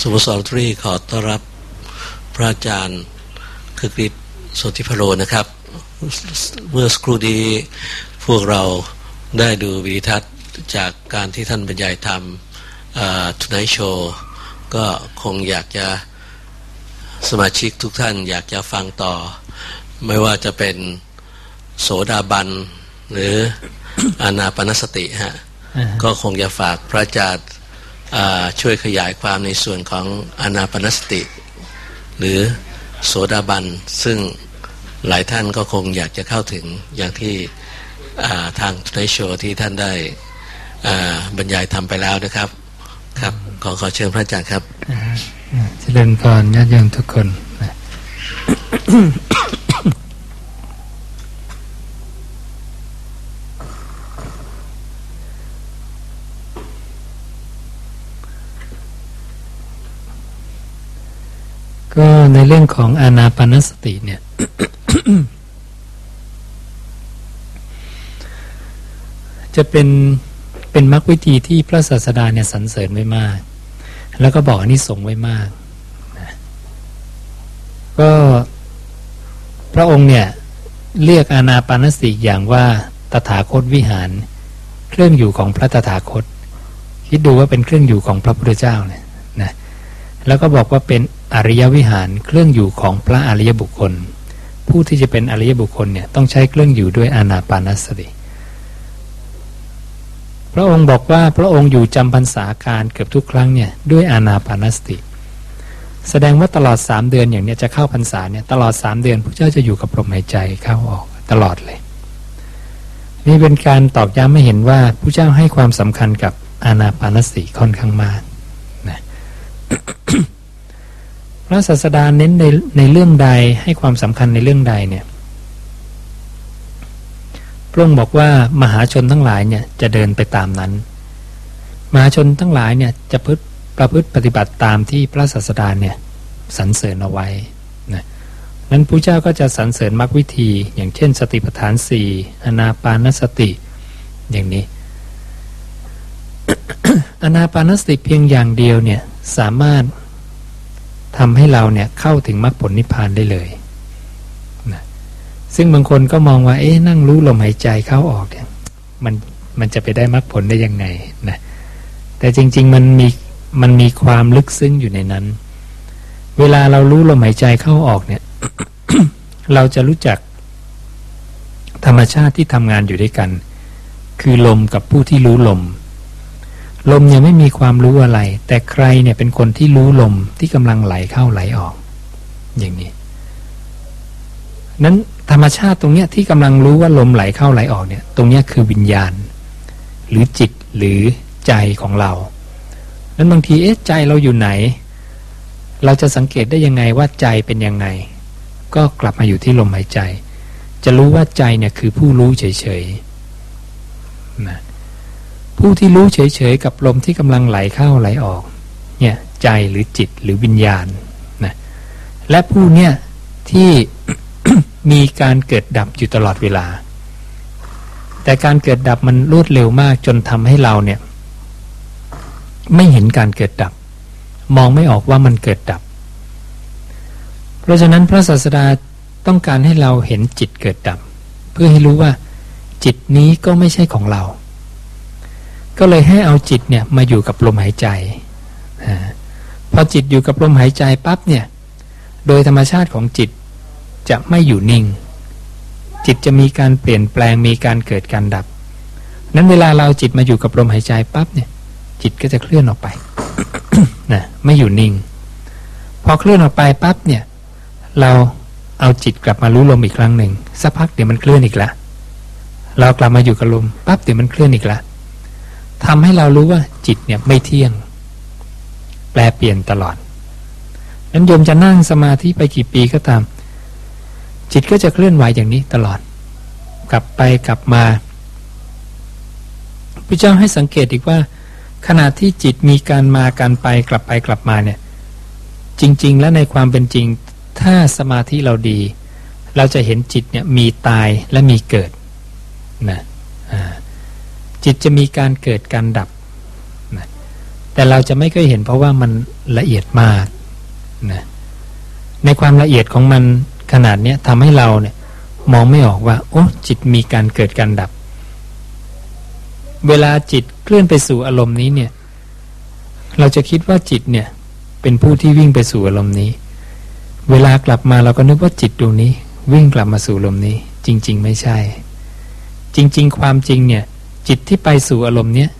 สโมสรทรีขอต้อนรับพระอาจารย์คือกฤษโสติพโลนะครับ เมื่อสกครูดีพวกเราได้ดูวิดีทัศน์จากการที่ท่านบรรยายธรรมทุนไนโชก็คงอยากจะสมาชิกทุกท่านอยากจะฟังต่อ ไม่ว่าจะเป็นโสดาบัน หรืออานาปนสติฮะก็คงจะฝากพระอาจารย์ ช่วยขยายความในส่วนของอนาปนสติ หรือโสดาบัน ซึ่งหลายท่านก็คงอยากจะเข้าถึงอย่างที่ทางในโชว์ที่ท่านได้บรรยายทำไปแล้วนะครับ ครับ ขอขอเชิญพระอาจารย์ครับเจริญพรญาติโยมทุกคน ก็ในเรื่องของอานาปนสติเนี่ย จะเป็นเป็นมรรควิธีที่พระศาสดาเนี่ยสรรเสริญไว้มาก แล้วก็บอกอนิสงส์ไว้มากนะก็พระองค์เนี่ย เรียกอานาปานสติอย่างว่าตถาคตวิหาร เครื่องอยู่ของพระตถาคต คิดดูว่าเป็นเครื่องอยู่ของพระพุทธเจ้าเนี่ยนะแล้วก็บอกว่าเป็น อริยวิหารเครื่องอยู่ของพระอริยบุคคล ผู้ที่จะเป็นอริยบุคคลเนี่ยต้องใช้เครื่องอยู่ด้วยอานาปานสติพระองค์บอกว่าพระองค์อยู่จำพรรษาการเกือบทุกครั้งเนี่ยด้วยอานาปานสติ แสดงว่าตลอดสามเดือนอย่างเนี้ยจะเข้าพรรษาเนี่ยตลอดสามเดือนพระเจ้าจะอยู่กับลมหายใจเข้าออกตลอดเลย นี่เป็นการตอกย้ำให้เห็นว่าพระเจ้าให้ความสำคัญกับอานาปานสติค่อนข้างมากนะ ระศาสดาเน้นในในเรื่องใดให้ความสำคัญในเรื่องใดเนี่ยพระองค์บอกว่ามหาชนทั้งหลายเนี่ยจะเดินไปตามนั้น มหาชนทั้งหลายเนี่ยจะพฤติประพฤติปฏิบัติตามที่พระศาสดาเนี่ยสรรเสริญเอาไว้นะนั้นพระเจ้าก็จะสรรเสริญมรรควิธี อย่างเช่น สติปัฏฐานสี่อนาปานสติ อย่างนี้ อนาปานสติเพียงอย่างเดียวเนี่ยสามารถ ทำให้เราเนี่ยเข้าถึงมรรคผลนิพพานได้เลยซึ่งบางคนก็มองว่า เอ๊ะนั่งรู้ลมหายใจเข้าออกเนี่ยมันมันจะไปได้มรรคผลได้ยังไงนะแต่จริง ๆ มันมีมันมีความลึกซึ้งอยู่ในนั้น เวลาเรารู้ลมหายใจเข้าออกเนี่ย เราจะรู้จักธรรมชาติที่ทำงานอยู่ด้วยกัน คือลมกับผู้ที่รู้ลม ลมเนี่ยไม่มีความรู้อะไร แต่ใครเนี่ยเป็นคนที่รู้ลมที่กำลังไหลเข้าไหลออก อย่างนี้ นั้นธรรมชาติตรงเนี้ยที่กำลังรู้ว่าลมไหลเข้าไหลออกเนี่ย ตรงเนี้ยคือวิญญาณ หรือจิตหรือใจของเรา นั้นบางทีเอ๊ะใจเราอยู่ไหน เราจะสังเกตได้ยังไงว่าใจเป็นยังไง ก็กลับมาอยู่ที่ลมหายใจ จะรู้ว่าใจเนี่ยคือผู้รู้เฉยๆนะ ผู้ที่รู้เฉยๆกับลมที่กำลังไหลเข้าไหลออกเนี่ยใจหรือจิตหรือวิญญาณนะและผู้เนี่ยที่มีการเกิดดับอยู่ตลอดเวลา แต่การเกิดดับมันรวดเร็วมากจนทำให้เราเนี่ย ไม่เห็นการเกิดดับ มองไม่ออกว่ามันเกิดดับ เพราะฉะนั้นพระศาสดาต้องการให้เราเห็นจิตเกิดดับ เพื่อให้รู้ว่า จิตนี้ก็ไม่ใช่ของเรา ก็เลยให้เอาจิตเนี่ยมาอยู่กับลมหายใจพอจิตอยู่กับลมหายใจปั๊บเนี่ย โดยธรรมชาติของจิตจะไม่อยู่นิ่ง จิตจะมีการเปลี่ยนแปลงมีการเกิดการดับ นั้นเวลาเราจิตมาอยู่กับลมหายใจปั๊บเนี่ย จิตก็จะเคลื่อนออกไปนะไม่อยู่นิ่ง พอเคลื่อนออกไปปั๊บเนี่ย เราเอาจิตกลับมารู้ลมอีกครั้งหนึ่งสักพักเดี๋ยวมันเคลื่อนอีกละเรากลับมาอยู่กับลมปั๊บเดี๋ยวมันเคลื่อนอีกละ ทำให้เรารู้ว่าจิตเนี่ยไม่เที่ยง แปลเปลี่ยนตลอดนั้นโยมจะนั่งสมาธิไปกี่ปีก็ตาม จิตก็จะเคลื่อนไหวอย่างนี้ตลอด กลับไปกลับมาพระเจ้าให้สังเกตอีกว่า ขณะที่จิตมีการมาการไปกลับไปกลับมาเนี่ย จริง ๆ และในความเป็นจริง ถ้าสมาธิเราดี เราจะเห็นจิตเนี่ยมีตายและมีเกิดนะอ่า จิตจะมีการเกิดการดับนะแต่เราจะไม่เคยเห็นเพราะว่ามันละเอียดมากนะในความละเอียดของมันขนาดนี้ทำให้เราเนี่ยมองไม่ออกว่า โอ้จิตมีการเกิดการดับ เวลาจิตเคลื่อนไปสู่อารมณ์นี้เนี่ย เราจะคิดว่าจิตเนี่ย เป็นผู้ที่วิ่งไปสู่อารมณ์นี้ เวลากลับมาเราก็นึกว่าจิตดวงนี้ วิ่งกลับมาสู่อารมณ์นี้ จริง ๆ ไม่ใช่ จริง ๆ ความจริงเนี่ย จิตที่ไปสู่อารมณ์เนี้ย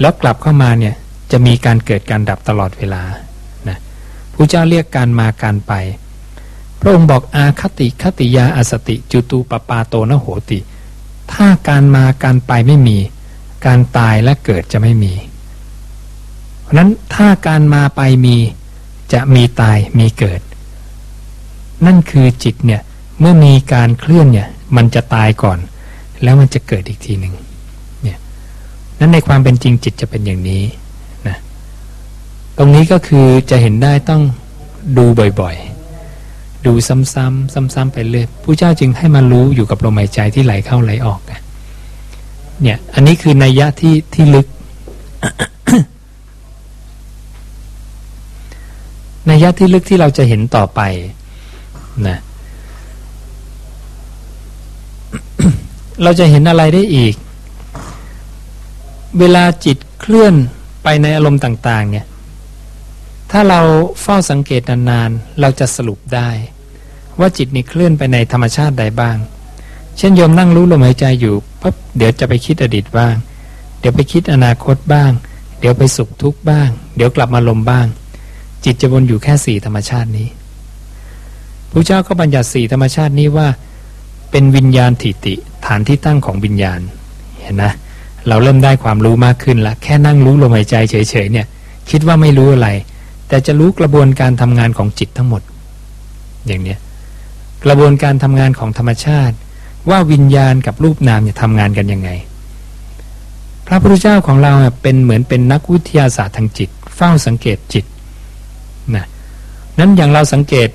แล้วกลับเข้ามาเนี่ยจะมีการเกิดการดับตลอดเวลานะพระเจ้าเรียกการมาการไป พระองค์บอกอาคติคติยาอสติจุตูปปาโตนโหติ ถ้าการมาการไปไม่มี การตายและเกิดจะไม่มี เพราะนั้นถ้าการมาไปมีจะมีตายมีเกิด นั่นคือจิตเนี่ยเมื่อมีการเคลื่อนเนี่ยมันจะตายก่อน แล้วมันจะเกิดอีกทีหนึ่ง นั้นในความเป็นจริงจิตจะเป็นอย่างนี้นะตรงนี้ก็คือจะเห็นได้ต้องดูบ่อยๆ ดูซ้ำๆซ้ำๆไปเรื่อยผู้เจ้าจึงให้มารู้อยู่กับลมหายใจที่ไหลเข้าไหลออกเนี่ย อันนี้คือนัยยะที่ที่ลึกนัยยะที่ลึกที่เราจะเห็นต่อไปนะเราจะเห็นอะไรได้อีก เวลาจิตเคลื่อนไปในอารมณ์ต่างๆเนี่ยถ้าเราเฝ้าสังเกตนานๆ เราจะสรุปได้ ว่าจิตนี่เคลื่อนไปในธรรมชาติใดบ้าง เช่นโยมนั่งรู้ลมหายใจอยู่ปั๊บเดี๋ยวจะไปคิดอดีตบ้าง เดี๋ยวไปคิดอนาคตบ้าง เดี๋ยวไปสุขทุกข์บ้าง เดี๋ยวกลับมาลมบ้าง จิตจะวนอยู่แค่สี่ธรรมชาตินี้พระเจ้าก็บัญญัติสี่ธรรมชาตินี้ว่า เป็นวิญญาณถิติฐานที่ตั้งของวิญญาณเห็นนะ เราเริ่มได้ความรู้มากขึ้นละแค่นั่งรู้ลมหายใจเฉยๆเนี่ย คิดว่าไม่รู้อะไร แต่จะรู้กระบวนการทำงานของจิตทั้งหมด อย่างเนี้ยกระบวนการทำงานของธรรมชาติ ว่าวิญญาณกับรูปนามเนี่ยทำงานกันยังไง พระพุทธเจ้าของเราเป็นเหมือนเป็นนักวิทยาศาสตร์ทางจิต เฝ้าสังเกตจิตนะนั้นอย่างเราสังเกต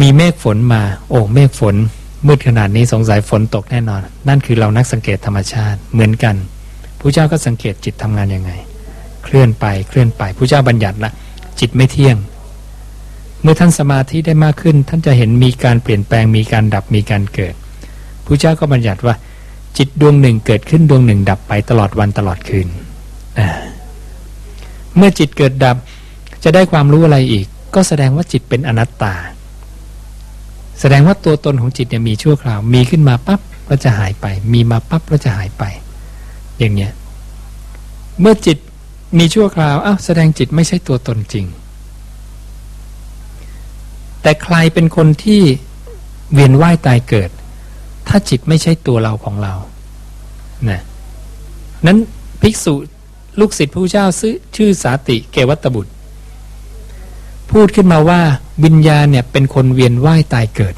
มีเมฆฝนมา โอ้เมฆฝน มืดขนาดนี้สงสัยฝนตกแน่นอน นั่นคือเรานักสังเกตธรรมชาติเหมือนกันผู้เจ้าก็สังเกตจิตทำงานยังไง เคลื่อนไปเคลื่อนไปผู้เจ้าบัญญัติละจิตไม่เที่ยง เมื่อท่านสมาธิได้มากขึ้น ท่านจะเห็นมีการเปลี่ยนแปลงมีการดับมีการเกิดผู้เจ้าก็บัญญัติว่า จิตดวงหนึ่งเกิดขึ้นดวงหนึ่ง ดับไปตลอดวันตลอดคืนเมื่อจิตเกิดดับจะได้ความรู้อะไรอีก ก็แสดงว่าจิตเป็นอนัตตา แสดงว่าตัวตนของจิตเนี่ยมีชั่วคราว มีขึ้นมาปั๊บก็จะหายไป มีมาปั๊บก็จะหายไป อย่างเนี้ย เมื่อจิตมีชั่วคราวอ้าวแสดงจิตไม่ใช่ตัวตนจริง แต่ใครเป็นคนที่เวียนว่ายตายเกิด ถ้าจิตไม่ใช่ตัวเราของเรานะนั้นภิกษุลูกศิษย์พระเจ้าซื้อชื่อสาติเกวัตบุตร พูดขึ้นมาว่า วิญญาณเนี่ยเป็นคนเวียนว่ายตายเกิด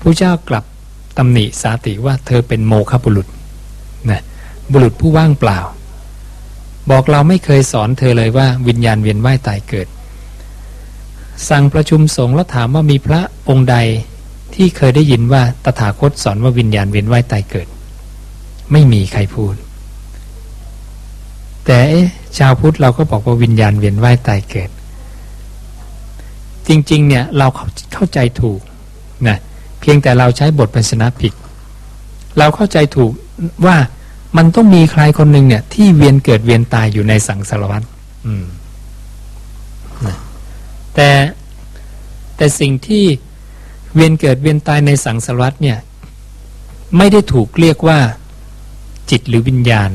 ผู้เจ้ากลับตำหนิสาติว่าเธอเป็นโมฆะบุรุษนะบุรุษผู้ว่างเปล่า บอกเราไม่เคยสอนเธอเลยว่าวิญญาณเวียนว่ายตายเกิด สั่งประชุมสงฆ์แล้วถามว่ามีพระองค์ใดที่เคยได้ยินว่าตถาคตสอนว่าวิญญาณเวียนว่ายตายเกิด ไม่มีใครพูด แต่ชาวพุทธเราก็บอกว่าวิญญาณเวียนว่ายตายเกิด จริงๆเนี่ยเราเข้าใจถูกนะเพียงแต่เราใช้บทพันชนะผิด เราเข้าใจถูกว่ามันต้องมีใครคนหนึ่งเนี่ย ที่เวียนเกิดเวียนตายอยู่ในสังสารวัฏแต่แต่สิ่งที่เวียนเกิดเวียนตายในสังสารวัฏเนี่ย ไม่ได้ถูกเรียกว่าจิตหรือวิญญาณ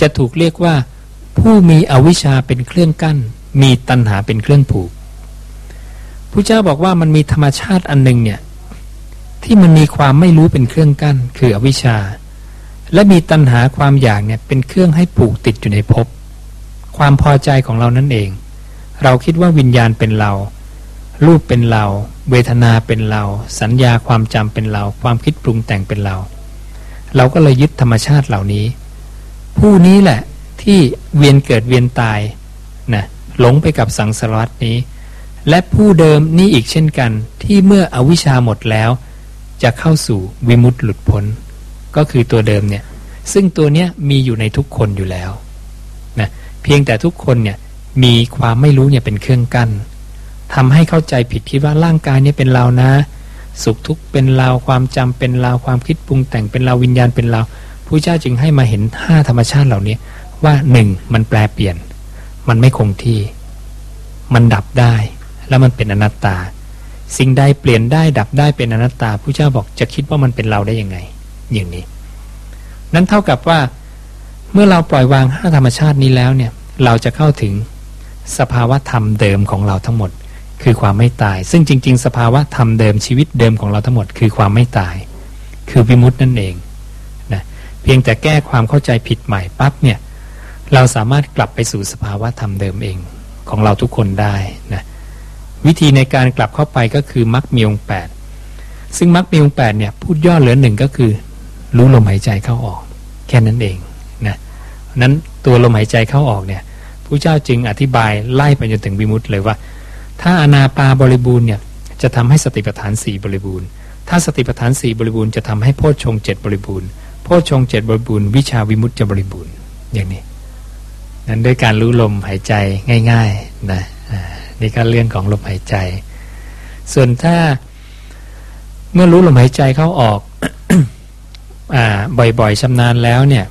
จะถูกเรียกว่า ผู้มีอวิชชาเป็นเครื่องกั้น มีตัณหาเป็นเครื่องผูก พระเจ้าบอกว่ามันมีธรรมชาติอันหนึ่งเนี่ยที่มันมีความไม่รู้เป็นเครื่องกั้น คืออวิชชา และมีตัณหาความอยากเนี่ยเป็นเครื่องให้ผูกติดอยู่ในภพความพอใจของเรานั่นเอง เราคิดว่าวิญญาณเป็นเรา รูปเป็นเรา เวทนาเป็นเรา สัญญาความจำเป็นเรา ความคิดปรุงแต่งเป็นเรา เราก็เลยยึดธรรมชาติเหล่านี้ ผู้นี้แหละที่เวียนเกิดเวียนตายนะหลงไปกับสังสารวัตนี้ และผู้เดิมนี่อีกเช่นกัน ที่เมื่ออวิชาหมดแล้ว จะเข้าสู่วิมุตติหลุดพ้น ก็คือตัวเดิมเนี่ย ซึ่งตัวเนี้ยมีอยู่ในทุกคนอยู่แล้วนะเพียงแต่ทุกคนเนี่ยมีความไม่รู้เนี่ยเป็นเครื่องกัน้นทำให้เข้าใจผิดคิดว่าร่างกายเนี่ยเป็นเรานะ สุขทุกข์เป็นเราความจำเป็นเราความคิดปรุงแต่งเป็นเราวิญญาณเป็นเราผู้เจ้าจึงให้มาเห็นห้าธรรมชาติเหล่านี้ว่าหนึ่งมันแปลเปลี่ยน มันไม่คงที่ มันดับได้ แล้วมันเป็นอนัตตา สิ่งใดเปลี่ยนได้ดับได้เป็นอนัตตาผู้เจ้าบอกจะคิดว่ามันเป็นเราได้ยังไง อย่างนี้ นั้นเท่ากับว่า เมื่อเราปล่อยวางห้าธรรมชาตินี้แล้วเนี่ย เราจะเข้าถึงสภาวะธรรมเดิมของเราทั้งหมด คือความไม่ตาย ซึ่งจริง ๆ สภาวะธรรมเดิมชีวิตเดิมของเราทั้งหมด คือความไม่ตาย คือวิมุตินั่นเองนะเพียงแต่แก้ความเข้าใจผิดใหม่ปั๊บเนี่ยเราสามารถกลับไปสู่สภาวะธรรมเดิมเองของเราทุกคนได้นะ วิธีในการกลับเข้าไปก็คือมรรคมีองแปดซึ่งมรรคมีองแปดเนี่ยพูดย่อเหลือหนึ่งก็คือ รู้ลมหายใจเข้าออก แค่นั้นเองนะนั้นตัวลมหายใจเข้าออกเนี่ยผู้เจ้าจึงอธิบายไล่ไปจนถึงวิมุตต์เลยว่า ถ้าอนาปาบริบูรณ์เนี่ยจะทำให้สติปัฏฐานสี่บริบูรณ์ ถ้าสติปัฏฐานสี่บริบูรณ์จะทำให้โพชฌงเจ็ดบริบูรณ์โพชฌงเจ็ดบริบูรณ์วิชาวิมุตต์จะบริบูรณ์อย่างนี้ นั้นด้วยการรู้ลมหายใจง่าย ๆ นะ นี่ก็เรื่องของลมหายใจ ส่วนถ้าเมื่อรู้ลมหายใจเข้าออกอบ่อยๆชำนาญแล้วเนี่ย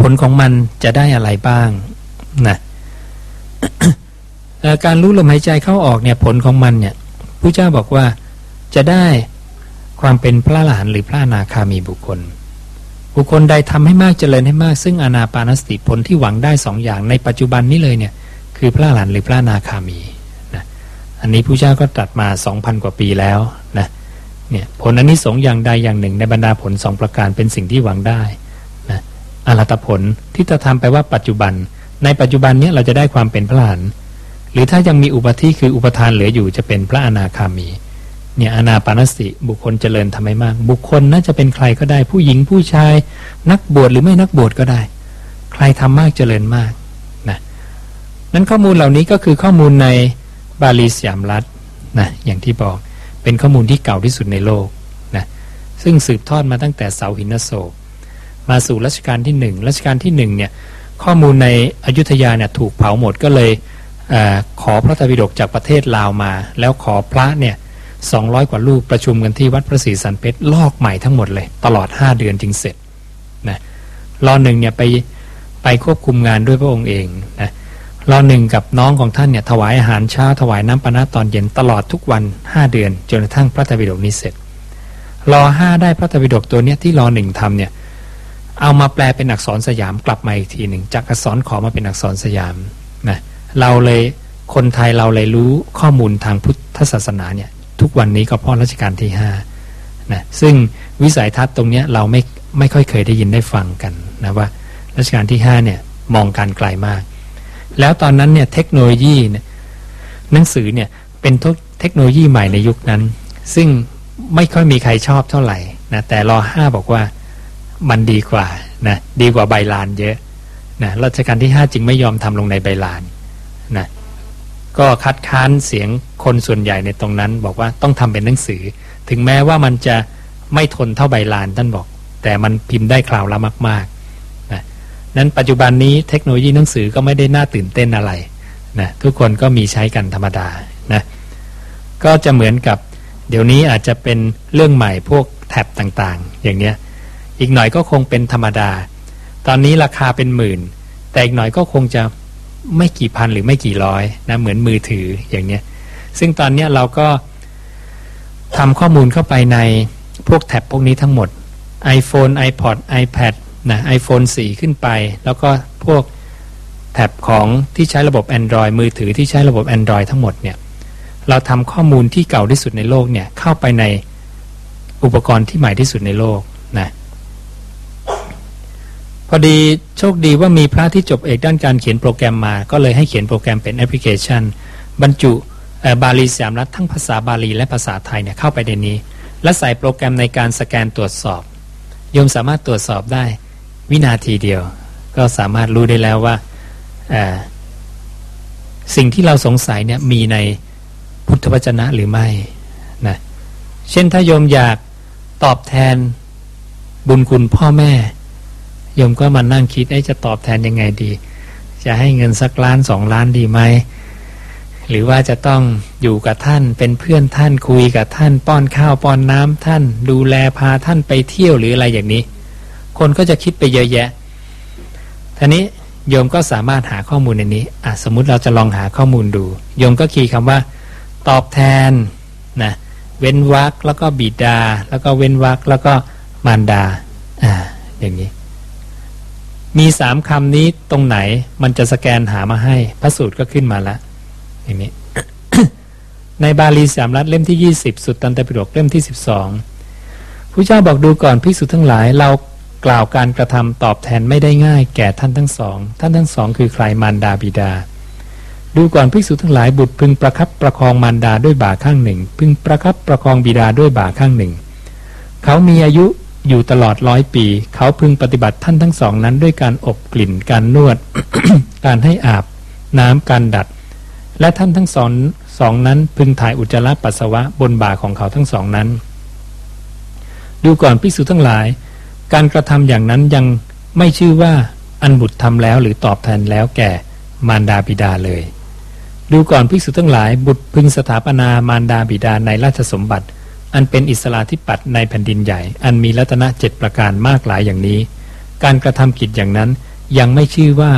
ผลของมันจะได้อะไรบ้างนะการรู้ลมหายใจเข้าออกเนี่ยผลของมันเนี่ยพระเจ้าบอกว่าจะได้ความเป็นพระหลานหรือพระนาคามีบุคคล บุคคลใดทำให้มากเจริญให้มากซึ่งอนาปานสติผลที่หวังได้สองอย่างในปัจจุบันนี้เลยเนี่ย คือพระหลานหรือพระนาคามีนะอันนี้พระเจ้าก็ตรัสมาสองพันกว่าปีแล้วนะเนี่ยผลอันนี้สองอย่างใดอย่างหนึ่งในบรรดาผลสองประการเป็นสิ่งที่หวังได้นะอรัตผลที่จะทำไปว่าปัจจุบัน ในปัจจุบันนี้เราจะได้ความเป็นพระหลานหรือถ้ายังมีอุปธิคืออุปทานเหลืออยู่จะเป็นพระอนาคามีเนี่ยอนาปานสติบุคคลเจริญทำไมมาก บุคคลน่าจะเป็นใครก็ได้ผู้หญิงผู้ชาย นักบวชหรือไม่นักบวชก็ได้ ใครทำมากเจริญมาก นั้นข้อมูลเหล่านี้ก็คือข้อมูลในบาลีสยามรัฐนะอย่างที่บอกเป็นข้อมูลที่เก่าที่สุดในโลกนะซึ่งสืบทอดมาตั้งแต่เสาหินโศกมาสู่รัชกาลที่หนึ่งรัชกาลที่หนึ่งเนี่ยข้อมูลในอยุธยาเนี่ยถูกเผาหมดก็เลยอขอพระธรรมปิฎกจากประเทศลาวมา แล้วขอพระเนี่ยสองกว่าลูกประชุมกันที่วัดพระศรีสันเพชรลอกใหม่ทั้งหมดเลย ตลอด 5 เดือนจึงเสร็จนะรอหนึ่งเนี่ยไปไปควบคุมงานด้วยพระองค์เองนะ รอหนึ่งกับน้องของท่านเนี่ยถวายอาหารเช้าถวายน้ำปนะตอนเย็นตลอดทุกวัน5เดือนจนกระทั่งพระธรรมปิฎกนี้เสร็จรอห้าได้พระธรรมปิฎกตัวเนี้ยที่รอหนึ่งทำเนี่ยเอามาแปลเป็นอักษรสยามกลับมาอีกทีหนึ่งจากอักษรขอมาเป็นอักษรสยามนะเราเลยคนไทยเราเลยรู้ข้อมูลทางพุทธศาสนาเนี่ยทุกวันนี้ก็เพราะรัชกาลที่ห้านะซึ่งวิสัยทัศน์ตรงเนี้ยเราไม่ไม่ค่อยเคยได้ยินได้ฟังกันนะว่ารัชกาลที่ห้าเนี่ยมองการไกลมาก แล้วตอนนั้นเนี่ยเทคโนโลยีเนี่ยหนังสือเนี่ยเป็นเทคโนโลยีใหม่ในยุคนั้น ซึ่งไม่ค่อยมีใครชอบเท่าไหร่นะแต่รอห้าบอกว่ามันดีกว่านะดีกว่าใบลานเยอะนะรัชกาลที่ห้าจึงไม่ยอมทำลงในใบลานนะก็คัดค้านเสียงคนส่วนใหญ่ในตรงนั้น บอกว่าต้องทำเป็นหนังสือ ถึงแม้ว่ามันจะไม่ทนเท่าใบลานท่านบอก แต่มันพิมพ์ได้คราวละมาก นั้นปัจจุบันนี้เทคโนโลยีหนังสือก็ไม่ได้น่าตื่นเต้นอะไรนะทุกคนก็มีใช้กันธรรมดานะก็จะเหมือนกับเดี๋ยวนี้อาจจะเป็นเรื่องใหม่พวกแท็บต่างๆ อย่างเนี้ยอีกหน่อยก็คงเป็นธรรมดา ตอนนี้ราคาเป็นหมื่น แต่อีกหน่อยก็คงจะไม่กี่พันหรือไม่กี่ร้อยนะเหมือนมือถืออย่างเนี้ยซึ่งตอนนี้เราก็ทำข้อมูลเข้าไปในพวกแท็บพวกนี้ทั้งหมด iPhone iPod iPad นะ iPhone 4 ขึ้นไป แล้วก็พวกแท็บของที่ใช้ระบบ Android มือถือที่ใช้ระบบ Android ทั้งหมดเนี่ยเราทำข้อมูลที่เก่าที่สุดในโลกเนี่ยเข้าไปในอุปกรณ์ที่ใหม่ที่สุดในโลกนะพอดีโชคดีว่ามีพระที่จบเอกด้านการเขียนโปรแกรมมา ก็เลยให้เขียนโปรแกรมเป็นแอปพลิเคชัน บรรจุบาลีสามรัฐทั้งภาษาบาลีและภาษาไทยเนี่ยเข้าไปในนี้ และใส่โปรแกรมในการสแกนตรวจสอบโยมสามารถตรวจสอบได้ วินาทีเดียว ก็สามารถรู้ได้แล้วว่าสิ่งที่เราสงสัยเนี่ยมีในพุทธวจนะหรือไม่นะเช่นถ้าโยมอยากตอบแทนบุญคุณพ่อแม่ โยมก็มานั่งคิดไอ้จะตอบแทนยังไงดี จะให้เงินสักล้านสองล้านดีไหมหรือว่าจะต้องอยู่กับท่านเป็นเพื่อนท่านคุยกับท่านป้อนข้าวป้อนน้ำท่าน ดูแลพาท่านไปเที่ยวหรืออะไรอย่างนี้ คนก็จะคิดไปเยอะแยะท่านี้โยมก็สามารถหาข้อมูลในนี้อะสมมุติเราจะลองหาข้อมูลดู โยมก็คีย์คำว่า ตอบแทนนะเว้นวรรคแล้วก็บิดา แล้วก็เว้นวรรคแล้วก็มารดาอ่าอย่างนี้ มีสามคำนี้ตรงไหนมันจะสแกนหามาให้ พระสูตรก็ขึ้นมาแล้วอย่างนี้ ในบาลีสามรัฐเล่มที่20สุดตันตปิฎกเล่มที่12ผู้เจ้าบอกดูก่อนภิกษุทั้งหลายเรา กล่าวการกระทำตอบแทนไม่ได้ง่ายแก่ท่านทั้งสอง ท่านทั้งสองคือใครมารดาบิดา ดูก่อนภิกษุทั้งหลายบุตรพึงประคับประคองมารดาด้วยบ่าข้างหนึ่ง พึงประคับประคองบิดาด้วยบ่าข้างหนึ่ง เขามีอายุอยู่ตลอดร้อยปี เขาพึงปฏิบัติท่านทั้งสองนั้นด้วยการอบกลิ่น การนวด การให้อาบ น้ำการดัด และท่านทั้งสองสองนั้นพึงถ่ายอุจจาระปัสสาวะบนบ่าของเขาทั้งสองนั้น ดูก่อนภิกษุทั้งหลาย การกระทำอย่างนั้นยังไม่ชื่อว่าอันบุตรทำแล้วหรือตอบแทนแล้วแก่มารดาบิดาเลย ดูก่อนภิกษุทั้งหลายบุตรพึงสถาปนามารดาบิดาในราชสมบัติ อันเป็นอิสลาธิปัตย์ในแผ่นดินใหญ่ อันมีรัตนะเจ็ดประการมากหลายอย่างนี้ การกระทำกิจอย่างนั้นยังไม่ชื่อว่า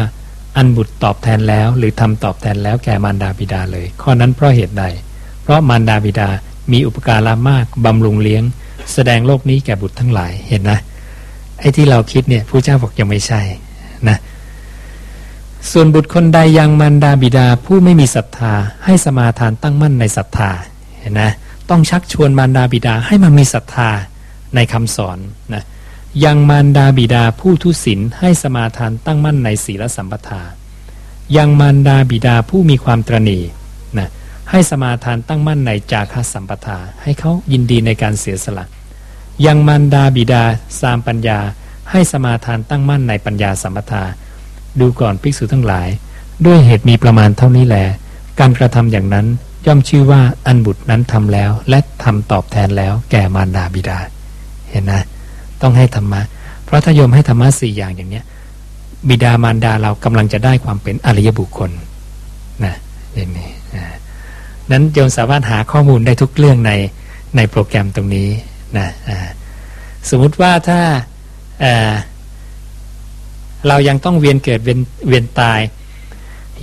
อันบุตรตอบแทนแล้วหรือทำตอบแทนแล้วแก่มารดาบิดาเลย ข้อนั้นเพราะเหตุใด เพราะมารดาบิดามีอุปการะมากบำรุงเลี้ยง แสดงโลกนี้แก่บุตรทั้งหลายเห็นนะ ไอ้ที่เราคิดเนี่ยผู้เจ้าบอกยังไม่ใช่นะส่วนบุตรคนใดยังมารดาบิดาผู้ไม่มีศรัทธา ให้สมาทานตั้งมั่นในศรัทธาเห็นนะต้องชักชวนมารดาบิดาให้มันมีศรัทธาในคำสอนนะยังมารดาบิดาผู้ทุศินให้สมาทานตั้งมั่นในศีลสัมปทา ยังมารดาบิดาผู้มีความตรณีนะให้สมาทานตั้งมั่นในจาคสัมปทา ให้เขายินดีในการเสียสละ ยังมารดาบิดาสามปัญญา ให้สมาทานตั้งมั่นในปัญญาสัมปทา ดูก่อนภิกษุทั้งหลาย ด้วยเหตุมีประมาณเท่านี้แหลการกระทำอย่างนั้นย่อมชื่อว่าอันบุตรนั้นทำแล้ว และทำตอบแทนแล้ว แก่มารดาบิดา เห็นนะ ต้องให้ธรรมะ เพราะถ้าโยมให้ธรรมะสี่อย่างอย่างเนี้ยบิดามารดาเรากำลังจะได้ความเป็นอริยบุคคลนะอย่างนี้นั้นโยมสามารถหาข้อมูลได้ทุกเรื่องในในโปรแกรมตรงนี้ นะสมมุติว่าถ้าเรายังต้องเวียนเกิดเวียนเวียนตาย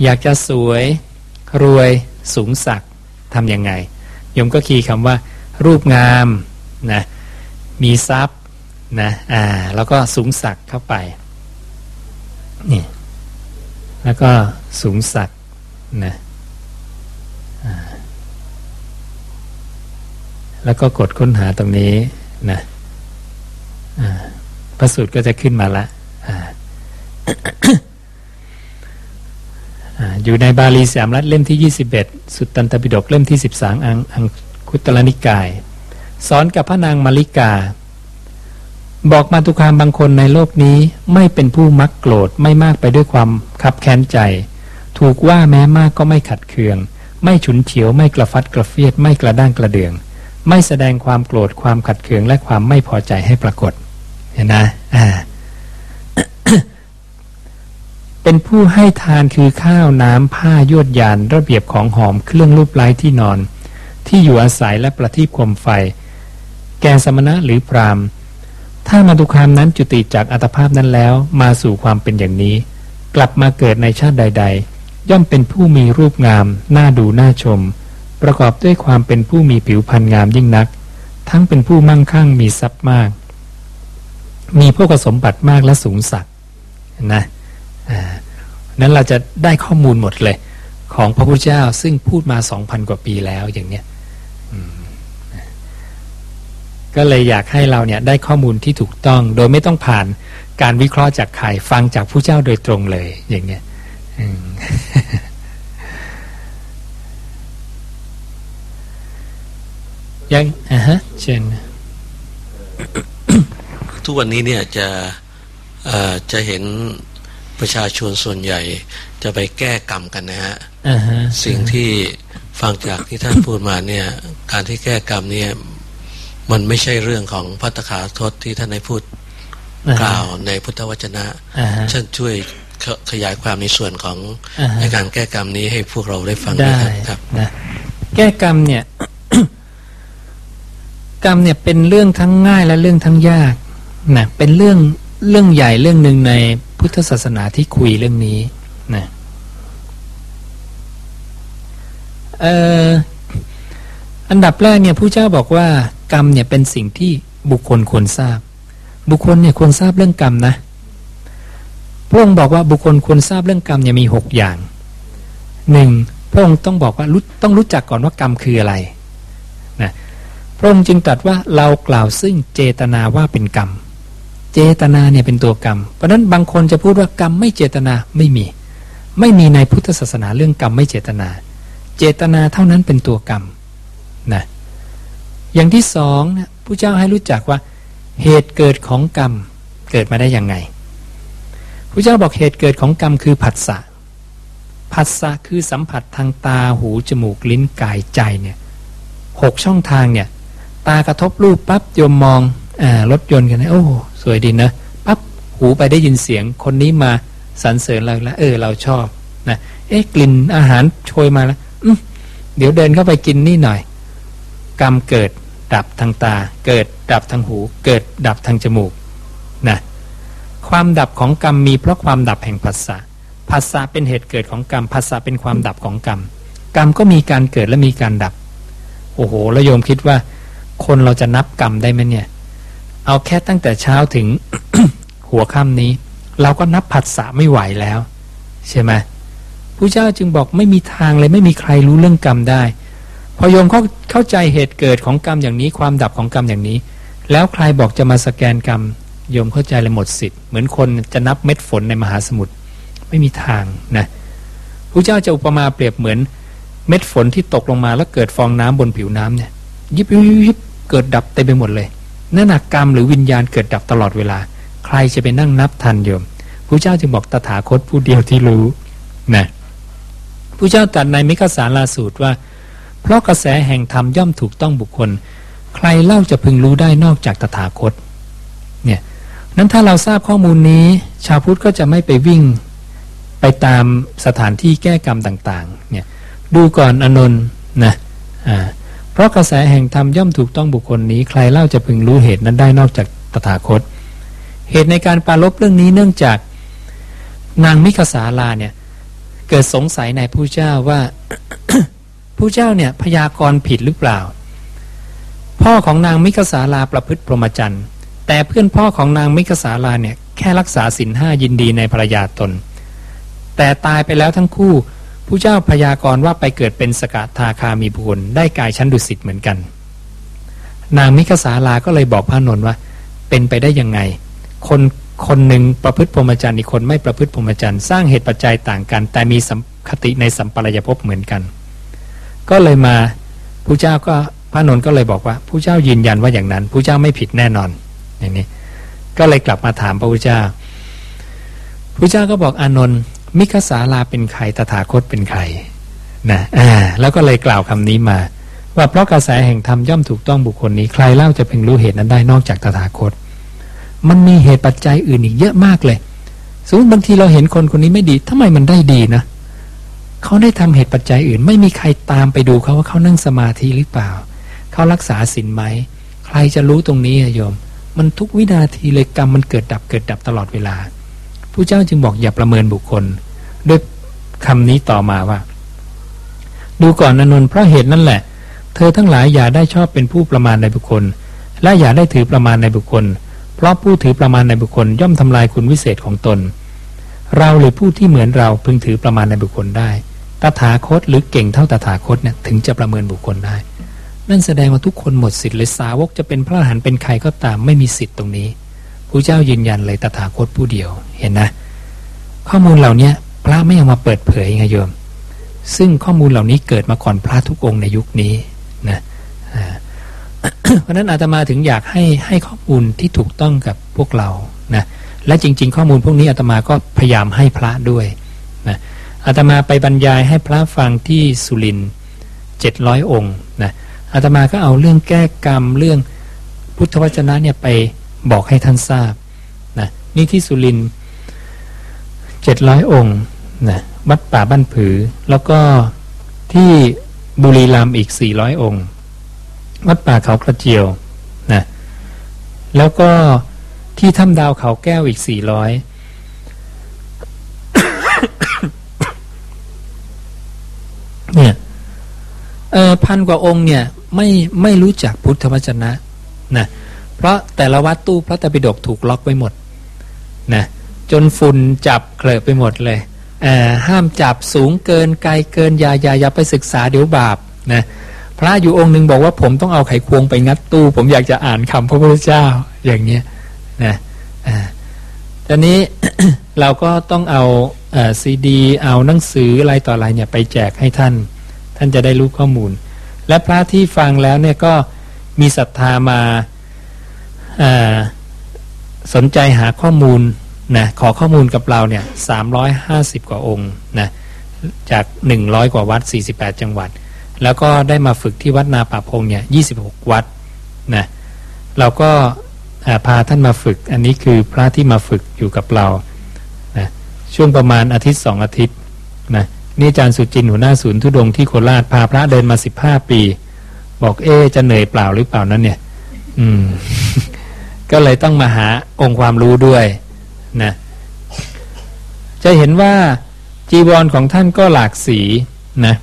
อยากจะสวยรวยสูงสักทำยังไงโยมก็คีย์คำว่า รูปงามนะมีทรัพย์นะอ่าแล้วก็สูงสักเข้าไปนี่แล้วก็สูงสักนะ แล้วก็กดค้นหาตรงนี้นะพระสูตรก็จะขึ้นมาละอยู่ในบาลีสามรัฐเล่มที่ 21 สุตตันตปิฎกเล่มที่ 13 อังอังคุตรนิกาย สอนกับพระนางมาริกา บอกมาตุคามบางคนในโลกนี้ไม่เป็นผู้มักโกรธไม่มากไปด้วยความคับแค้นใจ ถูกว่าแม้มากก็ไม่ขัดเคือง ไม่ฉุนเฉียวไม่กระฟัดกระเฟียดไม่กระด้างกระเดือง ไม่แสดงความโกรธความขัดเคืองและความไม่พอใจให้ปรากฏ เห็นนะอ่าเป็นผู้ให้ทานคือข้าวน้ำผ้ายวดยานระเบียบของหอมเครื่องรูปไล้ที่นอน ที่อยู่อาศัยและประทีปคมไฟ แกสมณะหรือพรามถ้ามาตุคามนั้นจุติจากอัตภาพนั้นแล้วมาสู่ความเป็นอย่างนี้ กลับมาเกิดในชาติใด ๆ ย่อมเป็นผู้มีรูปงาม น่าดูน่าชม ประกอบด้วยความเป็นผู้มีผิวพรรณงามยิ่งนัก ทั้งเป็นผู้มั่งคั่งมีทรัพย์มาก มีพวกสมบัติมากและสูงสักนะนั้นเราจะได้ข้อมูลหมดเลย ของพระพุทธเจ้าซึ่งพูดมาสองพันกว่าปีแล้วอย่างเนี้ยก็เลยอยากให้เราเนี่ยได้ข้อมูลที่ถูกต้อง โดยไม่ต้องผ่านการวิเคราะห์จากใครฟังจากผู้เจ้าโดยตรงเลยอย่างเนี้ย ยังอะฮะเชิญทุกวันนี้เนี่ยจะจะเห็นประชาชนส่วนใหญ่ จะไปแก้กรรมกันนะฮะสิ่งที่ฟังจากที่ท่านพูดมาเนี่ย การที่แก้กรรมเนี่ย มันไม่ใช่เรื่องของพัตคาทศที่ท่านได้พูดกล่าวในพุทธวจนะท่านช่วยขยายความในส่วนของอ่าฮะในการแก้กรรมนี้ให้พวกเราได้ฟังได้นะครับครับนะแก้กรรมเนี่ย กรรมเนี่ยเป็นเรื่องทั้งง่ายและเรื่องทั้งยากนะเป็นเรื่องเรื่องใหญ่เรื่องหนึ่งในพุทธศาสนาที่คุยเรื่องนี้นะเอ่ออันดับแรกเนี่ยผู้เจ้าบอกว่ากรรมเนี่ยเป็นสิ่งที่บุคคลควรทราบ บุคคลเนี่ยควรทราบเรื่องกรรมนะพระองค์บอกว่าบุคคลควรทราบเรื่องกรรมเนี่ยมีหกอย่างหนึ่งพระองค์ต้องบอกว่ารู้ต้องรู้จักก่อนว่ากรรมคืออะไรนะ ระองค์จึงตรัสว่าเรากล่าวซึ่งเจตนาว่าเป็นกรรม เจตนาเนี่ยเป็นตัวกรรม เพราะฉะนั้นบางคนจะพูดว่ากรรมไม่เจตนาไม่มี ไม่มีในพุทธศาสนาเรื่องกรรมไม่เจตนา เจตนาเท่านั้นเป็นตัวกรรมนะอย่างที่สองนะผู้เจ้าให้รู้จักว่า เหตุเกิดของกรรมเกิดมาได้ยังไงผู้เจ้าบอกเหตุเกิดของกรรมคือผัสสะผัสสะคือสัมผัสทางตาหูจมูกลิ้นกายใจเนี่ยหกช่องทางเนี่ย ตากระทบรูปปั๊บโยมมองอ่ารถยนต์กันนะโอ้สวยดีนะปั๊บหูไปได้ยินเสียงคนนี้มาสรรเสริญเราแล้วเออเราชอบนะเอ๊ะกลิ่นอาหารโชยมาแล้วเดี๋ยวเดินเข้าไปกินนี่หน่อย กรรมเกิดดับทางตา เกิดดับทางหู เกิดดับทางจมูกนะความดับของกรรมมีเพราะความดับแห่งผัสสะภาษาเป็นเหตุเกิดของกรรมภาษาเป็นความดับของกรรมกรรมก็มีการเกิดและมีการดับ โอ้โหแล้วโยมคิดว่า คนเราจะนับกรรมได้ไหมเนี่ย เอาแค่ตั้งแต่เช้าถึงหัวค่ำนี้ เราก็นับผัสสะไม่ไหวแล้ว ใช่ไหมผู้เจ้าจึงบอกไม่มีทางเลยไม่มีใครรู้เรื่องกรรมได้ พอโยมเข้าเข้าใจเหตุเกิดของกรรมอย่างนี้ ความดับของกรรมอย่างนี้ แล้วใครบอกจะมาสแกนกรรมโยมเข้าใจเลยหมดสิทธิ์เหมือนคนจะนับเม็ดฝนในมหาสมุทรไม่มีทางนะพระเจ้าจะอุปมาเปรียบเหมือน เม็ดฝนที่ตกลงมาแล้วเกิดฟองน้ำบนผิวน้ำเนี่ยยิบยิบยิบยิบ เกิดดับเต็มไปหมดเลยนั่นนะกรรมหรือวิญญาณเกิดดับตลอดเวลา ใครจะไปนั่งนับทันโยมพระเจ้าจึงบอกตถาคตผู้เดียวที่รู้นะพระเจ้าตรัสในมิคสาลาสูตรว่า เพราะกระแสแห่งธรรมย่อมถูกต้องบุคคล ใครเล่าจะพึงรู้ได้นอกจากตถาคตเนี่ยนั้นถ้าเราทราบข้อมูลนี้ ชาวพุทธก็จะไม่ไปวิ่งไปตามสถานที่แก้กรรมต่างๆเนี่ยดูก่อนอนนท์นะอ่า เพราะกระแสแห่งธรรมย่อมถูกต้องบุคคลนี้ ใครเล่าจะพึงรู้เหตุนั้นได้นอกจากตถาคต เหตุในการปารบเรื่องนี้เนื่องจากนางมิคสาลาเนี่ยเกิดสงสัยในผู้เจ้าว่าผู้เจ้าเนี่ยพยากรณ์ผิดหรือเปล่า พ่อของนางมิคสาลาประพฤติพรหมจรรย์แต่เพื่อนพ่อของนางมิคสาลาเนี่ยแค่รักษาศีลห้ายินดีในภรรยาตน แต่ตายไปแล้วทั้งคู่ ผู้เจ้าพยากรณ์ว่าไปเกิดเป็นสกทาคามีบุคคลได้กายชั้นดุสิตเหมือนกัน นางมิคสาลาก็เลยบอกพระนนท์ว่า เป็นไปได้ยังไง คนคนหนึ่งประพฤติพรหมจรรย์อีกคนไม่ประพฤติพรหมจรรย์สร้างเหตุปัจจัยต่างกัน แต่มีสัมคติในสัมปรายภพเหมือนกัน ก็เลยมาผู้เจ้าก็พระนนท์ก็เลยบอกว่าผู้เจ้ายืนยันว่าอย่างนั้นผู้เจ้าไม่ผิดแน่นอนอย่างนี้ ก็เลยกลับมาถามพระพุทธเจ้าพระเจ้าก็บอกอานนท์ มิคสาลาเป็นใครตถาคตเป็นใครนะอ่าแล้วก็เลยกล่าวคำนี้มา ว่าเพราะกระแสแห่งธรรมย่อมถูกต้องบุคคลนี้ใครเล่าจะเพึงรู้เหตุนั้นได้นอกจากตถาคต มันมีเหตุปัจจัยอื่นอีกเยอะมากเลยสมมติบางทีเราเห็นคนคนนี้ไม่ดีทำไมมันได้ดีนะเขาได้ทำเหตุปัจจัยอื่น ไม่มีใครตามไปดูเขาว่าเขานั่งสมาธิหรือเปล่า เขารักษาศีลไหม ใครจะรู้ตรงนี้อะโยม มันทุกวินาทีเลยกรรมมันเกิดดับเกิดดับตลอดเวลา ผู้เจ้าจึงบอกอย่าประเมินบุคคล ด้วยคำนี้ต่อมาว่า ดูก่อนอนนท์เพราะเหตุนั่นแหละ เธอทั้งหลายอย่าได้ชอบเป็นผู้ประมาณในบุคคล และอย่าได้ถือประมาณในบุคคล เพราะผู้ถือประมาณในบุคคลย่อมทำลายคุณวิเศษของตน เราหรือผู้ที่เหมือนเราพึงถือประมาณในบุคคลได้ตถาคตหรือเก่งเท่าตถาคตเนี่ยถึงจะประเมินบุคคลได้ นั่นแสดงว่าทุกคนหมดสิทธิ์เลยสาวกจะเป็นพระอรหันต์เป็นใครก็ตามไม่มีสิทธิ์ตรงนี้ พระเจ้ายืนยันเลยตถาคตผู้เดียวเห็นนะ ข้อมูลเหล่านี้พระไม่เอามาเปิดเผยไงโยม ซึ่งข้อมูลเหล่านี้เกิดมาก่อนพระทุกองค์ในยุคนี้นะเพราะฉะนั้นอาตมาถึงอยากให้ให้ข้อมูลที่ถูกต้องกับพวกเรานะและจริง ๆ ข้อมูลพวกนี้อาตมาก็พยายามให้พระด้วยนะอาตมาไปบรรยายให้พระฟังที่สุรินเจ็ดร้อยองค์นะอาตมาก็เอาเรื่องแก้กรรมเรื่องพุทธวจนะเนี่ยไป บอกให้ท่านทราบนะนี่ที่สุรินทร์เจ็ดร้อยองค์นะวัดป่าบ้านผือ แล้วก็ที่บุรีรัมย์อีกสี่ร้อยองค์ วัดป่าเขากระเจียวนะแล้วก็ที่ถ้ำดาวเขาแก้วอีกสี่ร้อยเนี่ยพันกว่าองค์เนี่ยไม่ไม่รู้จักพุทธวจนะนะ เพราะแต่ละวัดตู้พระตปิฎกถูกล็อกไว้หมดนะจนฝุ่นจับเคลอะไปหมดเลยเห้ามจับสูงเกินไกลเกินยายาอย่าไปศึกษาเดี๋ยวบาปนะพระอยู่องค์หนึ่งบอกว่าผมต้องเอาไขควงไปงัดตู้ ผมอยากจะอ่านคำพระพุทธเจ้าอย่างเนี้ยนะอ่าตอนนี้เราก็ต้องเอาซีดี เอาหนังสืออะไรต่ออะไรเนี่ยไปแจกให้ท่าน ท่านจะได้รู้ข้อมูล และพระที่ฟังแล้วเนี่ยก็มีศรัทธามา สนใจหาข้อมูลนะขอข้อมูลกับเราเนี่ยสามร้อยห้าสิบกว่าองค์นะจากหนึ่งร้อยกว่าวัดสี่สิบแปดจังหวัด แล้วก็ได้มาฝึกที่วัดนาป่าพงเนี่ยยี่สิบหกวัดนะเราก็พาท่านมาฝึก อันนี้คือพระที่มาฝึกอยู่กับเรานะช่วงประมาณอาทิตย์สองอาทิตย์นะนี่อาจารย์สุจินหัวหน้าศูนย์ทุดงที่โคราชพาพระเดินมาสิบห้าปี บอกเอ๊จะเหนื่อยเปล่าหรือเปล่านั้นเนี่ย อืม ก็เลยต้องมาหาองค์ความรู้ด้วยนะจะเห็นว่าจีวรของท่านก็หลากสีนะ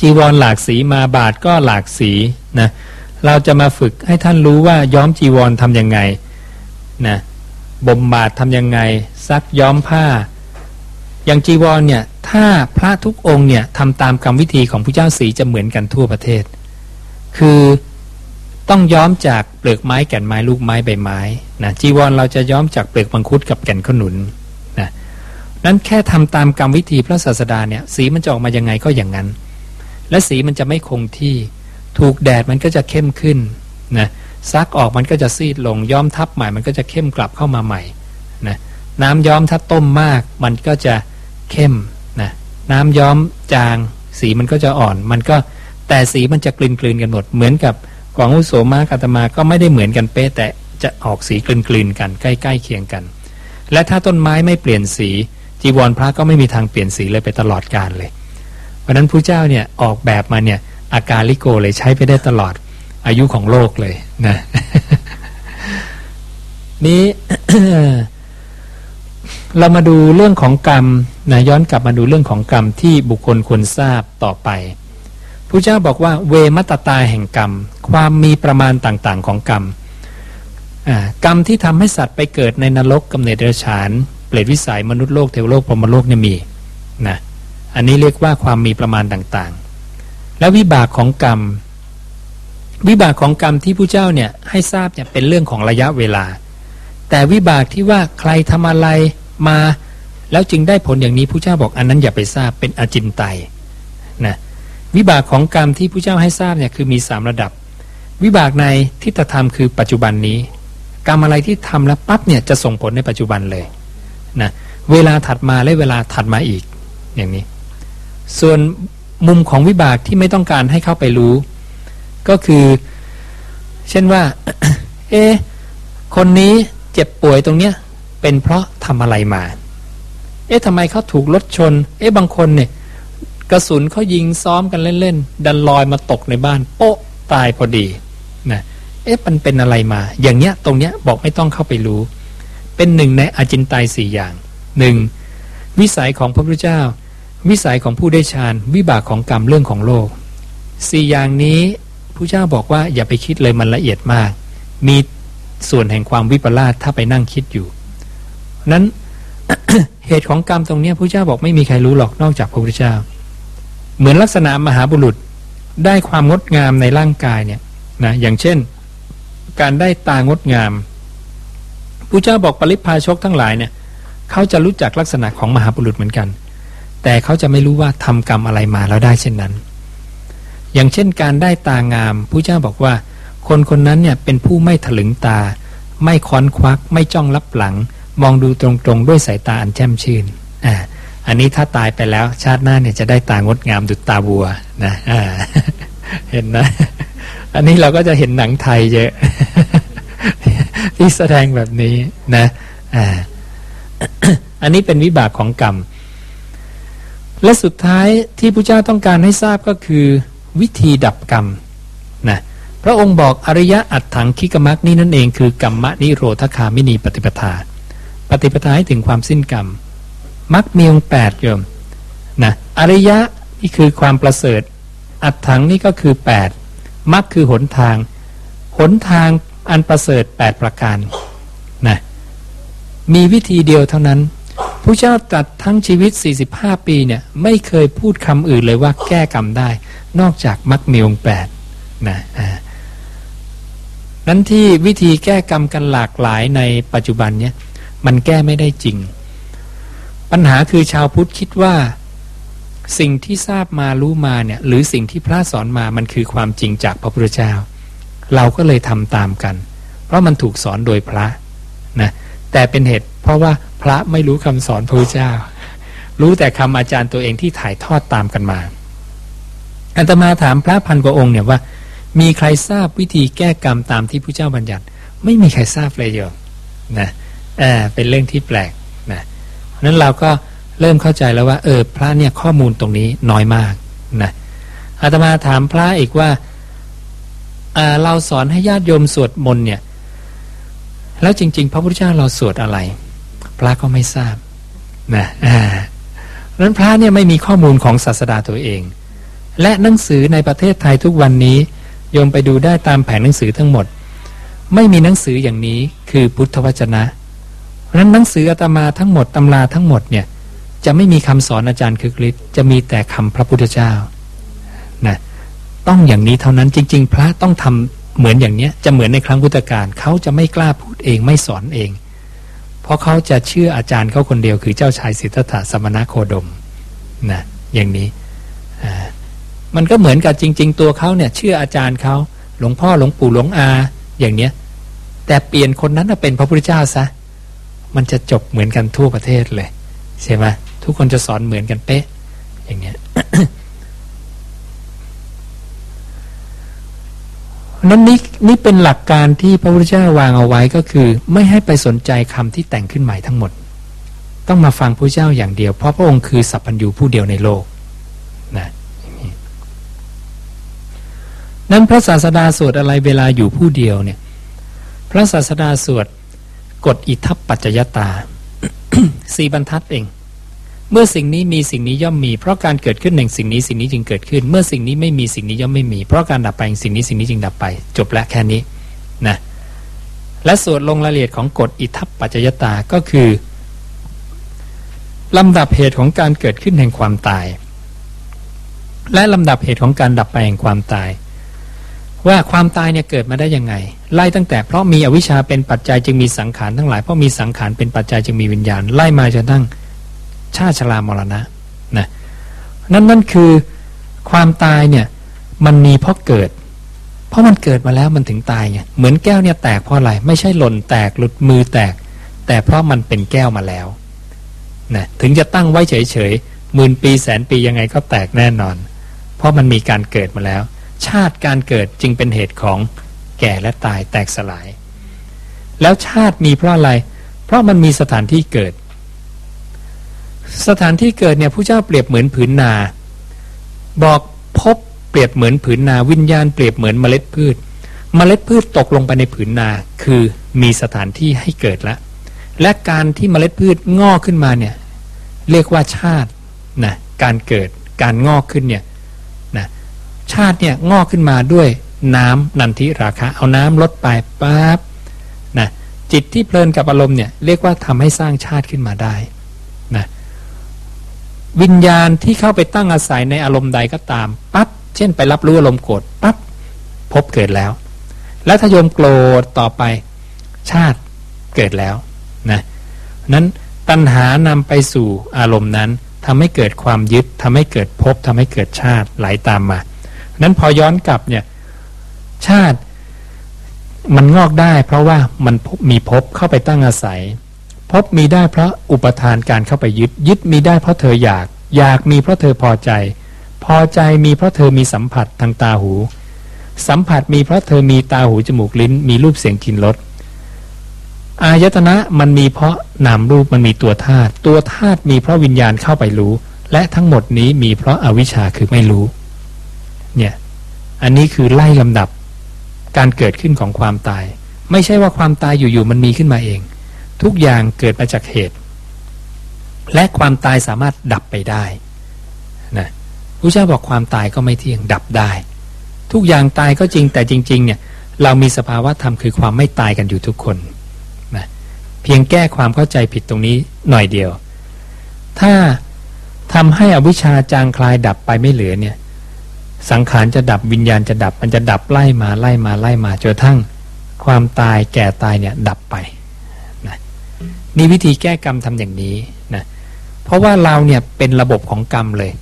จีวรหลากสีมาบาทก็หลากสีนะเราจะมาฝึกให้ท่านรู้ว่าย้อมจีวรทำยังไงนะบ่มบาททำยังไง ซักย้อมผ้า อย่างจีวรเนี่ยถ้าพระทุกองค์เนี่ยทำตามกรรมวิธีของพระเจ้าสีจะเหมือนกันทั่วประเทศ คือ ต้องย้อมจากเปลือกไม้แก่นไม้ลูกไม้ใบไม้นะจีวรเราจะย้อมจากเปลือกมังคุดกับแก่นขนุนนะนั้นแค่ทำตามกรรมวิธีพระศาสดาเนี่ยสีมันจะออกมายังไงก็อย่างนั้น และสีมันจะไม่คงที่ถูกแดดมันก็จะเข้มขึ้นนะซักออกมันก็จะซีดลงย้อมทับใหม่มันก็จะเข้มกลับเข้ามาใหม่นะน้ำย้อมถ้าต้มมาก มันก็จะเข้มนะน้ำย้อมจาง สีมันก็จะอ่อน มันก็แต่สีมันจะกลืนกลืนกันหมดเหมือนกับ กองอุโสมาคาตมาก็ไม่ได้เหมือนกันเป๊ะแต่จะออกสีกลืนกลืนกันใกล้ๆเคียงกัน และถ้าต้นไม้ไม่เปลี่ยนสีจีวรพระก็ไม่มีทางเปลี่ยนสีเลยไปตลอดกาลเลย เพราะนั้นผู้เจ้าเนี่ยออกแบบมาเนี่ยอาการลิโกเลยใช้ไปได้ตลอดอายุของโลกเลยนะนี้เรามาดูเรื่องของกรรมนะย้อนกลับมาดูเรื่องของกรรมที่บุคคลควรทราบต่อไป พระเจ้าบอกว่าเวมัตตาแห่งกรรม ความมีประมาณต่างๆ ของกรรมกรรมที่ทำให้สัตว์ไปเกิดในนรกกำเนิดเดรัจฉาน เปรตวิสัยมนุษย์โลกเทวโลกพรมโลกเนี่ยมีนะอันนี้เรียกว่าความมีประมาณต่างๆ และวิบากของกรรม วิบากของกรรมที่ผู้เจ้าเนี่ยให้ทราบเนี่ยเป็นเรื่องของระยะเวลา แต่วิบากที่ว่าใครทำอะไรมา แล้วจึงได้ผลอย่างนี้ผู้เจ้าบอกอันนั้นอย่าไปทราบเป็นอจินไตยนะ วิบากของกรรมที่ผู้เจ้าให้ทราบเนี่ยคือมีสามระดับ วิบากในทิฏฐธรรมคือปัจจุบันนี้ กรรมอะไรที่ทำแล้วปั๊บเนี่ยจะส่งผลในปัจจุบันเลยนะเวลาถัดมาและเวลาถัดมาอีกอย่างนี้ ส่วนมุมของวิบากที่ไม่ต้องการให้เข้าไปรู้ ก็คือ เช่นว่า เอ๊คนนี้เจ็บป่วยตรงเนี้ยเป็นเพราะทำอะไรมา เอ๊ะทำไมเขาถูกรถชน เอ๊ะบางคนเนี่ย กระสุนเขายิงซ้อมกันเล่นๆ ดันลอยมาตกในบ้าน โป๊ะตายพอดีนะเอ๊ะมันเป็นอะไรมา อย่างเนี้ยตรงเนี้ยบอกไม่ต้องเข้าไปรู้ เป็นหนึ่งในอาจินไตยสี่อย่างหนึ่งวิสัยของพระพุทธเจ้า วิสัยของผู้ได้ฌานวิบากของกรรมเรื่องของโลกสี่อย่างนี้ผู้เจ้าบอกว่าอย่าไปคิดเลยมันละเอียดมาก มีส่วนแห่งความวิปลาสถ้าไปนั่งคิดอยู่ นั้นเหตุของกรรมตรงนี้พระเจ้าบอกไม่มีใครรู้หรอกนอกจากพระพุทธเจ้า เหมือนลักษณะมหาบุรุษได้ความงดงามในร่างกายเนี่ยนะอย่างเช่น การได้ตางดงามผู้เจ้าบอกปริพาชกทั้งหลายเนี่ยเขาจะรู้จักลักษณะของมหาบุรุษเหมือนกัน แต่เขาจะไม่รู้ว่าทำกรรมอะไรมาแล้วได้เช่นนั้น อย่างเช่น การได้ตางามผู้เจ้าบอกว่า คนคนนั้นเนี่ยเป็นผู้ไม่ถลึงตา ไม่ค้อนควัก ไม่จ้องรับหลัง มองดูตรงๆ ด้วยสายตาอันแช่มชื่นอ่า อันนี้ถ้าตายไปแล้วชาติหน้าเนี่ยจะได้ตางดงามดุจตาบัวนะเห็นนะ อันนี้เราก็จะเห็นหนังไทยเยอะ ที่แสดงแบบนี้นะอ่าอันนี้เป็นวิบากของกรรม และสุดท้ายที่พระเจ้าต้องการให้ทราบก็คือ วิธีดับกรรมนะพระองค์บอกอริยะอัตถังคิกมักนี่นั่นเองคือกรรมนิโรธคามินีปฏิปทา ปฏิปทาให้ถึงความสิ้นกรรม มักมีองแปดโยมนะอริยะนี่คือความประเสริฐ อัตถังนี่ก็คือแปดมักคือหนทาง หนทางอันประเสริฐแปดประการนะมีวิธีเดียวเท่านั้นผู้เจ้าตรัสทั้งชีวิต 45 ปีเนี่ยไม่เคยพูดคำอื่นเลยว่าแก้กรรมได้ นอกจากมักมีองแปดนะนั้นที่วิธีแก้กรรมกันหลากหลายในปัจจุบันเนี่ยมันแก้ไม่ได้จริง ปัญหาคือชาวพุทธคิดว่าสิ่งที่ทราบมารู้มาเนี่ยหรือสิ่งที่พระสอนมามันคือความจริงจากพระพุทธเจ้า เราก็เลยทำตามกัน เพราะมันถูกสอนโดยพระนะแต่เป็นเหตุเพราะว่าพระไม่รู้คำสอนพระพุทธเจ้า รู้แต่คำอาจารย์ตัวเองที่ถ่ายทอดตามกันมาอัตมาถามพระพันกว่าองค์เนี่ยว่า มีใครทราบวิธีแก้กรรมตามที่พระเจ้าบัญญัติ ไม่มีใครทราบเลยโยมนะอ่าเป็นเรื่องที่แปลก นั้นเราก็เริ่มเข้าใจแล้วว่า เออ พระเนี่ยข้อมูลตรงนี้น้อยมากนะอาตมาถามพระอีกว่าเราสอนให้ญาติโยมสวดมนต์เนี่ย แล้วจริง ๆ พระพุทธเจ้าเราสวดอะไร พระก็ไม่ทราบนะอ่านั้นพระเนี่ยไม่มีข้อมูลของศาสดาตัวเอง และหนังสือในประเทศไทยทุกวันนี้โยมไปดูได้ตามแผงหนังสือทั้งหมด ไม่มีหนังสืออย่างนี้คือพุทธวจนะ นั้นหนังสืออาตมาทั้งหมดตำราทั้งหมดเนี่ยจะไม่มีคำสอนอาจารย์คึกฤทธิ์จะมีแต่คำพระพุทธเจ้านะต้องอย่างนี้เท่านั้นจริง ๆ พระต้องทำเหมือนอย่างเนี้ยจะเหมือนในครั้งพุทธกาลเขาจะไม่กล้าพูดเองไม่สอนเอง เพราะเขาจะเชื่ออาจารย์เขาคนเดียวคือเจ้าชายสิทธัตถะสมณโคดมนะอย่างนี้มันก็เหมือนกับจริง ๆ ตัวเขาเนี่ยเชื่ออาจารย์เขาหลวงพ่อหลวงปู่หลวงอาอย่างเนี้ยแต่เปลี่ยนคนนั้นเป็นพระพุทธเจ้าซะ มันจะจบเหมือนกันทั่วประเทศเลยใช่ไหมทุกคนจะสอนเหมือนกันเป๊ะ อย่างเงี้ยนั้นนี่นี่เป็นหลักการที่พระพุทธเจ้าวางเอาไว้ก็คือ ไม่ให้ไปสนใจคำที่แต่งขึ้นใหม่ทั้งหมด ต้องมาฟังพระเจ้าอย่างเดียว เพราะพระองค์คือสัพพัญญูผู้เดียวในโลกนะนั้นพระศาสดาสวดอะไรเวลาอยู่ผู้เดียวเนี่ย พระศาสดาสวด กฎอิทัปปัจจยตาสี่บรรทัดเอง เมื่อสิ่งนี้มีสิ่งนี้ย่อมมี เพราะการเกิดขึ้นแห่งสิ่งนี้สิ่งนี้จึงเกิดขึ้น เมื่อสิ่งนี้ไม่มีสิ่งนี้ย่อมไม่มี เพราะการดับไปแห่งสิ่งนี้สิ่งนี้จึงดับไป จบแล้วแค่นี้นะและส่วนลงรายละเอียดของกฎอิทัปปัจจยตาก็คือลำดับเหตุของการเกิดขึ้นแห่งความตาย และลำดับเหตุของการดับไปแห่งความตาย ว่าความตายเนี่ยเกิดมาได้ยังไง ไล่ตั้งแต่เพราะมีอวิชชาเป็นปัจจัยจึงมีสังขารทั้งหลายเพราะมีสังขารเป็นปัจจัยจึงมีวิญญาณ ไล่มาจนทั้งชาติชรามรณะนะนั่นนั่นคือความตายเนี่ยมันมีเพราะเกิด เพราะมันเกิดมาแล้วมันถึงตายไงเหมือนแก้วเนี่ยแตกเพราะอะไรไม่ใช่หล่นแตกหลุดมือแตก แต่เพราะมันเป็นแก้วมาแล้วนะถึงจะตั้งไว้เฉยๆหมื่นปีแสนปียังไงก็แตกแน่นอน เพราะมันมีการเกิดมาแล้ว ชาติการเกิดจึงเป็นเหตุของแก่และตายแตกสลาย แล้วชาติมีเพราะอะไร เพราะมันมีสถานที่เกิด สถานที่เกิดเนี่ยผู้เจ้าเปรียบเหมือนผืนนา บอกพบเปรียบเหมือนผืนนาวิญญาณเปรียบเหมือนเมล็ดพืช เมล็ดพืชตกลงไปในผืนนาคือมีสถานที่ให้เกิดแล้วและการที่เมล็ดพืชงอกขึ้นมาเนี่ยเรียกว่าชาตินะการเกิดการงอกขึ้นเนี่ย ชาติเนี่ยงอกขึ้นมาด้วยน้ำนันทิราคะ เอาน้ำลดไปปั๊บนะจิตที่เพลินกับอารมณ์เนี่ยเรียกว่าทำให้สร้างชาติขึ้นมาได้นะวิญญาณที่เข้าไปตั้งอาศัยในอารมณ์ใดก็ตามปั๊บเช่นไปรับรู้อารมณ์โกรธปั๊บพบเกิดแล้ว แล้วถ้าโยมโกรธต่อไปชาติเกิดแล้วนะนั้นตัณหานำไปสู่อารมณ์นั้นทำให้เกิดความยึดทำให้เกิดภพทำให้เกิดชาติไหลาตามมา นั้นพอย้อนกลับเนี่ยชาติมันงอกได้ เพราะว่ามันมีภพเข้าไปตั้งอาศัยภพมีได้เพราะอุปทานการเข้าไปยึด ยึดมีได้เพราะเธออยาก อยากมีเพราะเธอพอใจ พอใจมีเพราะเธอมีสัมผัสทางตาหู สัมผัสมีเพราะเธอมีตาหูจมูกลิ้น มีรูปเสียงกลิ่นรสอายตนะมันมีเพราะนามรูปมันมีตัวธาตุตัวธาตุมีเพราะวิญญาณเข้าไปรู้ และทั้งหมดนี้มีเพราะอาวิชชาคือไม่รู้ เนี่ยอันนี้คือไล่ลำดับการเกิดขึ้นของความตาย ไม่ใช่ว่าความตายอยู่ๆมันมีขึ้นมาเอง ทุกอย่างเกิดมาจากเหตุ และความตายสามารถดับไปได้นะพระเจ้าบอกความตายก็ไม่เที่ยงดับได้ ทุกอย่างตายก็จริงแต่จริงๆเนี่ยเรามีสภาวะธรรมคือความไม่ตายกันอยู่ทุกคนนะเพียงแก้ความเข้าใจผิดตรงนี้หน่อยเดียว ถ้าทำให้อวิชชาจางคลายดับไปไม่เหลือเนี่ย สังขารจะดับวิญญาณจะดับ มันจะดับไล่มาไล่มาไล่มาจนทั้งความตายแก่ตายเนี่ยดับไปนะนี่วิธีแก้กรรมทำอย่างนี้นะเพราะว่าเราเนี่ยเป็นระบบของกรรมเลย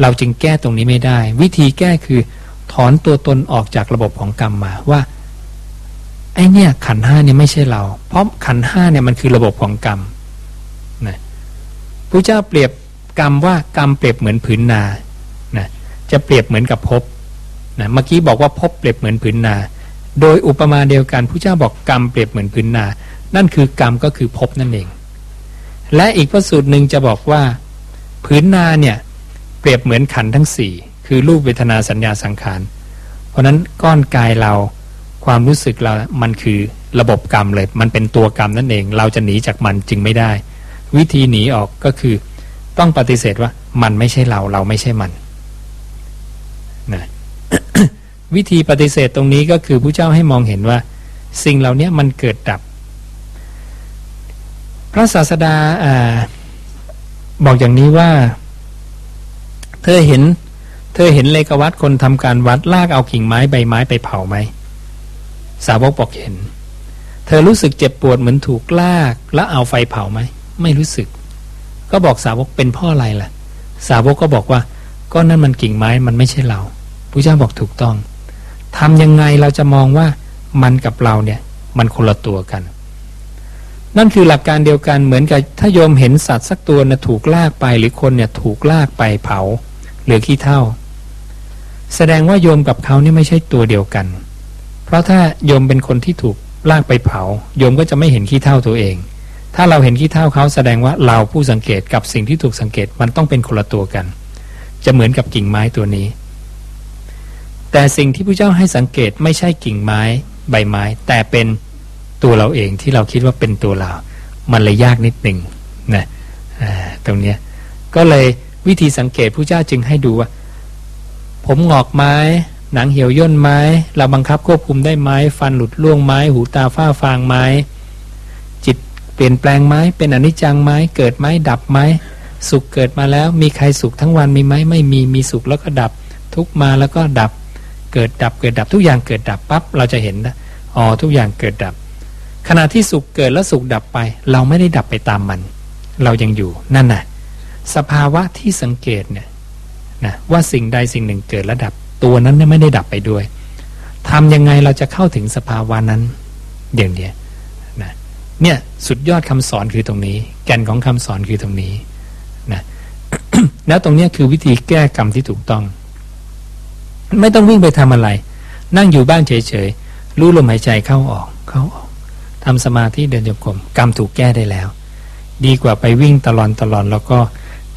เราจึงแก้ตรงนี้ไม่ได้ วิธีแก้คือถอนตัวตนออกจากระบบของกรรมมาว่าไอเนี่ยขันห้าเนี่ยไม่ใช่เรา เพราะขันห้าเนี่ยมันคือระบบของกรรมนะพระเจ้าเปรียบกรรมว่ากรรมเปรียบเหมือนผืนนา จะเปรียบเหมือนกับภพนะเมื่อกี้บอกว่าภพเปรียบเหมือนผืนนา โดยอุปมาเดียวกันพระเจ้าบอกกรรมเปรียบเหมือนผืนนา นั่นคือกรรมก็คือภพนั่นเอง และอีกพระสูตรหนึ่งจะบอกว่าผืนนาเนี่ยเปรียบเหมือนขันทั้งสี่คือรูปเวทนาสัญญาสังขาร เพราะนั้นก้อนกายเราความรู้สึกเรา มันคือระบบกรรมเลย มันเป็นตัวกรรมนั่นเอง เราจะหนีจากมันจึงไม่ได้ วิธีหนีออกก็คือ ต้องปฏิเสธว่ามันไม่ใช่เรา เราไม่ใช่มัน นะวิธีปฏิเสธตรงนี้ก็คือผู้เจ้าให้มองเห็นว่า สิ่งเหล่านี้มันเกิดดับ พระศาสดาอบอกอย่างนี้ว่า เธอเห็น เธอเห็นเลกวัดคนทำการวัดลากเอากิ่งไม้ใบไม้ไปเผาไหมสาวกบอกเห็น เธอรู้สึกเจ็บปวดเหมือนถูกลาก แล้วเอาไฟเผาไหมไม่รู้สึก ก็บอกสาวกเป็นพ่ออะไรล่ะ สาวกก็บอกว่า ก็นั่นมันกิ่งไม้มันไม่ใช่เรา พระเจ้าบอกถูกต้องทำยังไงเราจะมองว่ามันกับเราเนี่ยมันคนละตัวกัน นั่นคือหลักการเดียวกันเหมือนกับถ้าโยมเห็นสัตว์สักตัวนะถูกลากไปหรือคนเนี่ยถูกลากไปเผาหรือขี้เท่า แสดงว่าโยมกับเขาเนี่ยไม่ใช่ตัวเดียวกัน เพราะถ้าโยมเป็นคนที่ถูกลากไปเผา โยมก็จะไม่เห็นขี้เท่าตัวเอง ถ้าเราเห็นขี้เท่าเขาแสดงว่าเราผู้สังเกตกับสิ่งที่ถูกสังเกตมันต้องเป็นคนละตัวกัน จะเหมือนกับกิ่งไม้ตัวนี้ แต่สิ่งที่พระเจ้าให้สังเกตไม่ใช่กิ่งไม้ใบไม้ แต่เป็นตัวเราเองที่เราคิดว่าเป็นตัวเรา มันเลยยากนิดหนึ่งนะตรงเนี้ยก็เลยวิธีสังเกตพระเจ้าจึงให้ดูว่า ผมงอกไม้ หนังเหี่ยวย่นไม้ เราบังคับควบคุมได้ไหมฟันหลุดล่วงไม้ หูตาฝ้าฟางไม้ จิตเปลี่ยนแปลงไม้เป็นอนิจจังไม้ เกิดไม้ดับไม้ สุขเกิดมาแล้ว มีใครสุขทั้งวันมีไหมไม่มีมีสุขแล้วก็ดับ ทุกมาแล้วก็ดับ เกิดดับเกิดดับทุกอย่างเกิดดับปั๊บเราจะเห็นนะอ๋อทุกอย่างเกิดดับ ขณะที่สุขเกิดแล้วสุขดับไป เราไม่ได้ดับไปตามมัน เรายังอยู่นั่นน่ะสภาวะที่สังเกตเนี่ยนะว่าสิ่งใดสิ่งหนึ่งเกิดแล้วดับ ตัวนั้นไม่ได้ดับไปด้วยทำยังไงเราจะเข้าถึงสภาวะนั้นอย่างเดียนะเนี่ยสุดยอดคำสอนคือตรงนี้ แก่นของคำสอนคือตรงนี้นะแล้วตรงนี้คือวิธีแก้กรรมที่ถูกต้อง ไม่ต้องวิ่งไปทำอะไร นั่งอยู่บ้านเฉยๆ รู้ลมหายใจเข้าออก เข้าออกทำสมาธิเดินโยกมกรรมถูกแก้ได้แล้ว ดีกว่าไปวิ่งตลอดตลอดแล้วก็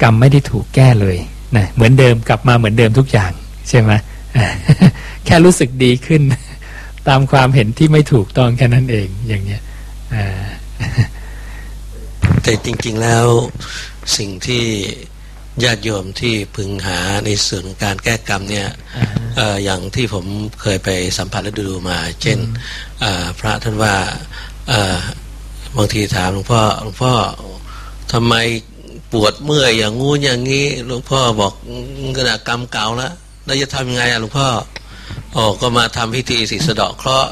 กรรมไม่ได้ถูกแก้เลยนะเหมือนเดิมกลับมาเหมือนเดิมทุกอย่าง ใช่ไหมแค่รู้สึกดีขึ้น ตามความเห็นที่ไม่ถูกต้องแค่นั้นเองอย่างเงี้ยแต่จริง ๆแล้วสิ่งที่ ญาติโยมที่พึงหาในส่วนการแก้กรรมเนี่ยอย่างที่ผมเคยไปสัมผัสและดูมา เช่นพระท่านว่าบางทีถามหลวงพ่อหลวงพ่อทำไมปวดเมื่อยอย่างงูอย่างนี้หลวงพ่อบอกกระดากรรมเก่าแล้วแล้วจะทำยังไงอะหลวงพ่อโอ้ก็มาทำพิธีสิสะเดาะเคราะห์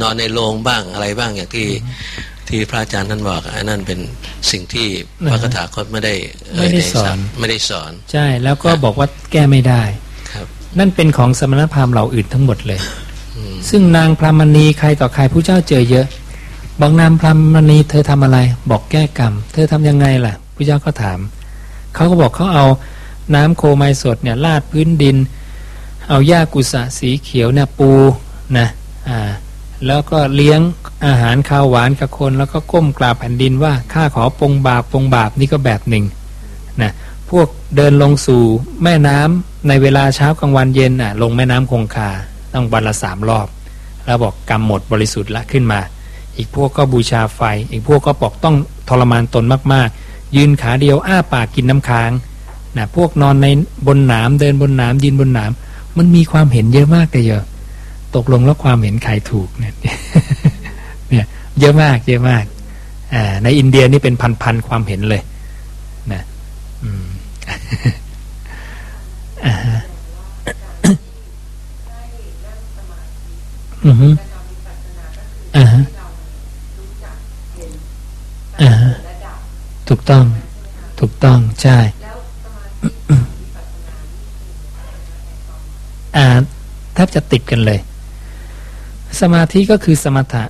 นอนในโรงบ้างอะไรบ้างอย่างที่ ที่พระอาจารย์ท่านบอกอันนั้นเป็นสิ่งที่พระคาถาคตไม่ได้ไม่ได้สอนไม่ได้สอน ใช่แล้วก็บอกว่าแก้ไม่ได้ครับ นั่นเป็นของสมณพราหมณ์เหล่าอื่นทั้งหมดเลย ซึ่งนางพระมณีใครต่อใครผู้เจ้าเจอเยอะ บอกนางพระมณีเธอทำอะไร บอกแก้กรรม เธอทำยังไงล่ะผู้เจ้าก็ถามเขาก็บอกเขาเอาน้ำโคไมสดเนี่ยลาดพื้นดิน เอาหญ้ากุสะสีเขียวเนี่ยปูนะอ่า แล้วก็เลี้ยงอาหารข้าวหวานกับคน แล้วก็ก้มกราบแผ่นดินว่าข้าขอปงบาปปงบาปนี่ก็แบบหนึ่งนะพวกเดินลงสู่แม่น้ำในเวลาเช้ากลางวันเย็นอะลงแม่น้ำคงคาต้องวันละสามรอบ แล้วบอกกรรมหมดบริสุทธิ์ละขึ้นมา อีกพวกก็บูชาไฟ อีกพวกก็บอกต้องทรมานตนมากๆ ยืนขาเดียวอ้าปากกินน้ำค้างนะพวกนอนในบนหนามเดินบนหนามยืนบนหนามมันมีความเห็นเยอะมากเลยเยอะ ตกลงแล้วความเห็นใครถูกเนี่ยเนี่ยเยอะมากเยอะมากอ่าในอินเดียนี่เป็นพันๆความเห็นเลยนะอืมอ่าอือฮึอ่าฮะอ่าฮะถูกต้อง ถูกต้อง ใช่อ่าแทบจะติดกันเลย สมาธิก็คือสมถะ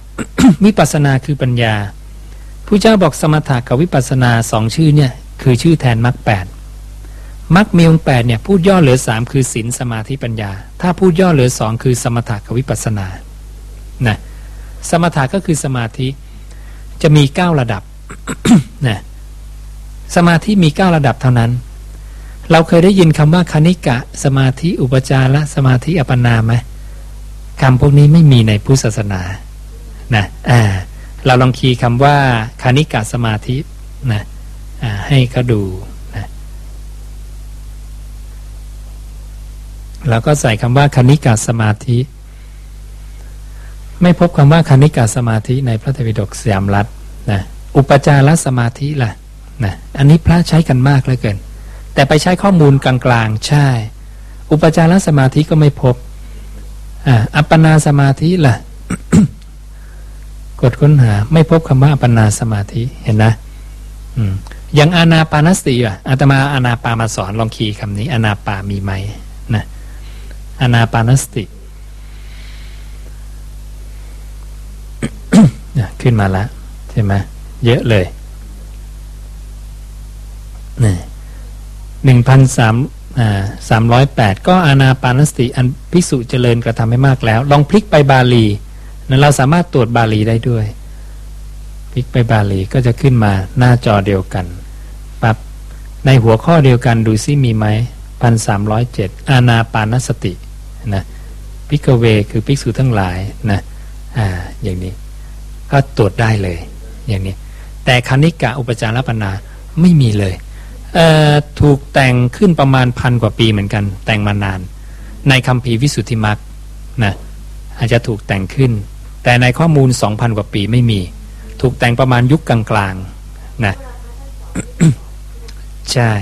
วิปัสนาคือปัญญาผู้เจ้าบอกสมถะกับวิปัสนาสองชื่อเนี่ยคือชื่อแทนมรรคแปดมรรคมีองแปดเนี่ยพูดย่อเหลือสามคือศีลสมาธิปัญญา ถ้าพูดย่อเหลือสองคือสมถะกับวิปัสสนานะสมถะก็คือสมาธิจะมีเก้าระดับนะสมาธิมีเก้าระดับเท่านั้น เราเคยได้ยินคำว่าคณิกะ สมาธิอุปจารสมาธิอัปปนาไหม คำพวกนี้ไม่มีในพุทธศาสนานะอ่าเราลองคีย์คำว่าคณิกะสมาธินะอ่าให้เขาดูนะแล้วก็ใส่คำว่าคณิกะสมาธิ ไม่พบคำว่าคณิกะสมาธิในพระธรรมปิฎกสยามรัฐนะอุปจารสมาธิล่ะนะอันนี้พระใช้กันมากเหลือเกิน แต่ไปใช้ข้อมูลกลางๆ ใช่ อุปจารสมาธิก็ไม่พบ อ่าอัปปนาสมาธิล่ะ กดค้นหา ไม่พบคำว่าอัปปนาสมาธิเห็นนะอืมอย่างอานาปานสติอะอาตมาอานาปามาสอนลองคีย์คำนี้อานาปามีไหมนะอานาปานสติขึ้นมาแล้วใช่ไหมเยอะเลยนี่หนึ่งพันสาม สามร้อยแปดก็อานาปานสติอันภิกษุเจริญกระทำให้มากแล้ว ลองพลิกไปบาลีนั้นเราสามารถตรวจบาลีได้ด้วย พลิกไปบาลีก็จะขึ้นมาหน้าจอเดียวกันปับในหัวข้อเดียวกันดูซิมีไหมพันสามร้อยเจ็ดอานาปานสตินะพิกเวคือภิกษุทั้งหลายนะอ่าอย่างนี้ ก็ตรวจได้เลย อย่างนี้ แต่คณิกะอุปจารปนาไม่มีเลย ถูกแต่งขึ้นประมาณพันกว่าปีเหมือนกัน แต่งมานาน ในคำพีวิสุทธิมักนะอาจจะถูกแต่งขึ้น แต่ในข้อมูลสองพันกว่าปีไม่มี ถูกแต่งประมาณยุคกลางๆนะใช่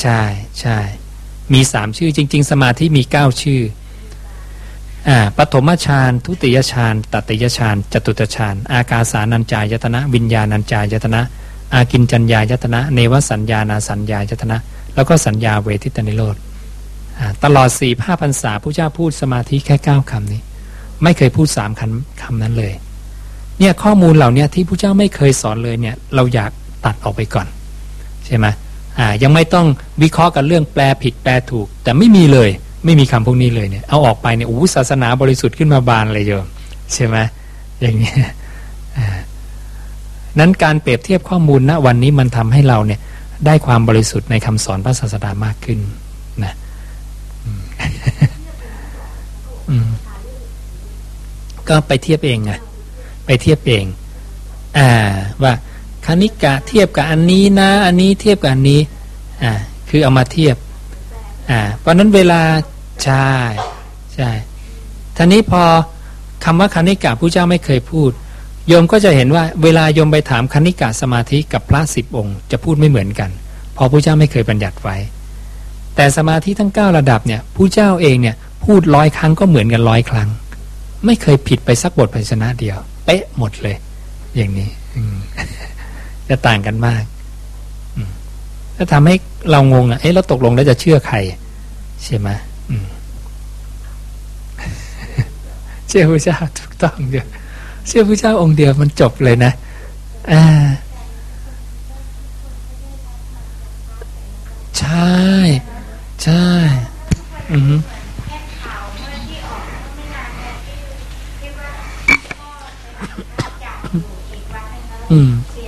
ใช่ใช่มีสามชื่อจริง ๆ สมาธิมีเก้าชื่ออ่าปฐมฌานทุติยฌานตติยฌานจตุตฌานอากาสานัญจายตนะ วิญญาณัญจายตนะ อากินจัญญายตนะ เนวสัญญานาสัญญายตนะ แล้วก็สัญญาเวทิตนิโรธตลอดสี่ห้าพันษาพระเจ้าพูดสมาธิแค่เก้าคำนี้ ไม่เคยพูดสามคำคำนั้นเลย เนี่ยข้อมูลเหล่านี้ที่พระเจ้าไม่เคยสอนเลยเนี่ยเราอยากตัดออกไปก่อน ใช่ไหมอ่ายังไม่ต้องวิเคราะห์กันเรื่องแปลผิดแปลถูก แต่ไม่มีเลยไม่มีคำพวกนี้เลยเนี่ยเอาออกไปเนี่ยอู้ศาสนาบริสุทธิ์ขึ้นมาบานเลยโยมใช่ไหมอย่างนี้ นั้นการเปรียบเทียบข้อมูลณวันนี้มันทำให้เราเนี่ยได้ความบริสุทธิ์ในคำสอนพระศาสดามากขึ้นนะก็ไปเทียบเองไงไปเทียบเอง อ่า ว่าคณิกะเทียบกับอันนี้นะ อันนี้เทียบกับอันนี้ อ่า คือเอามาเทียบ อ่า เพราะนั้นเวลาใช่ใช่ท่านี้พอคำว่าคณิกะผู้เจ้าไม่เคยพูด โยมก็จะเห็นว่าเวลาโยมไปถามคณิกาสมาธิกับพระสิบองค์ จะพูดไม่เหมือนกัน เพราะพระเจ้าไม่เคยบัญญัติไว้ แต่สมาธิทั้งเก้าระดับเนี่ยผู้เจ้าเองเนี่ยพูดร้อยครั้งก็เหมือนกันร้อยครั้ง ไม่เคยผิดไปสักบทพยัญชนะเดียว เป๊ะหมดเลย อย่างนี้จะต่างกันมากถ้าทำให้เรางงอะเอ๊ะเราตกลงแล้วจะเชื่อใคร ใช่ไหมเชื่อพระเจ้าถูกต้องเดียว เชื่อพระเจ้าองค์เดียวมันจบเลยนะอ่าใช่ ใช่ อืมจากอยู่อีกวัดหนึงแล้วอืมเสี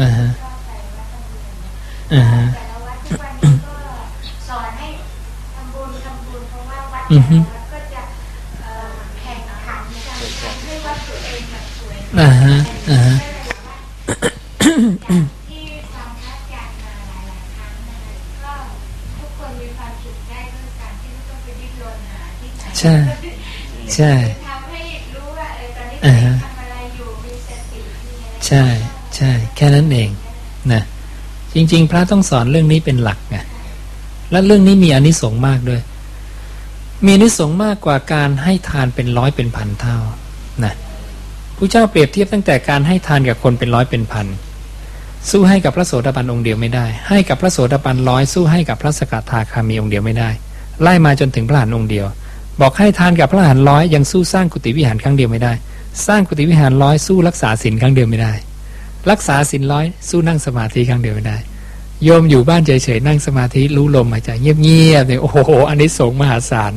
อ่าฮะชอบไปวัดตะเวนเนี่ยอ่าฮะแต่ละวัดทุกวันนี้ก็สอนให้ทำบุญทำบุญเพราะว่าวัดอืแต่อฮึละวัดก็จะเอ่อแข่งขันกันทำให้วัดตัวเองแบบสวยอ่าฮะอ่าฮะที่ฟังพระอาจารย์มาหลายๆครั้งนะคะก็ทุกคนมีความสุขได้ด้วยการที่ไม่ต้องไปดิ้นรนหาที่ไหนใช่ใช่ทำให้รู้ว่าเออตอนนี้อ่าฮะทำอะไรอยู่มีสติมีอะไรใช่ใช่ แค่นั้นเองนะจริง ๆ พระต้องสอนเรื่องนี้เป็นหลักไงและเรื่องนี้มีอนิสงส์มากด้วย มีอนิสงส์มากกว่าการให้ทานเป็นร้อยเป็นพันเท่านะผู้เจ้าเปรียบเทียบตั้งแต่การให้ทานกับคนเป็นร้อยเป็นพันสู้ให้กับพระโสดาบันองค์เดียวไม่ได้ ให้กับพระโสดาบันร้อยสู้ให้กับพระสกทาคามีองค์เดียวไม่ได้ ไล่มาจนถึงพระหันองค์เดียว บอกให้ทานกับพระหันร้อยยังสู้สร้างกุฏิวิหารครั้งเดียวไม่ได้ สร้างกุฏิวิหารร้อยสู้รักษาศีลครั้งเดียวไม่ได้ รักษาศีลร้อยสู้นั่งสมาธิครั้งเดียวไม่ได้โยมอยู่บ้านเฉยๆนั่งสมาธิรู้ลมหายใจเงียบๆเนี่ยโอ้โหอันนี้สงมหาศาล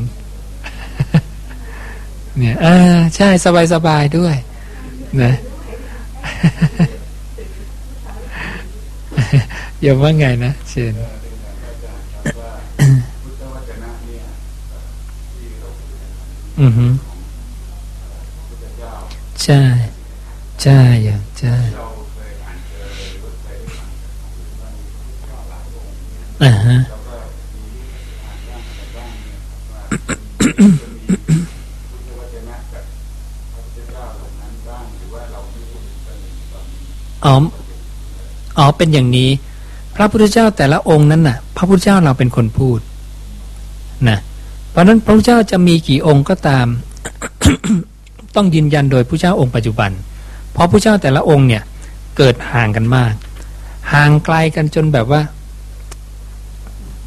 เนี่ยอ่าใช่สบายๆด้วยนะโยมว่าไงนะเชิญอือฮึใช่ ใช่โยมใช่ อ่าฮะอ๋ออ๋อเป็นอย่างนี้ พระพุทธเจ้าแต่ละองค์นั้นน่ะ พระพุทธเจ้าเราเป็นคนพูดนะเพราะนั้นพระพุทธเจ้าจะมีกี่องค์ก็ตาม ต้องยืนยันโดยพระเจ้าองค์ปัจจุบัน เพราะพระเจ้าแต่ละองค์เนี่ย เกิดห่างกันมาก ห่างไกลกันจนแบบว่า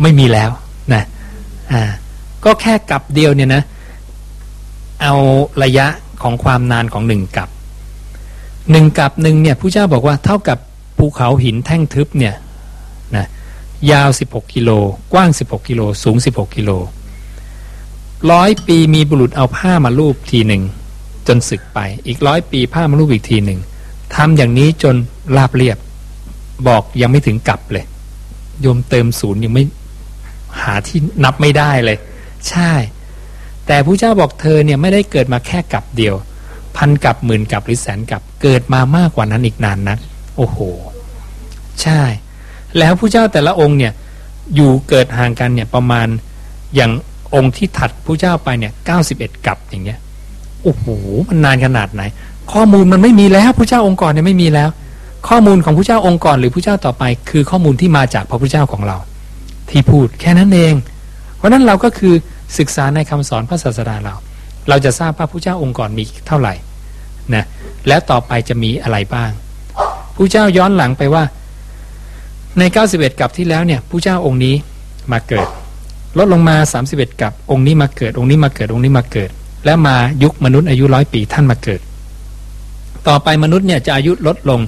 ไม่มีแล้วนะอ่าก็แค่กับเดียวเนี่ยนะ เอาระยะของความนานของหนึ่งกับหนึ่งกับหนึ่งเนี่ยผู้เจ้าบอกว่าเท่ากับภูเขาหินแท่งทึบเนี่ยนะยาว 16 กิโล กว้าง 16 กิโล สูง 16 กิโลร้อยปีมีบุรุษเอาผ้ามาลูบทีหนึ่ง จนสึกไป อีกร้อยปีผ้ามาลูบอีกทีหนึ่งทำอย่างนี้จนราบเรียบ บอกยังไม่ถึงกลับเลย โยมเติมศูนย์ยังไม่ หาที่นับไม่ได้เลย ใช่ แต่ผู้เจ้าบอกเธอเนี่ยไม่ได้เกิดมาแค่กับเดียว พันกับหมื่นกับหรือแสนกับเกิดมามากกว่านั้นอีกนานนัก โอ้โห ใช่ แล้วผู้เจ้าแต่ละองค์เนี่ยอยู่เกิดห่างกันเนี่ยประมาณอย่างองค์ที่ถัดผู้เจ้าไปเนี่ยเก้าสิบเอ็ดกับอย่างเงี้ยโอ้โหมันนานขนาดไหน ข้อมูลมันไม่มีแล้วผู้เจ้าองค์ก่อนเนี่ยไม่มีแล้ว ข้อมูลของผู้เจ้าองค์ก่อนหรือผู้เจ้าต่อไป คือข้อมูลที่มาจากพระพุทธเจ้าของเรา ที่พูดแค่นั้นเอง เพราะนั้นเราก็คือศึกษาในคำสอนพระศาสดาเรา เราจะทราบว่าผู้เจ้าองค์ก่อนมีเท่าไหร่นะแล้วต่อไปจะมีอะไรบ้างผู้เจ้าย้อนหลังไปว่า ใน 91 กับที่แล้วเนี่ยผู้เจ้าองค์นี้มาเกิด ลดลงมา 31 กับองค์นี้มาเกิด องค์นี้มาเกิดองค์นี้มาเกิด แล้มายุคมนุษย์อายุร้อยปีท่านมาเกิด ต่อไปมนุษย์เนี่ยจะอายุลดลง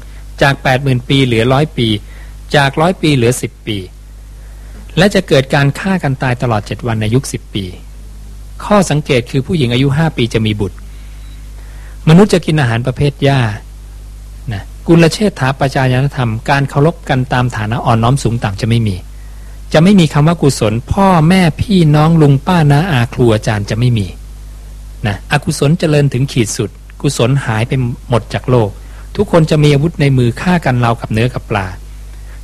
จาก 80,000 ปีเหลือร้อยปี จากร้อยปีเหลือ 10 ปี และจะเกิดการฆ่ากันตายตลอด 7 วันในยุค 10 ปี ข้อสังเกตคือผู้หญิงอายุ 5 ปีจะมีบุตร มนุษย์จะกินอาหารประเภทหญ้านะกุลเชษฐาประจายนธรรม การเคารพกันตามฐานะอ่อนน้อมสูงต่ำจะไม่มี จะไม่มีคำว่ากุศล พ่อแม่พี่น้องลุงป้าน้าอาครูอาจารย์จะไม่มีนะอกุศลเจริญถึงขีดสุด กุศลหายไปหมดจากโลก ทุกคนจะมีอาวุธในมือฆ่ากันเรากับเนื้อกับปลา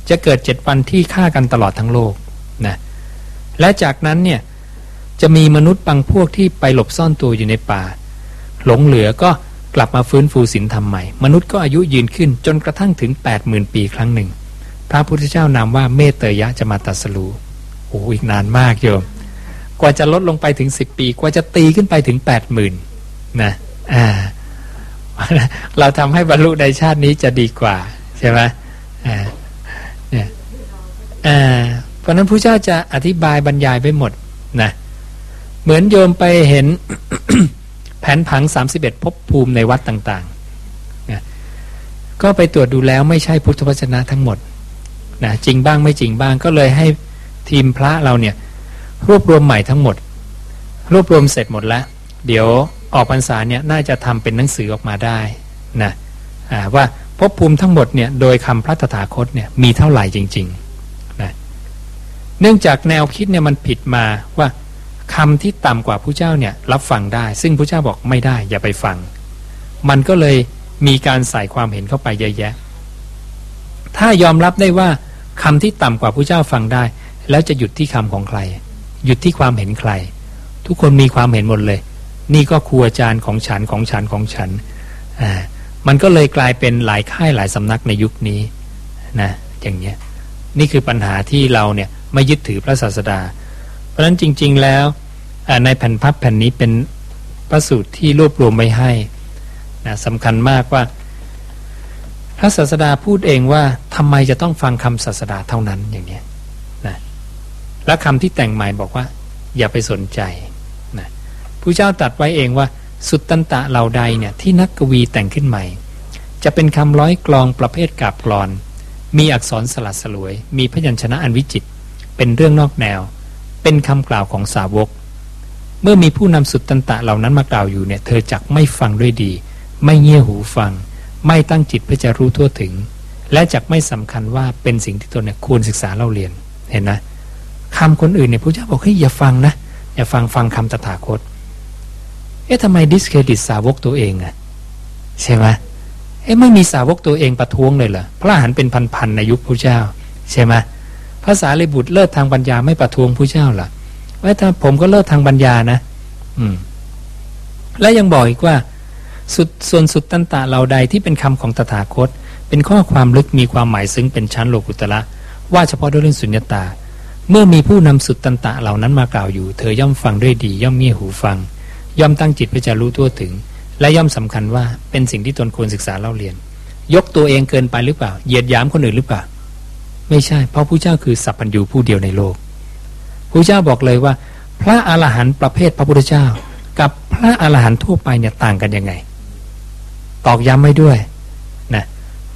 จะเกิดเจ็ดวันที่ฆ่ากันตลอดทั้งโลก และจากนั้นเนี่ยจะมีมนุษย์บางพวกที่ไปหลบซ่อนตัวอยู่ในป่า หลงเหลือก็กลับมาฟื้นฟูศีลธรรมใหม่ มนุษย์ก็อายุยืนขึ้นจนกระทั่งถึง 80,000 ปีครั้งหนึ่ง พระพุทธเจ้านามว่าเมตเตยะจะมาตัสรูโอ้อีกนานมากโยม กว่าจะลดลงไปถึง 10 ปี กว่าจะตีขึ้นไปถึง 80,000นะอ่าเราทำให้บรรลุในชาตินี้จะดีกว่า ใช่ไหมอ่าเนี่ยอ่า เพราะนั้นพระเจ้าจะอธิบายบรรยายไปหมดนะเหมือนโยมไปเห็นแผนผัง 31ภพภูมิในวัดต่างๆนะก็ไปตรวจดูแล้วไม่ใช่พุทธวจนะทั้งหมดนะจริงบ้างไม่จริงบ้างก็เลยให้ทีมพระเราเนี่ยรวบรวมใหม่ทั้งหมด รวบรวมเสร็จหมดแล้ว เดี๋ยวออกพรรษาเนี่ยน่าจะทำเป็นหนังสือออกมาได้นะว่าภพภูมิทั้งหมดเนี่ยโดยคำพระตถาคตเนี่ยมีเท่าไหร่จริง ๆ เนื่องจากแนวคิดเนี่ยมันผิดมาว่าคำที่ต่ำกว่าผู้เจ้าเนี่ยรับฟังได้ ซึ่งผู้เจ้าบอกไม่ได้ อย่าไปฟัง มันก็เลยมีการใส่ความเห็นเข้าไปเยอะแยะ ถ้ายอมรับได้ว่าคำที่ต่ำกว่าผู้เจ้าฟังได้ แล้วจะหยุดที่คำของใคร หยุดที่ความเห็นใคร ทุกคนมีความเห็นหมดเลย นี่ก็ครูอาจารย์ของฉันของฉันของฉันอ่ามันก็เลยกลายเป็นหลายค่ายหลายสำนักในยุคนี้นะอย่างเงี้ยนี่คือปัญหาที่เราเนี่ย ไม่ยึดถือพระศาสดา เพราะฉะนั้นจริง ๆแล้วในแผ่นพับแผ่นนี้เป็นพระสูตรที่รวบรวมไว้ให้นะสำคัญมากว่า พระศาสดาพูดเองว่าทำไมจะต้องฟังคำศาสดาเท่านั้นอย่างนี้นะและคำที่แต่งใหม่บอกว่า อย่าไปสนใจนะผู้เจ้าตัดไว้เองว่า สุดตันตะเหล่าใดเนี่ยที่นักกวีแต่งขึ้นใหม่ จะเป็นคำร้อยกลองประเภทกาบกรอน มีอักษรสลัดสลวย มีพยัญชนะอันวิจิต เป็นเรื่องนอกแนว เป็นคำกล่าวของสาวก เมื่อมีผู้นำสุดตันตะเหล่านั้นมากล่าวอยู่เนี่ย เธอจักไม่ฟังด้วยดี ไม่เงี่ยหูฟัง ไม่ตั้งจิตเพื่อจะรู้ทั่วถึง และจักไม่สำคัญว่าเป็นสิ่งที่ตนเนี่ยควรศึกษาเล่าเรียน เห็นนะคำคนอื่นเนี่ยพระเจ้าบอกเฮ้ยอย่าฟังนะ อย่าฟังฟังคำตถาคต เอ๊ะทำไมดิสเครดิตสาวกตัวเองอะใช่ไหมเอ๊ะไม่มีสาวกตัวเองประท้วงเลยเหรอพระหันเป็นพันๆในยุคพระเจ้า ใช่ไหม ภาษาเลบุตรเลิศทางปัญญาไม่ประท้วงพระเจ้าล่ะว่าถ้าผมก็เลิศทางปัญญานะ อืม และยังบอกอีกว่า สุดส่วนสุดตันตะเหล่าใดที่เป็นคำของตถาคต เป็นข้อความลึกมีความหมายซึ้งเป็นชั้นโลกุตละว่าเฉพาะด้วยเรื่องสุญญตา เมื่อมีผู้นำสุดตันตะเหล่านั้นมากล่าวอยู่ เธอย่อมฟังด้วยดี ย่อมเงี่ยหูฟัง ย่อมตั้งจิตเพื่อจะรู้ทั่วถึง และย่อมสำคัญว่าเป็นสิ่งที่ตนควรศึกษาเล่าเรียน ยกตัวเองเกินไปหรือเปล่า เหยียดหยามคนอื่นหรือเปล่า ไม่ใช่ เพราะผู้เจ้าคือสัพพัญญูผู้เดียวในโลกผู้เจ้าบอกเลยว่า พระอรหันต์ประเภทพระพุทธเจ้า กับพระอรหันต์ทั่วไปเนี่ยต่างกันยังไง ตอกย้ำไว้ด้วยนะ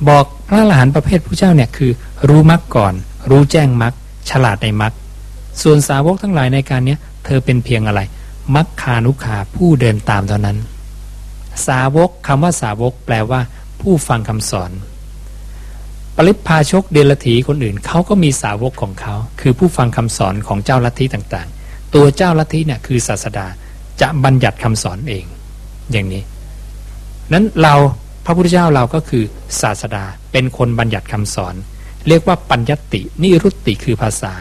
บอกพระอรหันต์ประเภทผู้เจ้าเนี่ยคือ รู้มรรคก่อน รู้แจ้งมรรคฉลาดในมรรคส่วนสาวกทั้งหลายในการเนี้ยเธอเป็นเพียงอะไรมัคคานุขาผู้เดินตามเท่านั้น สาวกคำว่าสาวกแปลว่า ผู้ฟังคำสอน ปริพาชกเดลถีคนอื่นเขาก็มีสาวกของเขา คือผู้ฟังคำสอนของเจ้าลัทธิต่างๆ ตัวเจ้าลัทธิเนี่ยคือศาสดาจะบัญญัติคำสอนเอง อย่างนี้ นั้นเราพระพุทธเจ้าเราก็คือศาสดาเป็นคนบัญญัติคำสอน เรียกว่าปัญญตินิรุตติคือภาษา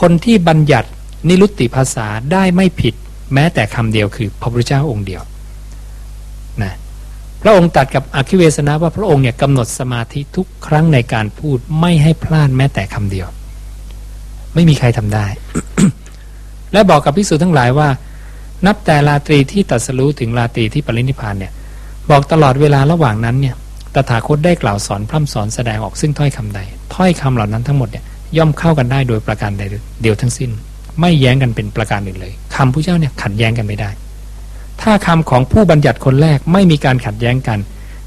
คนที่บัญญัตินิรุตติภาษาได้ไม่ผิด แม้แต่คำเดียวคือพระพุทธเจ้าองค์เดียวนะ พระองค์ตัดกับอคิเวสนะว่าพระองค์เนี่ยกำหนดสมาธิทุกครั้งในการพูดไม่ให้พลาดแม้แต่คำเดียว ไม่มีใครทำได้ และบอกกับพิสูจทั้งหลายว่า นับแต่ราตรีที่ตัดสรู้ถึงราตรีที่ปรินิพานเนี่ยบอกตลอดเวลาระหว่างนั้นเนี่ยตถาคตได้กล่าวสอนพร่ำสอนแสดงออกซึ่งถ้อยคำใด ถ้อยคำเหล่านั้นทั้งหมดเนี่ยย่อมเข้ากันได้โดยประการใดเดียวทั้งสิ้น ไม่แย้งกันเป็นประการอื่นเลยคำผู้เจ้าเนี่ยขัดแย้งกันไม่ได้ ถ้าคำของผู้บัญญัติคนแรกไม่มีการขัดแย้งกัน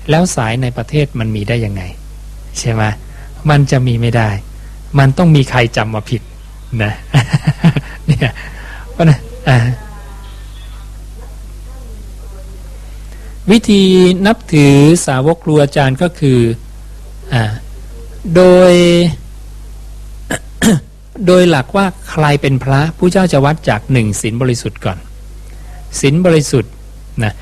แล้วสายในประเทศมันมีได้ยังไง ใช่ไหมมันจะมีไม่ได้ มันต้องมีใครจำมาผิดนะเนี่ยเพราะนะวิธีนับถือสาวกครูอาจารย์ก็คืออโดย โดยหลักว่าใครเป็นพระผู้เจ้าจะวัดจากหนึ่งศีลบริสุทธิ์ก่อน ศีลบริสุทธิ์นะ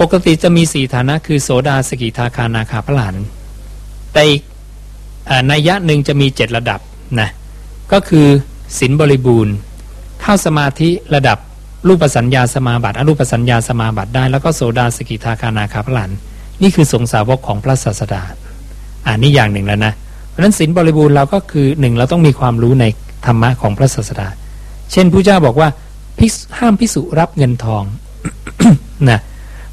ปกติจะมีสี่ฐานะคือโสดาสกิทาคานาคาพระหลานแต่อีกนัยยะหนึ่งจะมีเจ็ดระดับนะก็คือศีลบริบูรณ์เข้าสมาธิระดับรูปสัญญาสมาบัติอรูปสัญญาสมาบัติได้ แล้วก็โสดาสกิทาคานาคาพระหลานนี่คือสงสาวกของพระศาสดาอ่านี่อย่างหนึ่งแล้วนะเพราะนั้นศีลบริบูรณ์เราก็คือหนึ่งเราต้องมีความรู้ในธรรมะของพระศาสดา เช่นผู้เจ้าบอกว่า ห้ามพิสุรับเงินทองนะ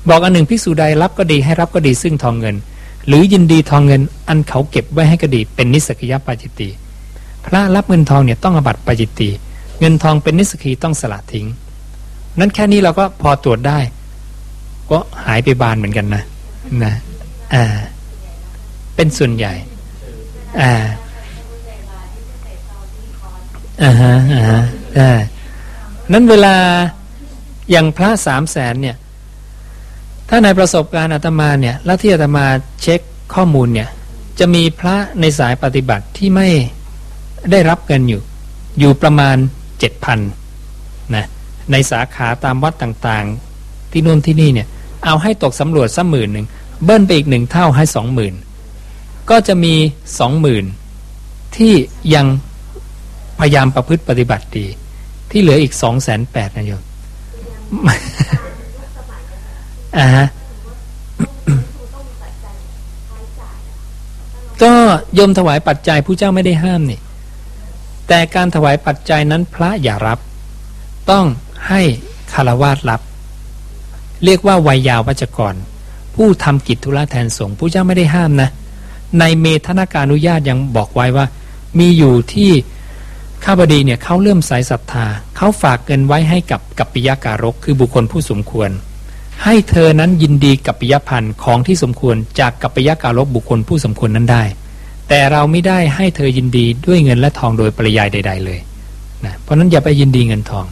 บอกอันหนึ่งพิสุใดรับก็ดีให้รับก็ดีซึ่งทองเงิน หรือยินดีทองเงินอันเขาเก็บไว้ให้ก็ดีเป็นนิสกิยปาจิตติพระรับเงินทองเนี่ยต้องอบัตปาจิตติเงินทองเป็นนิสกีต้องสละทิ้ง นั้นแค่นี้เราก็พอตรวจได้ ก็หายไปบานเหมือนกันนะนะอ่าเป็นส่วนใหญ่อ่าอ่าฮะอ่าฮะอ่า นั้นเวลาอย่างพระสามแสนเนี่ย ถ้าในประสบการณ์อาตมาเนี่ยแล้วที่อาตมาเช็คข้อมูลเนี่ยจะมีพระในสายปฏิบัติที่ไม่ได้รับเงินอยู่ อยู่ประมาณเจ็ดพันนะในสาขาตามวัดต่างๆ ที่นู่นที่นี่เนี่ย เอาให้ตกสำรวจสักหมื่นหนึ่งเบิ้ลไปอีกหนึ่งเท่าให้สองหมื่นก็จะมีสองหมื่นที่ยังพยายามประพฤติปฏิบัติดี ที่เหลืออีกสองแสนแปดนะโยมอ่าฮะก็โยมถวายปัจจัยผู้เจ้าไม่ได้ห้ามนี่ แต่การถวายปัจจัยนั้นพระอย่ารับ ต้องให้คารวาสรับ เรียกว่าวัยยาวัจกร ผู้ทำกิจธุระแทนสงฆ์ผู้เจ้าไม่ได้ห้ามนะ ในเมธนาการอนุญาตยังบอกไว้ว่า มีอยู่ที่ ข้าบดีเนี่ยเขาเลื่อมสายศรัทธาเขาฝากเงินไว้ให้กับกัปปิยาการก คือบุคคลผู้สมควร ให้เธอนั้นยินดีกับปิยพันธ์ของที่สมควรจากกัปปิยาการกบุคคลผู้สมควรนั้นได้ แต่เราไม่ได้ให้เธอยินดีด้วยเงินและทองโดยปริยายใด ๆ เลยนะเพราะนั้นอย่าไปยินดีเงินทอง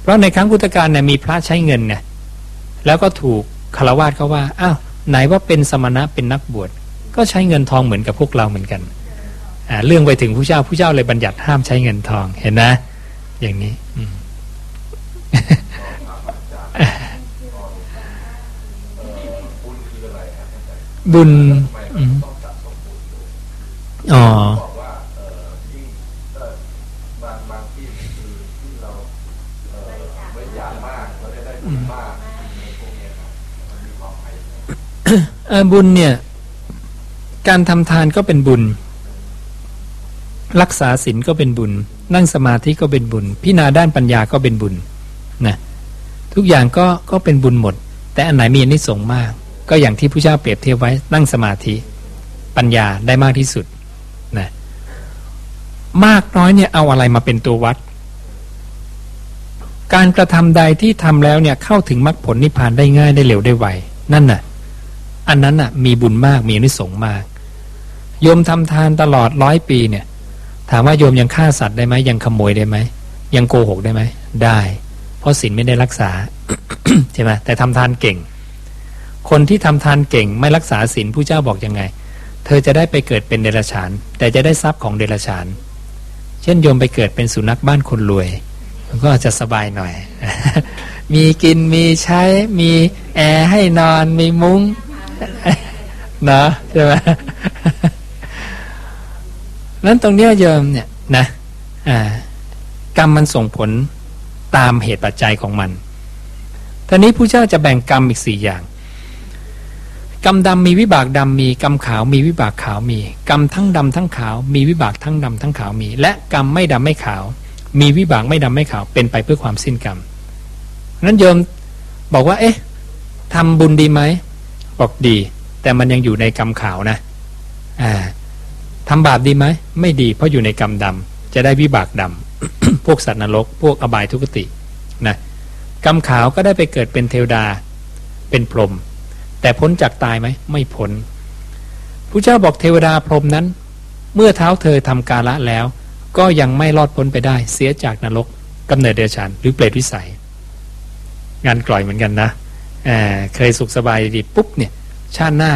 เพราะในครั้งพุทธกาลเนี่ยมีพระใช้เงินเนี่ยแล้วก็ถูกคารวาสเขาว่าอ้าวไหนว่าเป็นสมณะเป็นนักบวชก็ใช้เงินทองเหมือนกับพวกเราเหมือนกัน เรื่องไปถึงผู้เจ้าผู้เจ้าเลยบัญญัติห้ามใช้เงินทองเห็นนะ อย่างนี้บุญอ๋อบุญเนี่ย การทำทานก็เป็นบุญ รักษาศีลก็เป็นบุญ นั่งสมาธิก็เป็นบุญ พิจารณาด้านปัญญาก็เป็นบุญนะทุกอย่างก็ก็เป็นบุญหมด แต่อันไหนมีอนิสงส์มาก ก็อย่างที่พระเจ้าเปรียบเทียบไว้นั่งสมาธิ ปัญญาได้มากที่สุดนะมากน้อยเนี่ยเอาอะไรมาเป็นตัววัด การกระทำใดที่ทำแล้วเนี่ยเข้าถึงมรรคผลนิพพานได้ง่ายได้เร็วได้ไวนั่นน่ะ อันนั้นน่ะ มีบุญมากมีอนิสงส์มากโยมทำทานตลอดร้อยปีเนี่ย ถามว่าโยมยังฆ่าสัตว์ได้ไหมยังขโมยได้ไหมยังโกหกได้ไหมได้ เพราะศีลไม่ได้รักษาใช่ไหมแต่ทำทานเก่ง คนที่ทำทานเก่งไม่รักษาศีลผู้เจ้าบอกยังไง เธอจะได้ไปเกิดเป็นเดรัจฉาน แต่จะได้ทรัพย์ของเดรัจฉาน เช่นโยมไปเกิดเป็นสุนัขบ้านคนรวย มันก็จะสบายหน่อย มีกินมีใช้มีแอร์ให้นอนมีมุง้งนะใช่ไหม นั้นตรงนี้โยมเนี่ยนะกรรมมันส่งผลตามเหตุปัจจัยของมันท่านี้ผู้เจ้าจะแบ่งกรรมอีกสี่อย่าง กรรมดำมีวิบากดำมีกรรมขาวมีวิบากขาวมี กรรมทั้งดำทั้งขาว มีวิบากทั้งดำทั้งขาวมี และกรรมไม่ดำไม่ขาว มีวิบากไม่ดำไม่ขาว เป็นไปเพื่อความสิ้นกรรมนั้นโยมบอกว่า เอ๊ะทำบุญดีไหมบอกดี แต่มันยังอยู่ในกรรมขาวนะ อ่า ทำบาปดีไหมไม่ดีเพราะอยู่ในกรรมดำจะได้วิบากดำพวกสัตว์นรก พวกอบายทุกตินะกรรมขาวก็ได้ไปเกิดเป็นเทวดาเป็นพรหมแต่พ้นจากตายไหมไม่พ้นพระเจ้าบอกเทวดาพรหมนั้น เมื่อเท้าเธอทำกาละแล้ว ก็ยังไม่รอดพ้นไปได้เสียจากนรกกำเนิดเดชันหรือเปรตวิสัย งานกล่อยเหมือนกันนะเเคยสุขสบายดีปุ๊บเนี่ยชาติหน้า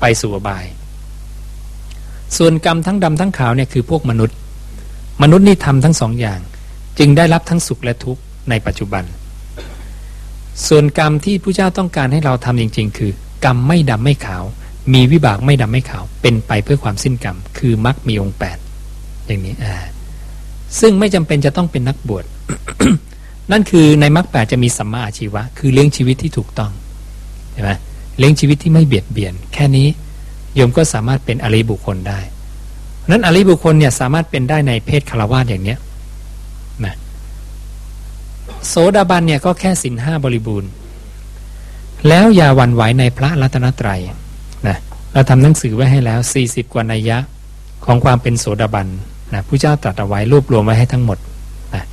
ไปสู่อบาย ส่วนกรรมทั้งดำทั้งขาวเนี่ยคือพวกมนุษย์ มนุษย์นี่ทำทั้งสองอย่าง จึงได้รับทั้งสุขและทุกข์ในปัจจุบัน ส่วนกรรมที่ผู้เจ้าต้องการให้เราทำจริง ๆ คือ กรรมไม่ดำไม่ขาว มีวิบากไม่ดำไม่ขาว เป็นไปเพื่อความสิ้นกรรม คือมรรคมีองค์แปดอย่างนี้อ่าซึ่งไม่จำเป็นจะต้องเป็นนักบวชนั่นคือในมรรคแปดจะมีสัมมาอาชีวะ คือเลี้ยงชีวิตที่ถูกต้องใช่ไหมเลี้ยงชีวิตที่ไม่เบียดเบียน แค่นี้ โยมก็สามารถเป็นอริบุคคลได้นั้นอริบุคคลเนี่ยสามารถเป็นได้ในเพศคารวาสอย่างเนี้ยนะโสดาบันเนี่ยก็แค่สินห้าบริบูรณ์ แล้วอย่าวันไหวในพระรัตนตรัยนะเราทำหนังสือไว้ให้แล้ว 40 กว่านัยยะของความเป็นโสดาบันนะผู้เจ้าตรัสเอาไว้รวบรวมไว้ให้ทั้งหมดนะ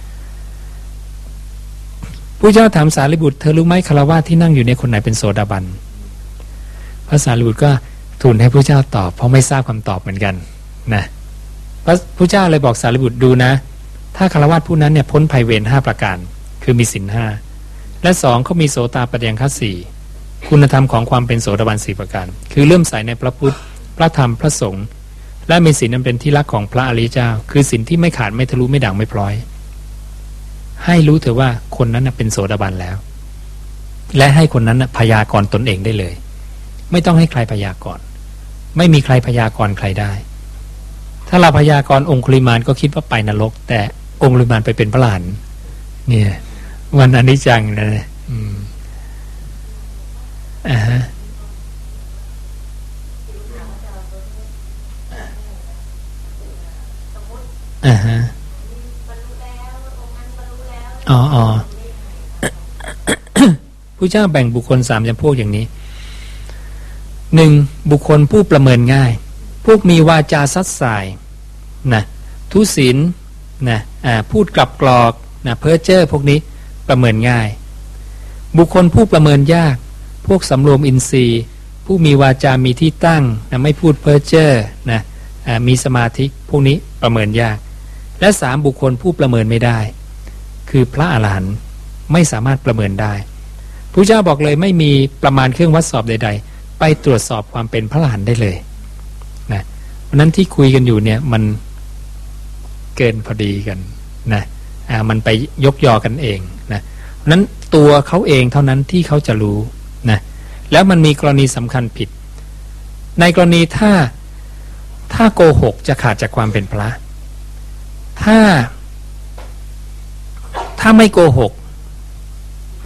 ผผู้เจ้าถามสารีบุตรเธอรู้ไหมคารวะที่นั่งอยู่ในคนไหนเป็นโสดาบันพระสารีบุตรก็ ทูลให้ผู้เจ้าตอบ เพราะไม่ทราบคำตอบเหมือนกันนะพระผู้เจ้าเลยบอกสารีบุตรดูนะ ถ้าคารวะผู้นั้นเนี่ยพ้นภัยเวรห้าประการ คือมีสินห้าและสองเขามีโสตาปัญญคัสสี่คุณธรรมของความเป็นโสดาบันสี่ประการ คือเลื่อมใสในพระพุทธ พระธรรม พระสงฆ์และมีศีลนั้นเป็นที่รักของพระอริยเจ้า คือศีลที่ไม่ขาดไม่ทะลุไม่ด่างไม่พลอย ให้รู้เถอะว่าคนนั้นเป็นโสดาบันแล้ว และให้คนนั้นพยากรณ์ตนเองได้เลย ไม่ต้องให้ใครพยากรณ์ไม่มีใครพยากรณ์ใครได้ ถ้าเราพยากรณ์องคุลิมานก็คิดว่าไปนรก แต่องคุลิมานไปเป็นพระหลานเนี่ยวันอนิจจังนะอืมอ่าฮะอ่าฮะอ๋ออ๋อผู้เจ้าแบ่งบุคคลสามจำพวกอย่างนี้ หนึ่งบุคคลผู้ประเมินง่าย พวกมีวาจาซัดสายนะทุศินนะพูดกลับกรอกนะเพ้อเจ้อพวกนี้ประเมินง่าย บุคคลผู้ประเมินยาก พวกสำรวมอินทรีย์ ผู้มีวาจามีที่ตั้งนะไม่พูดเพ้อเจ้อนะมีสมาธิพวกนี้ประเมินยาก และสามบุคคลผู้ประเมินไม่ได้ คือพระอาหารหันต์ไม่สามารถประเมินได้พระเจ้าบอกเลยไม่มีประมาณเครื่องวัดสอบใด ๆ ไปตรวจสอบความเป็นพระอรหันต์ได้เลยนะเพราะนั้นที่คุยกันอยู่เนี่ยมันเกินพอดีกันนะอ่ามันไปยกยอกันเองนะนั้นตัวเขาเองเท่านั้นที่เขาจะรู้นะแล้วมันมีกรณีสำคัญผิด ในกรณีถ้าถ้าโกหกจะขาดจากความเป็นพระ ถ้า ถ้าไม่โกหก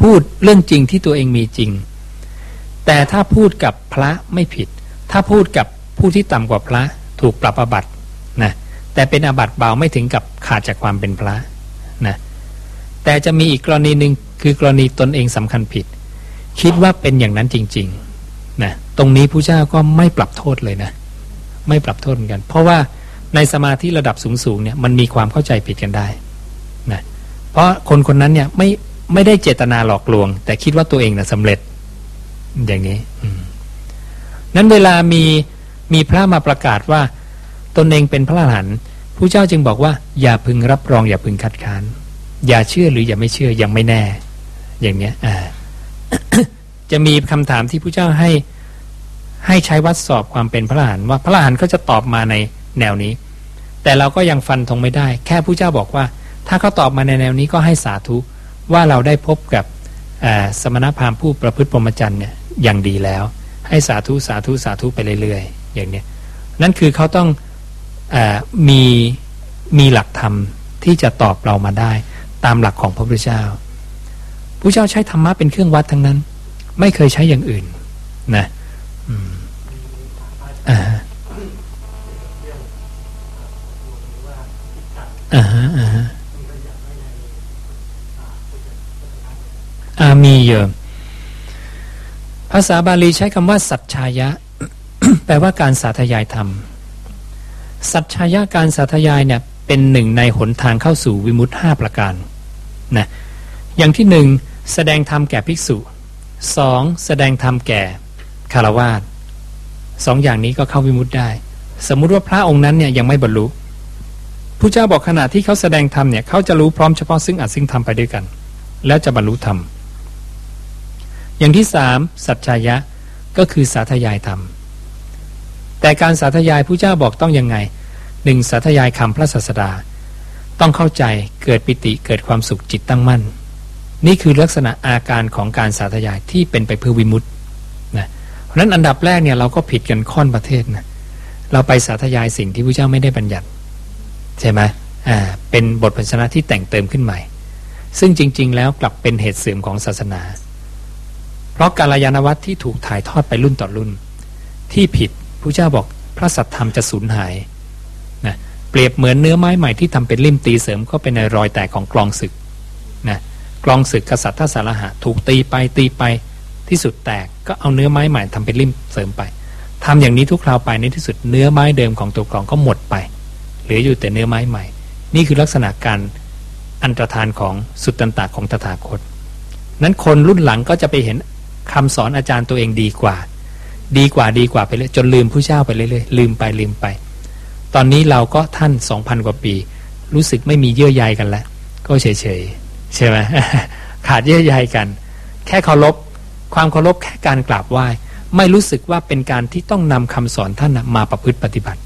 พูดเรื่องจริงที่ตัวเองมีจริง แต่ถ้าพูดกับพระไม่ผิด ถ้าพูดกับผู้ที่ต่ำกว่าพระถูกปรับอาบัตินะแต่เป็นอาบัติเบาไม่ถึงกับขาดจากความเป็นพระนะแต่จะมีอีกกรณีหนึ่งคือกรณีตนเองสำคัญผิด คิดว่าเป็นอย่างนั้นจริงๆนะตรงนี้ผู้เจ้าก็ไม่ปรับโทษเลยนะ ไม่ปรับโทษเหมือนกัน เพราะว่าในสมาธิระดับสูงๆเนี่ยมันมีความเข้าใจผิดกันได้นะเพราะคนคนนั้นเนี่ยไม่ไม่ได้เจตนาหลอกลวง แต่คิดว่าตัวเองนะสำเร็จ อย่างนี้นั้นเวลามีมีพระมาประกาศว่า ตนเองเป็นพระอรหันต์ผู้เจ้าจึงบอกว่า อย่าพึงรับรอง อย่าพึงคัดค้าน อย่าเชื่อหรืออย่าไม่เชื่อยังไม่แน่ อย่างเนี้ยอ่าจะมีคำถามที่ผู้เจ้าให้ให้ใช้วัดสอบความเป็นพระอรหันต์ว่าพระอรหันต์ก็จะตอบมาในแนวนี้ แต่เราก็ยังฟันธงไม่ได้ แค่ผู้เจ้าบอกว่า ถ้าเขาตอบมาในแนวนี้ก็ให้สาธุว่าเราได้พบกับสมณพราหมณ์ผู้ประพฤติปรมจันเนี่ย อย่างดีแล้ว ให้สาธุสาธุสาธุไปเรื่อยๆอย่างเนี้ยนั่นคือเขาต้องอมีมีหลักธรรมที่จะตอบเรามาได้ ตามหลักของพระพุทธเจ้าพระเจ้าใช้ธรรมะเป็นเครื่องวัดทั้งนั้น ไม่เคยใช้อย่างอื่นนะอ่าอ่าอ่าอามีเยอะ ภาษาบาลีใช้คำว่าสัจชายะ แปลว่าการสาธยายธรรม สัจชายะการสาธยายเนี่ยเป็นหนึ่งในหนทางเข้าสู่วิมุตห้าประการนะอย่างที่หนึ่งแสดงธรรมแก่ภิกษุสองแสดงธรรมแก่คารวาสสองอย่างนี้ก็เข้าวิมุตได้ สมมุติว่าพระองค์นั้นเนี่ยยังไม่บรรลุผู้เจ้าบอกขณะที่เขาแสดงธรรมเนี่ยเขาจะรู้พร้อมเฉพาะซึ่งอัดซึ่งทำไปด้วยกัน แล้วจะบรรลุธรรม อย่างที่สามสัจชายะก็คือสาธยายธรรม แต่การสาธยายผู้เจ้าบอกต้องยังไงหนึ่งสาธยายคำพระศาสดา ต้องเข้าใจเกิดปิติเกิดความสุขจิตตั้งมั่น นี่คือลักษณะอาการของการสาธยายที่เป็นไปเพื่อวิมุตต์นะเพราะนั้นอันดับแรกเนี่ยเราก็ผิดกันค่อนประเทศนะเราไปสาธยายสิ่งที่พระเจ้าไม่ได้บัญญัติ ใช่ไหมอ่าเป็นบทพันชนะที่แต่งเติมขึ้นใหม่ ซึ่งจริง ๆ แล้วกลับเป็นเหตุเสื่อมของศาสนา เพราะการยานวัตรที่ถูกถ่ายทอดไปรุ่นต่อรุ่น ที่ผิดพระเจ้าบอกพระสัตธรรมจะสูญหายนะเปรียบเหมือนเนื้อไม้ใหม่ที่ทำเป็นลิ่มตีเสริมเข้าไปในรอยแตกของกลองศึกนะกลองศึกกษัตริย์ท่าสารหะถูกตีไปตีไปที่สุดแตกก็เอาเนื้อไม้ใหม่ทำเป็นลิ่มเสริมไปทำอย่างนี้ทุกคราวไปในที่สุดเนื้อไม้เดิมของตัวกลองก็หมดไปเหลืออยู่แต่เนื้อไม้ใหม่ นี่คือลักษณะการอันตรธานของสุดตันตาของตถาคต นั้นคนรุ่นหลังก็จะไปเห็น คำสอนอาจารย์ตัวเองดีกว่า ดีกว่าดีกว่าไปเลยจนลืมผู้เจ้าไปเรื่อยๆลืมไปลืมไป ตอนนี้เราก็ท่านสองพันกว่าปี รู้สึกไม่มีเยื่อใยกันแล้ว ก็เฉยๆใช่ไหมขาดเยื่อใยกัน แค่เคารพความเคารพแค่การกราบไหว้ ไม่รู้สึกว่าเป็นการที่ต้องนำคำสอนท่านมาประพฤติปฏิบัติ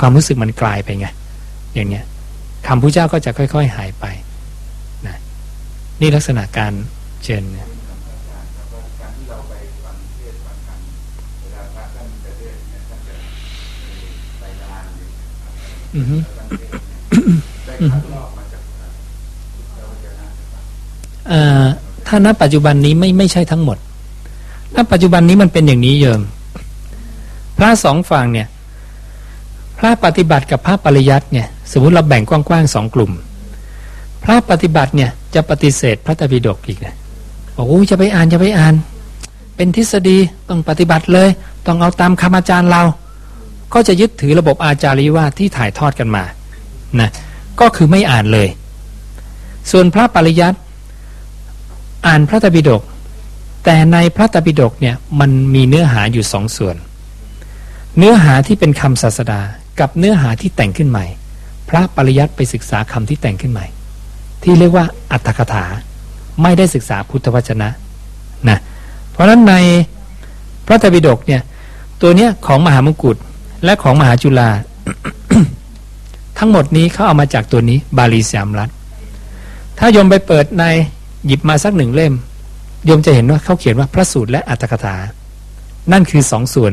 ความรู้สึกมันกลายไปไงอย่างเนี้ยคำพระเจ้าก็จะค่อย ๆ หายไปนะนี่ลักษณะการเชิญเนี่ยอือฮึ ถ้าณปัจจุบันนี้ไม่ไม่ใช่ทั้งหมดณปัจจุบันนี้มันเป็นอย่างนี้เยิมพระสองฝั่งเนี่ย พระปฏิบัติกับพระปริยัติเนี่ย สมมติเราแบ่งกว้างๆสองกลุ่ม พระปฏิบัติเนี่ยจะปฏิเสธพระตบิดกอีกนะบอกโอ้จะไปอ่านจะไปอ่าน เป็นทฤษฎีต้องปฏิบัติเลย ต้องเอาตามคำอาจารย์เรา ก็จะยึดถือระบบอาจาริวาที่ถ่ายทอดกันมานะก็คือไม่อ่านเลย ส่วนพระปริยัติอ่านพระตบิดก แต่ในพระตบิดกเนี่ยมันมีเนื้อหาอยู่สองส่วน เนื้อหาที่เป็นคำศาสดากับเนื้อหาที่แต่งขึ้นใหม่ พระปริยัติไปศึกษาคำที่แต่งขึ้นใหม่ ที่เรียกว่าอัตถกถาไม่ได้ศึกษาพุทธวจนะนะเพราะฉะนั้นในพระตบิดกเนี่ยตัวเนี้ยของมหามงกุฎ และของมหาจุฬาทั้งหมดนี้เขาเอามาจากตัวนี้ บาลีสามรัฐ ถ้ายมไปเปิดในหยิบมาสักหนึ่งเล่ม ยมจะเห็นว่าเขาเขียนว่าพระสูตรและอัตถกถา นั่นคือสองส่วน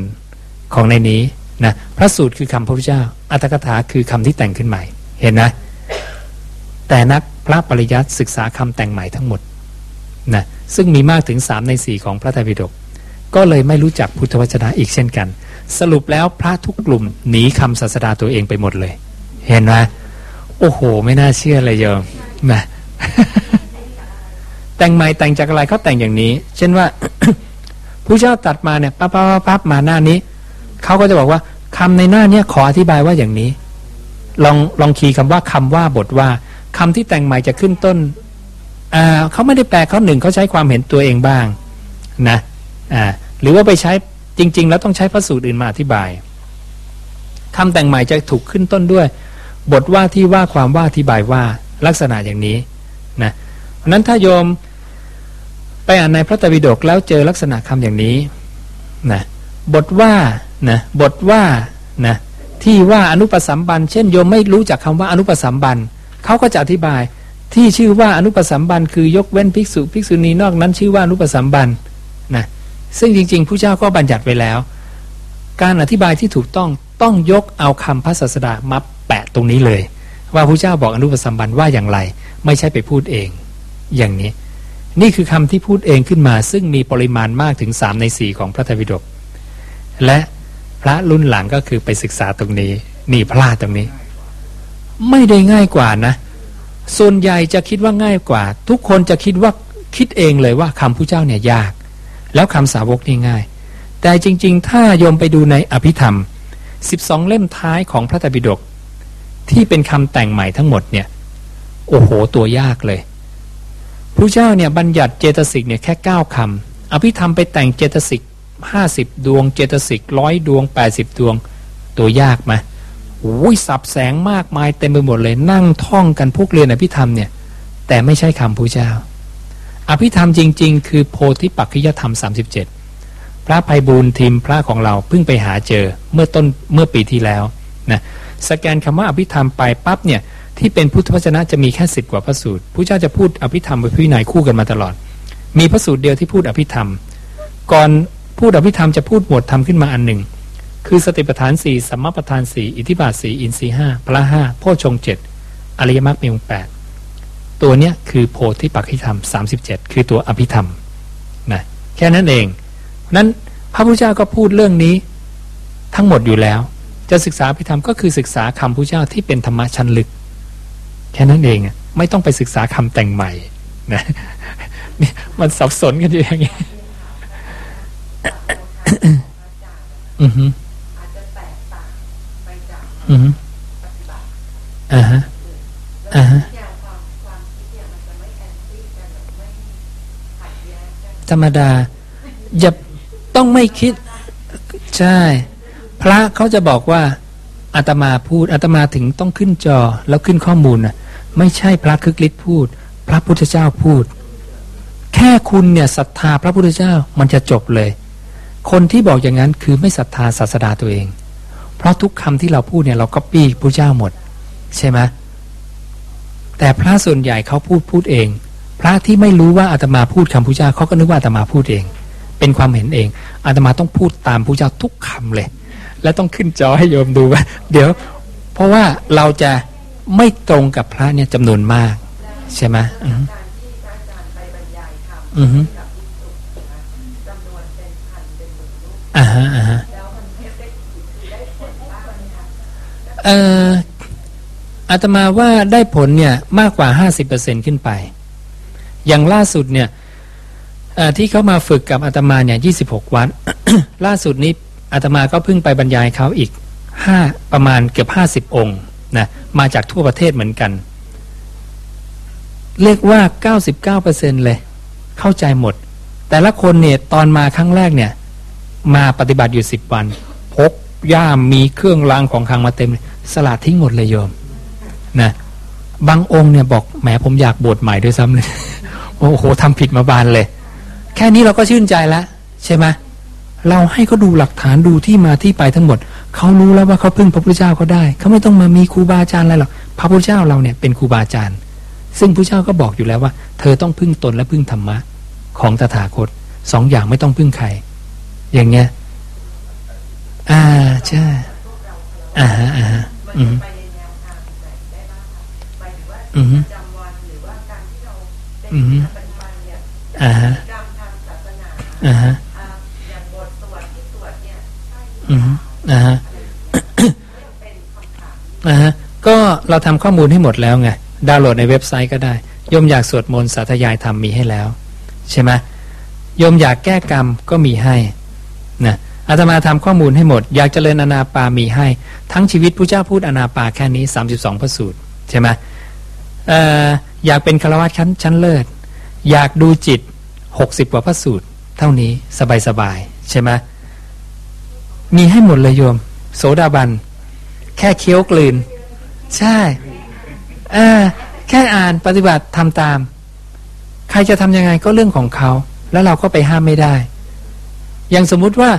ของในนี้นะพระสูตรคือคำพระพุทธเจ้า อัตถกถาคือคำที่แต่งขึ้นใหม่ เห็นนะ แต่นักพระปริยัติศึกษาคำแต่งใหม่ทั้งหมดนะซึ่งมีมากถึงสามในสี่ของพระไตรปิฎกก็เลยไม่รู้จักพุทธวจนะอีกเช่นกัน สรุปแล้วพระทุกกลุ่มหนีคำศาสดาตัวเองไปหมดเลย เห็นไหมโอ้โห ไม่น่าเชื่อเลยโยมนะแต่งใหม่แต่งจากอะไรเขาแต่งอย่างนี้ เช่นว่าผู้เจ้าตัดมาเนี่ยปั๊บปั๊บปั๊บมาหน้านี้เขาก็จะบอกว่าคำในหน้าเนี้ยขออธิบายว่าอย่างนี้ ลองลองคีย์คำว่าคำว่าบทว่าคำที่แต่งใหม่จะขึ้นต้นอ่าเขาไม่ได้แปลเขาหนึ่งเขาใช้ความเห็นตัวเองบ้าง นะอ่าหรือว่าไปใช้ จริง ๆ แล้วต้องใช้พระสูตรอื่นมาอธิบายคำแต่งใหม่จะถูกขึ้นต้นด้วย บทว่าที่ว่าความว่าอธิบายว่าลักษณะอย่างนี้นะราะนั้นถ้าโยมไปอ่านในพระตบิดกแล้วเจอลักษณะคำอย่างนี้นะบทว่านะบทว่านะที่ว่าอนุปสัมบัน เช่นโยมไม่รู้จักคำว่าอนุปสัมบันเขาก็จะอธิบายที่ชื่อว่าอนุปสัมบันคือยกเว้นภิกษุภิกษุณีนอกนั้นชื่อว่าอนุปสัมบันนะ ซึ่งจริง ๆ ผู้เจ้าก็บัญญัติไว้แล้ว การอธิบายที่ถูกต้องต้องยกเอาคำพระศาสดามาแปะตรงนี้เลย ว่าผู้เจ้าบอกอนุปสัมบันว่าอย่างไร ไม่ใช่ไปพูดเอง อย่างนี้ นี่คือคำที่พูดเองขึ้นมา ซึ่งมีปริมาณมากถึงสามในสี่ของพระไตรปิฎกและพระรุ่นหลังก็คือไปศึกษาตรงนี้ นี่พลาดตรงนี้ ไม่ได้ง่ายกว่านะ ส่วนใหญ่จะคิดว่าง่ายกว่า ทุกคนจะคิดว่าคิดเองเลยว่าคำผู้เจ้าเนี่ยยาก แล้วคำสาวกนี่ง่าย แต่จริง ๆ ถ้าโยมไปดูในอภิธรรม 12 เล่มท้ายของพระไตรปิฎกที่เป็นคำแต่งใหม่ทั้งหมดเนี่ยโอ้โห ตัวยากเลยพระเจ้าเนี่ยบัญญัติเจตสิกเนี่ยแค่เก้าคำอภิธรรมไปแต่งเจตสิกห้าสิบดวง เจตสิกร้อยดวงแปดสิบดวง ตัวยากไหมโอ้ยสับแสงมากมายเต็มไปหมดเลยนั่งท่องกันพวกเรียนอภิธรรมเนี่ย แต่ไม่ใช่คำพระเจ้า อภิธรรมจริง ๆ คือโพธิปักขิยธรรม 37 พระภัยบูลทีมพระของเราเพิ่งไปหาเจอเมื่อต้นเมื่อปีที่แล้วนะสแกนคำว่าอภิธรรมไปปั๊บเนี่ยที่เป็นพุทธวจนะจะมีแค่สิบกว่าพระสูตรพระเจ้าจะพูดอภิธรรมไปพินัยคู่กันมาตลอด มีพระสูตรเดียวที่พูดอภิธรรม ก่อนพูดอภิธรรมจะพูดหมวดธรรมขึ้นมาอันหนึ่ง คือสติปัฏฐานสี่สัมมาปัฏฐานสี่อิทธิบาทสี่อินทรีห้าพระห้าโพชงเจ็ดอริยมรรคมีองแปด ตัวเนี้ยคือโพธิปักขิธรรมสามสิบเจ็ดคือตัวอภิธรรมนะแค่นั้นเองนั้นพระพุทธเจ้าก็พูดเรื่องนี้ทั้งหมดอยู่แล้ว จะศึกษาอภิธรรมก็คือศึกษาคำพุทธเจ้าที่เป็นธรรมะชั้นลึก แค่นั้นเองไม่ต้องไปศึกษาคำแต่งใหม่นะนี่มันสับสนกันอยู่อย่างนี้อือฮึอือฮึอ่าฮะอ่าฮะ ธรรมดา อย่าต้องไม่คิด ใช่ พระเขาจะบอกว่าอาตมาพูดอาตมาถึงต้องขึ้นจอแล้วขึ้นข้อมูลนะไม่ใช่พระคึกฤทธิ์พูด พระพุทธเจ้าพูด แค่คุณเนี่ยศรัทธาพระพุทธเจ้ามันจะจบเลย คนที่บอกอย่างนั้นคือไม่ศรัทธาศาสดาตัวเอง เพราะทุกคำที่เราพูดเนี่ยเราก็ปี้พระเจ้าหมด ใช่ไหมแต่พระส่วนใหญ่เขาพูดพูดเอง พระที่ไม่รู้ว่าอาตมาพูดคำพระเจ้าเขาก็นึกว่าอาตมาพูดเอง เป็นความเห็นเองอาตมาต้องพูดตามพระเจ้าทุกคำเลย และต้องขึ้นจอให้โยมดูว่า เดี๋ยว เพราะว่าเราจะไม่ตรงกับพระเนี่ยจำนวนมาก ใช่ไหมอือฮึการที่พระอาจารย์ไปบรรยายธรรมอือฮึกับภิกษุนะจำนวนเป็นพันเป็นหมื่นรูปอ่าฮะอ่าฮะอางไหมคะเอ่ออาตมาว่าได้ผลเนี่ยมากกว่าห้าสิบเปอร์เซ็นขึ้นไป อย่างล่าสุดเนี่ยที่เขามาฝึกกับอาตมาเนี่ยยี่สิบหกวัน ล่าสุดนี้อาตมาก็เพิ่งไปบรรยายเขาอีกห้าประมาณเกือบห้าสิบองค์นะมาจากทั่วประเทศเหมือนกัน เรียกว่าเก้าสิบเก้าเปอร์เซ็นเลย เข้าใจหมด แต่ละคนเนี่ยตอนมาครั้งแรกเนี่ย มาปฏิบัติอยู่สิบวันพกย่ามมีเครื่องรางของขลังมาเต็ม สลัดทิ้งหมดเลยโยมนะบางองค์เนี่ยบอกแหมผมอยากบวชใหม่ด้วยซ้ำเลย โอ้โหทำผิดมาบานเลย แค่นี้เราก็ชื่นใจแล้วใช่ไหมเราให้เขาดูหลักฐานดูที่มาที่ไปทั้งหมด เขารู้แล้วว่าเขาพึ่งพระพุทธเจ้าก็ได้ เขาไม่ต้องมามีครูบาอาจารย์อะไรหรอกพระพุทธเจ้าเราเนี่ยเป็นครูบาอาจารย์ ซึ่งพระเจ้าก็บอกอยู่แล้วว่า เธอต้องพึ่งตนและพึ่งธรรมะ ของตถาคตสองอย่างไม่ต้องพึ่งใคร อย่างเงี้ย อ่าใช่อ่าฮะอ่าฮะมันอืมไปในแนวทางไหนได้บ้างคะหม อือฮึปฏิบัติเนี่ยอ่าฮะอ่าฮะอ่าอย่างบทสวดที่สวดเนี่ยใช่หรืออือฮึอ่าฮะอ่าฮะก็เราทำข้อมูลให้หมดแล้วไงดาวน์โหลดในเว็บไซต์ก็ได้ยมอยากสวดมนต์สาธยายธรรมมีให้แล้ว ใช่ไหมโยมอยากแก้กรรมก็มีให้นะอาตมาทำข้อมูลให้หมด อยากเจริญอนาปามีให้ ทั้งชีวิตพระเจ้าพูดอนาปาแค่นี้ 32 พระสูตร ใช่ไหมเอยากเป็นคารวะชั้นชั้นเลิศ อยากดูจิต60กว่าพระสูตร เท่านี้สบายๆใช่ไหมมีให้หมดเลยโยม โสดาบัน แค่เคี้ยวกลืน ใช่เออแค่อ่านปฏิบัติทำตาม ใครจะทำยังไงก็เรื่องของเขา แล้วเราก็ไปห้ามไม่ได้ อย่างสมมุติว่า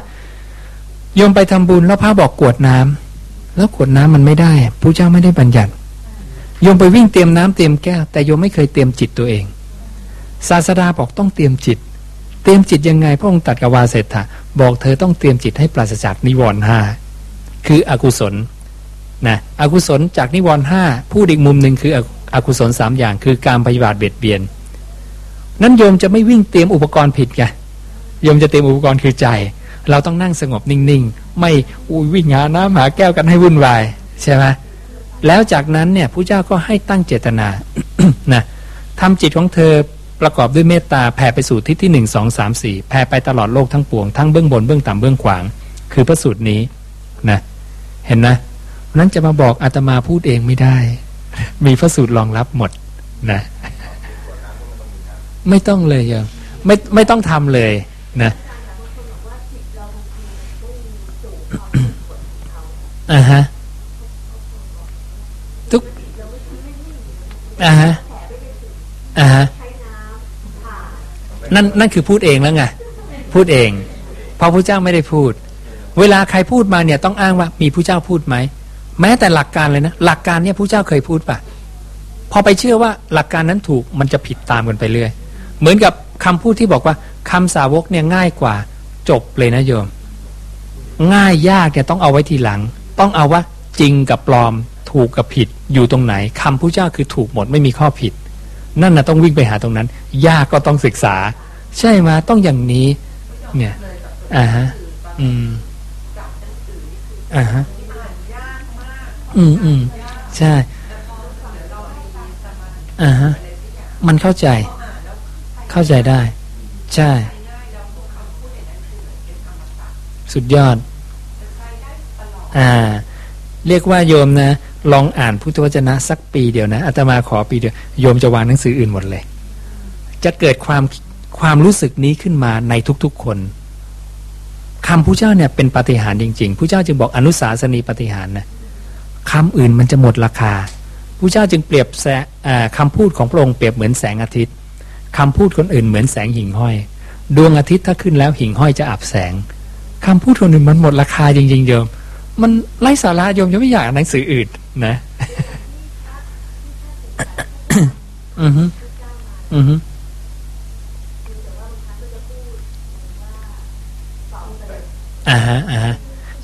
โยมไปทำบุญแล้วพระบอกกวดน้ำแล้วกวดน้ำมันไม่ได้พระเจ้าไม่ได้บัญญัติ โยมไปวิ่งเตรียมน้ำเตรียมแก้วแต่โยมไม่เคยเตรียมจิตตัวเอง ศาสดาบอกต้องเตรียมจิต เตรียมจิตยังไงพระองค์ตัดกับวาเสถะบอกเธอต้องเตรียมจิตให้ปราศจากนิวรณ์ห้าคืออกุศลนะอกุศลจากนิวรณ์ห้าพูดอีกมุมหนึ่งคืออกุศลสามอย่าง คือการปฏิบัติเบียดเบียน นั้นโยมจะไม่วิ่งเตรียมอุปกรณ์ผิดไงโยมจะเตรียมอุปกรณ์คือใจ เราต้องนั่งสงบนิ่งๆ ไม่อุยวิ่งหาน้ำหาแก้วกันให้วุ่นวายใช่ไหม แล้วจากนั้นเนี่ยผู้เจ้าก็ให้ตั้งเจตนานะทำจิตของเธอประกอบด้วยเมตตาแผ่ไปสู่ทิศที่หนึ่งสองสามสี่แผ่ไปตลอดโลกทั้งปวงทั้งเบื้องบนเบื้องต่ำเบื้องขวาง คือพระสูตรนี้นะเห็นนะนั้นจะมาบอกอาตมาพูดเองไม่ได้ มีพระสูตรรองรับหมดนะไม่ต้องเลยยังไม่ไม่ต้องทำเลยนะอ่าฮะ อ่าฮะอ่าฮะนั่นนั่นคือพูดเองแล้วไงพูดเองเพราะพระเจ้าไม่ได้พูด เวลาใครพูดมาเนี่ยต้องอ้างว่ามีผู้เจ้าพูดไหมแม้แต่หลักการเลยนะหลักการเนี่ยผู้เจ้าเคยพูดปะพอไปเชื่อว่าหลักการนั้นถูกมันจะผิดตามกันไปเรื่อย เหมือนกับคำพูดที่บอกว่าคำสาวกเนี่ยง่ายกว่าจบเลยนะโยม ง่ายยากเนี่ยต้องเอาไว้ทีหลัง ต้องเอาว่าจริงกับปลอม ถูกกับผิดอยู่ตรงไหนคำผู้เจ้าคือถูกหมดไม่มีข้อผิด นั่นนะต้องวิ่งไปหาตรงนั้น ยากก็ต้องศึกษา ใช่ไหมต้องอย่างนี้ เนี่ยอ่าฮะอืมอ่าฮะอืมอืมใช่อ่าฮะมันเข้าใจ เข้าใจได้ ใช่ สุดยอด อ่า เรียกว่าโยมนะ ลองอ่านพุทธวจนะสักปีเดียวนะอาตมาขอปีเดียวโยมจะวางหนังสืออื่นหมดเลย จะเกิดความความรู้สึกนี้ขึ้นมาในทุกๆคนคำพระเจ้าเนี่ยเป็นปฏิหารจริงๆพระเจ้าจึงบอกอนุสาสนีปฏิหารนะคำอื่นมันจะหมดราคาพระเจ้าจึงเปรียบแสอ่าคำพูดของพระองค์เปรียบเหมือนแสงอาทิตย์คำพูดคนอื่นเหมือนแสงหิ่งห้อย ดวงอาทิตย์ถ้าขึ้นแล้วหิ่งห้อยจะอับแสงคำพูดคนอื่นมันหมดราคาจริงๆโยมมันไร้สาระโยมจะไม่อยากอ่านหนังสืออื่น นะ อือฮึอือฮึอ่าฮะอ่าฮะ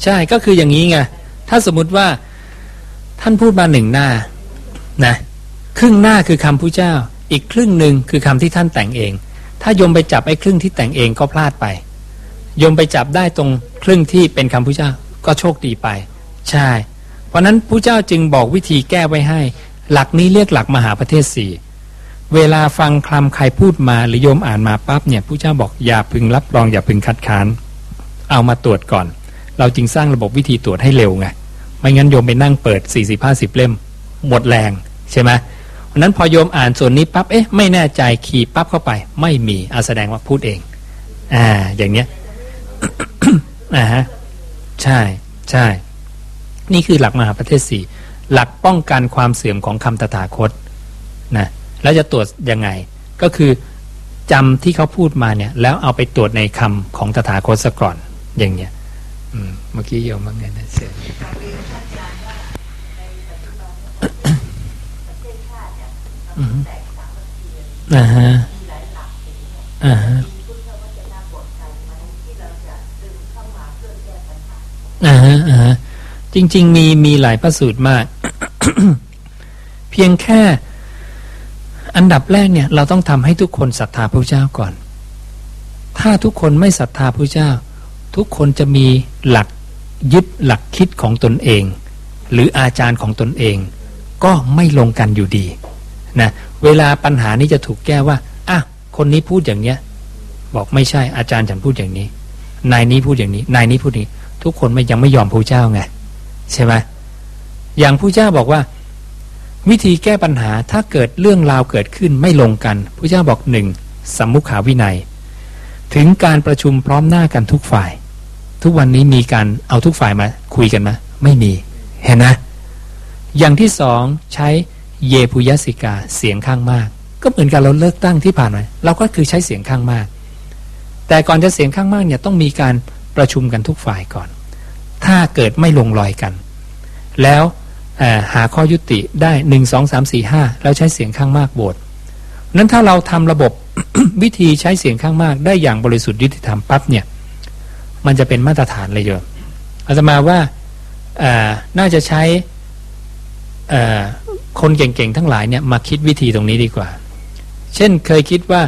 ใช่ก็คืออย่างนี้ไงถ้าสมมุติว่าท่านพูดมาหนึ่งหน้านะครึ่งหน้าคือคำพุทธเจ้า อีกครึ่งหนึ่งคือคำที่ท่านแต่งเอง ถ้าโยมไปจับไอ้ครึ่งที่แต่งเองก็พลาดไปโยมไปจับได้ตรงครึ่งที่เป็นคำพุทธเจ้าก็โชคดีไป ใช่ เพราะนั้นพุทธเจ้าจึงบอกวิธีแก้ไว้ให้ หลักนี้เรียกหลักมหาประเทศสี่เวลาฟังคำใครพูดมาหรือโยมอ่านมาปั๊บเนี่ยพุทธเจ้าบอกอย่าพึงรับรองอย่าพึงคัดค้าน เอามาตรวจก่อน เราจึงสร้างระบบวิธีตรวจให้เร็วไงไม่งั้นโยมไปนั่งเปิด40 50เล่ม หมดแรงใช่ไหมเพราะนั้นพอโยมอ่านส่วนนี้ปั๊บเอ๊ะไม่แน่ใจขีดปั๊บเข้าไป ไม่มีอาแสดงว่าพูดเอง อ่า อย่างเนี้ยอ่าฮะใช่ใช่ นี่คือหลักมหาประเทศสี่หลักป้องกันความเสื่อมของคำตถาคตนะแล้วจะตรวจยังไง ก็คือจำที่เขาพูดมาเนี่ย แล้วเอาไปตรวจในคำของตถาคตซะก่อนอย่างเนี้ยอืมเมื่อกี้โยมว่าไงนะเสร็จอืมอ่าฮะอ่าฮะอ่าฮะอ่าฮะ จริง ๆ มีมีหลายพระสูตรมาก เพียงแค่อันดับแรกเนี่ย เราต้องทำให้ทุกคนศรัทธาพระเจ้าก่อน ถ้าทุกคนไม่ศรัทธาพระเจ้า ทุกคนจะมีหลักยึดหลักคิดของตนเอง หรืออาจารย์ของตนเอง ก็ไม่ลงกันอยู่ดีนะเวลาปัญหานี้จะถูกแก้ว่าอะคนนี้พูดอย่างเนี้ย บอกไม่ใช่อาจารย์ฉันพูดอย่างนี้ นายนี้พูดอย่างนี้ นายนี้พูดอย่างนี้ ทุกคนไม่ยังไม่ยอมพระเจ้าไง ใช่ไหมอย่างพระเจ้าบอกว่า วิธีแก้ปัญหาถ้าเกิดเรื่องราวเกิดขึ้นไม่ลงกันพระเจ้าบอกหนึ่งสัมมุขาวินัย ถึงการประชุมพร้อมหน้ากันทุกฝ่าย ทุกวันนี้มีการเอาทุกฝ่ายมาคุยกันไหมไม่มีเห็นนะอย่างที่สองใช้เยปุยสิกาเสียงข้างมาก ก็เหมือนกับเราเลิกตั้งที่ผ่านมาเราก็คือใช้เสียงข้างมาก แต่ก่อนจะเสียงข้างมากเนี่ยต้องมีการประชุมกันทุกฝ่ายก่อน ถ้าเกิดไม่ลงรอยกัน แล้วหาข้อยุติได้หนึ่งสองสามสี่ห้าแล้วใช้เสียงข้างมากโหวตนั้นถ้าเราทำระบบ วิธีใช้เสียงข้างมากได้อย่างบริสุทธิ์ยุติธรรมปั๊บเนี่ย มันจะเป็นมาตรฐานเลยโยมอาตมาว่าน่าจะใช้คนเก่งๆทั้งหลายเนี่ยมาคิดวิธีตรงนี้ดีกว่า เช่นเคยคิดว่า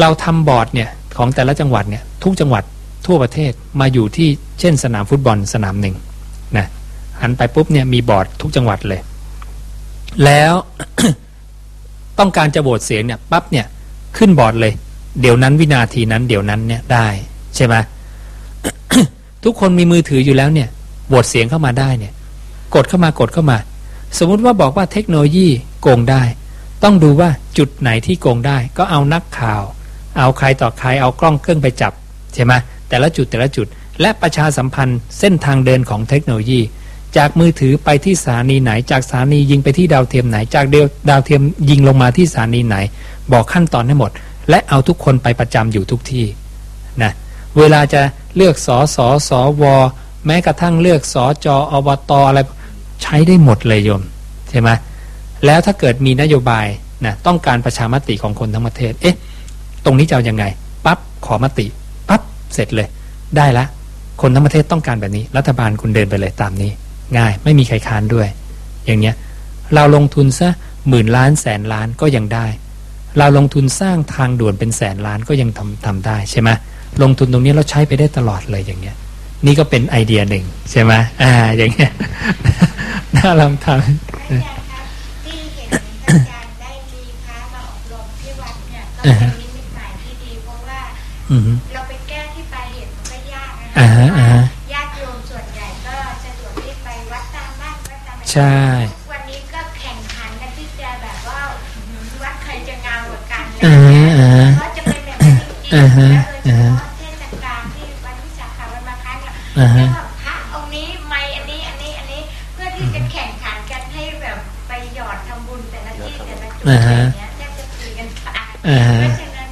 เราทำบอร์ดเนี่ยของแต่ละจังหวัดเนี่ยทุกจังหวัดทั่วประเทศมาอยู่ที่เช่นสนามฟุตบอลสนามหนึ่งนะ หันไปปุ๊บเนี่ยมีบอร์ดทุกจังหวัดเลย แล้วต้องการจะโหวตเสียงเนี่ยปั๊บเนี่ยขึ้นบอร์ดเลย เดี๋ยวนั้นวินาทีนั้น เดี๋ยวนั้นเนี่ยได้ ใช่ไหมทุกคนมีมือถืออยู่แล้วเนี่ยโหวตเสียงเข้ามาได้เนี่ย กดเข้ามากดเข้ามา สมมุติว่าบอกว่าเทคโนโลยีโกงได้ ต้องดูว่าจุดไหนที่โกงได้ ก็เอานักข่าว เอาใครต่อใครเอากล้องเครื่องไปจับใช่ไหมแต่ละจุดแต่ละจุด และประชาสัมพันธ์เส้นทางเดินของเทคโนโลยี จากมือถือไปที่สถานีไหน จากสถานียิงไปที่ดาวเทียมไหน จากเดดาวเทียมยิงลงมาที่สถานีไหน บอกขั้นตอนให้หมด และเอาทุกคนไปประจำอยู่ทุกที่นะเวลาจะเลือกสอสอสอวอแม้กระทั่งเลือกสอจออบตอะไรใช้ได้หมดเลยโยมใช่ไหมแล้วถ้าเกิดมีนโยบายนะต้องการประชามติของคนทั้งประเทศ เอ๊ะ ตรงนี้จะเอาอยัางไงปั๊บขอมติปั๊บเสร็จเลย ได้ละ คนทั้งประเทศต้องการแบบนี้ รัฐบาลคุณเดินไปเลยตามนี้ ง่าย ไม่มีใครค้านด้วย อย่างเนี้ยเราลงทุนซะหมื่นล้านแสนล้านก็ยังได้ เราลงทุนสร้างทางด่วนเป็นแสนล้านก็ยังทำทำได้ใช่ไหมลงทุนตรงนี้เราใช้ไปได้ตลอดเลยอย่างเงี้ย นี่ก็เป็นไอเดียหนึ่งใช่ไหมอ่า อย่างเงี้ยน่าลองทำอาจารย์ครับที่เห็นอาจารย์ได้มีพระมาอบรมที่วัดเนี่ยก็เป็นนิมิตหมายที่ดีเพราะว่าอือฮึเราไปแก้ที่ปลายเหตุมันก็ยากนะอ่าคะ ใช่ วันนี้ก็แข่งขันกันที่จะแบบว่าวัดใครจะงามกว่ากันอ่าฮะอ่าฮะเพราะจะเป็นอ่าฮะแล้วโดยเฉอ่าฮะพาะเทศกาลที่วันวิสาขบูชาครั้งเนี่ยอ่าฮะแล้วแบบพระองค์นี้ไม่อันนี้อันนี้อันนี้เพื่อที่จะแข่งขันกันให้แบบไปหยอดทำบุญแต่ละที่แต่ละจุดอะไรอย่างเงี้ยแทบจะคุยกันปาก อ่า เพ ฮะ ราะฉะนั้น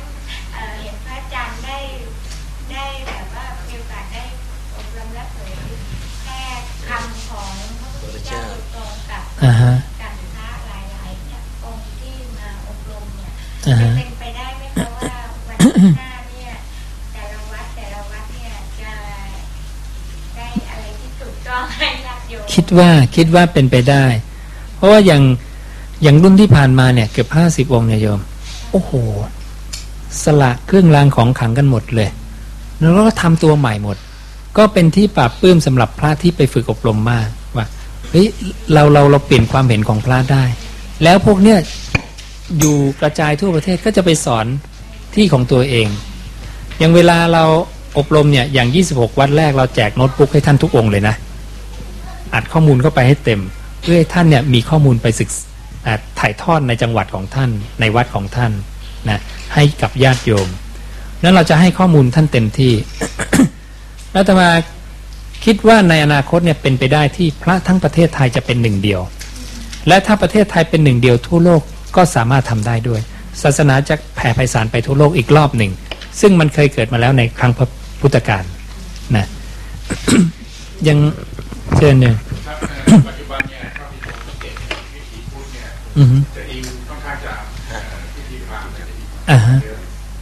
เอ่อเห็นพระอาจารย์ได้ได้แบบว่ามีโอกาสได้อบรมและเผยแค่คำของพระพุทธเจ้าโดยตรงกับ อ่าฮะ กับพระหลายๆเนี่ยองค์ที่มาอบรมเนี่ย อ่า จะ ฮะ เป็นไปได้ไหมคะว่าวันข้างหน้าเนี่ยแต่ละวัดแต่ละวัดเนี่ยจะได้อะไรที่ถูกต้องให้ญาติโยม คิด ว่าคิดว่าเป็นไปได้ เพราะว่าอย่างอย่างรุ่นที่ผ่านมาเนี่ยเกือบห้าสิบองค์เนี่ยโยม โอ้โห สละเครื่องรางของขังกันหมดเลย แล้วก็ทำตัวใหม่หมด ก็เป็นที่ปราบปื้มสำหรับพระที่ไปฝึกอบรมมากว่าเฮ้ยเราเราเราเปลี่ยนความเห็นของพระได้ แล้วพวกเนี้ยอยู่กระจายทั่วประเทศก็จะไปสอนที่ของตัวเอง อย่างเวลาเราอบรมเนี่ยอย่าง 26 วัดแรกเราแจกโน้ตบุ๊กให้ท่านทุกองค์เลยนะ อัดข้อมูลเข้าไปให้เต็ม เพื่อให้ท่านเนี่ยมีข้อมูลไปศึกถ่ายทอดในจังหวัดของท่านในวัดของท่านนะให้กับญาติโยม นั้นเราจะให้ข้อมูลท่านเต็มที่แล้วแต่มาคิดว่าในอนาคตเนี่ยเป็นไปได้ที่พระทั้งประเทศไทยจะเป็นหนึ่งเดียว และถ้าประเทศไทยเป็นหนึ่งเดียวทั่วโลกก็สามารถทำได้ด้วย ศาสนาจะแผ่ไพศาลไปทั่วโลกอีกรอบหนึ่ง ซึ่งมันเคยเกิดมาแล้วในครั้งพุทธกาลนะยัง เชิญหนึ่งครับเอ่อปัจจุบันเนี่ยก็มีคนสังเกตวิถีพุทธเนี่ยอือฮึจะอิงค่อนข้างจะเอ่อพิธีพราหมณ์จะอิงอ่าฮะเยอะ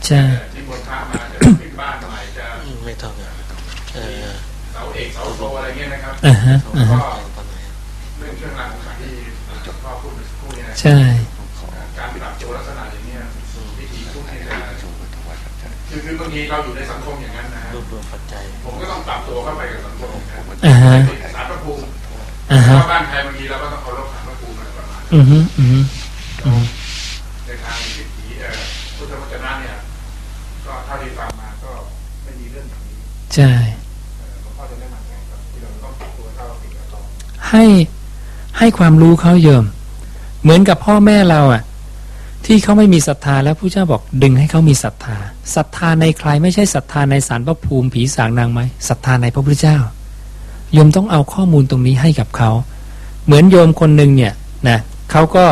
ใช่เอ่อที่มนต์พระมาจะขึ้นบ้านใหม่จะไม่ต้องอะเออเสาเอกเสาโทอะไรเงี้ยนะครับอ่าฮะอ่าก็ฮะตอนไหนเรื่องเครื่องรางของขลังที่พ่อพูดเมื่อสักครู่เนี่ยใช่การปรับตัวลักษณะอย่างเนี้ยวิถีพุทธเนี่ยจะคือคือบางทีเราอยู่ในสังคมอย่างนั้นนะฮะรวบรวมปัจจัยผมก็ต้องปรับตัวเข้าไปกับสังคม อย่างนั้นอ่าฮะสารพระภูมิอ่าฮะเข้าบ้านใครบางทีเราก็ต้องเคารพสารพระภูมิอะไรประมาณนั้นอือฮึอือฮึในทางวิถีเอ่อพุทธวจนะเนี่ย ก็เท่าที่ฟังมาก็ไม่มีเรื่องแบบนี้ใช่เอ่อหลวงพ่อจะแนะนำไงครับที่เราต้องปรับตัวเข้าสิ่งแวดล้อมให้ให้ความรู้เขาโยมเหมือนกับพ่อแม่เราอะที่เขาไม่มีศรัทธาแล้วผู้เจ้าบอกดึงให้เขามีศรัทธาศรัทธาในใครไม่ใช่ศรัทธาในสารพระภูมิผีสางนางไม้ศรัทธาในพระพุทธเจ้า โยมต้องเอาข้อมูลตรงนี้ให้กับเขา เหมือนโยมคนหนึ่งเนี่ยนะเขาก็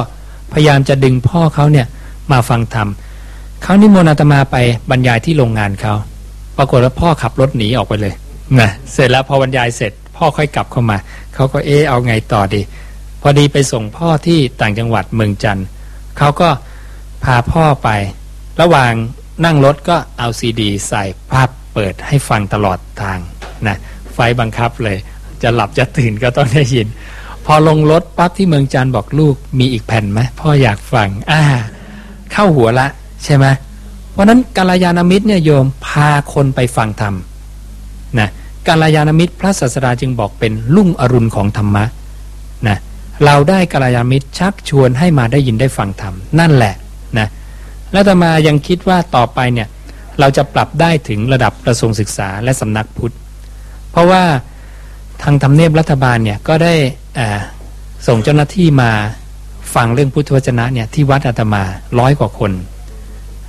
พยายามจะดึงพ่อเขาเนี่ยมาฟังธรรมเขานิมนต์อาตมาไปบรรยายที่โรงงานเขาปรากฏว่าพ่อขับรถหนีออกไปเลยนะเสร็จแล้วพอบรรยายเสร็จ พ่อค่อยกลับเข้ามาเขาก็เออเอาไงต่อดี พอดีไปส่งพ่อที่ต่างจังหวัดเมืองจันทร์เขาก็พาพ่อไป ระหว่างนั่งรถก็เอาซีดี ใส่ภาพเปิดให้ฟังตลอดทางนะ ไฟบังคับเลย จะหลับจะตื่นก็ต้องได้ยิน พอลงรถปั๊บที่เมืองจันบอกลูกมีอีกแผ่นไหมพ่ออยากฟังอ่าเข้าหัวละใช่ไหมเพราะนั้นกาลยานมิตรเนี่ยโยมพาคนไปฟังธรรมนะกาลยานมิตรพระศาสดาจึงบอกเป็นลุ่งอรุณของธรรมะนะเราได้กาลยานมิตรชักชวนให้มาได้ยินได้ฟังธรรมนั่นแหละนะแล้วต่อมายังคิดว่าต่อไปเนี่ยเราจะปรับได้ถึงระดับกระทรวงศึกษาและสำนักพุทธ เพราะว่าทางทำเนียบรัฐบาลเนี่ยก็ได้ส่งเจ้าหน้าที่มาฟังเรื่องพุทธวจนะเนี่ยที่วัดอาตมาร้อยกว่าคน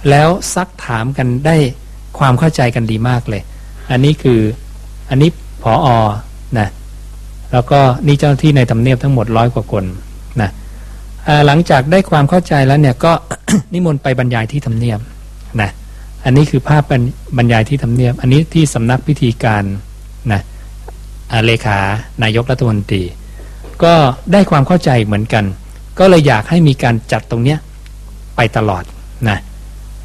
แล้วซักถามกันได้ความเข้าใจกันดีมากเลย อันนี้คืออันนี้ผออนะแล้วก็นี่เจ้าหน้าที่ในทำเนียบทั้งหมดร้อยกว่าคนนะหลังจากได้ความเข้าใจแล้วเนี่ยก็นิมนต์ไปบรรยายที่ทำเนียบนะอันนี้คือภาพบรรยายที่ทำเนียบ อันนี้ที่สำนักพิธีการ เลขานายกรัฐมนตรี ก็ได้ความเข้าใจเหมือนกัน ก็เลยอยากให้มีการจัดตรงเนี้ยไปตลอดนะ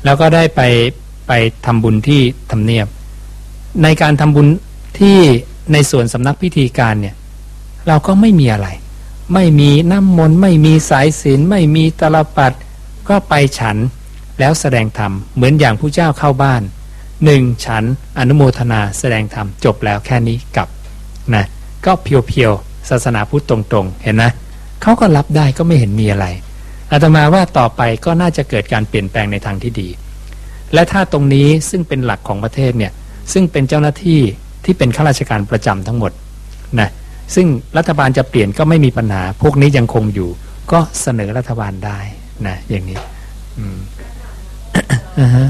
แล้วก็ได้ไปไปทำบุญที่ทำเนียบ ในการทำบุญที่ในส่วนสำนักพิธีการเนี่ยเราก็ไม่มีอะไร ไม่มีน้ำมนต์ไม่มีสายศีลไม่มีตลปัดก็ไปฉันแล้วแสดงธรรมเหมือนอย่างผู้เจ้าเข้าบ้านหนึ่งฉันอนุโมทนาแสดงธรรมจบแล้วแค่นี้กลับ นะก็เพียวๆศาสนาพุทธตรงๆ เห็นนะเขาก็รับได้ก็ไม่เห็นมีอะไรอาตมาว่าต่อไปก็น่าจะเกิดการเปลี่ยนแปลงในทางที่ดี และถ้าตรงนี้ซึ่งเป็นหลักของประเทศเนี่ยซึ่งเป็นเจ้าหน้าที่ที่เป็นข้าราชการประจำทั้งหมดนะซึ่งรัฐบาลจะเปลี่ยนก็ไม่มีปัญหา พวกนี้ยังคงอยู่ ก็เสนอรัฐบาลได้นะอย่างนี้อืมอ่าฮะ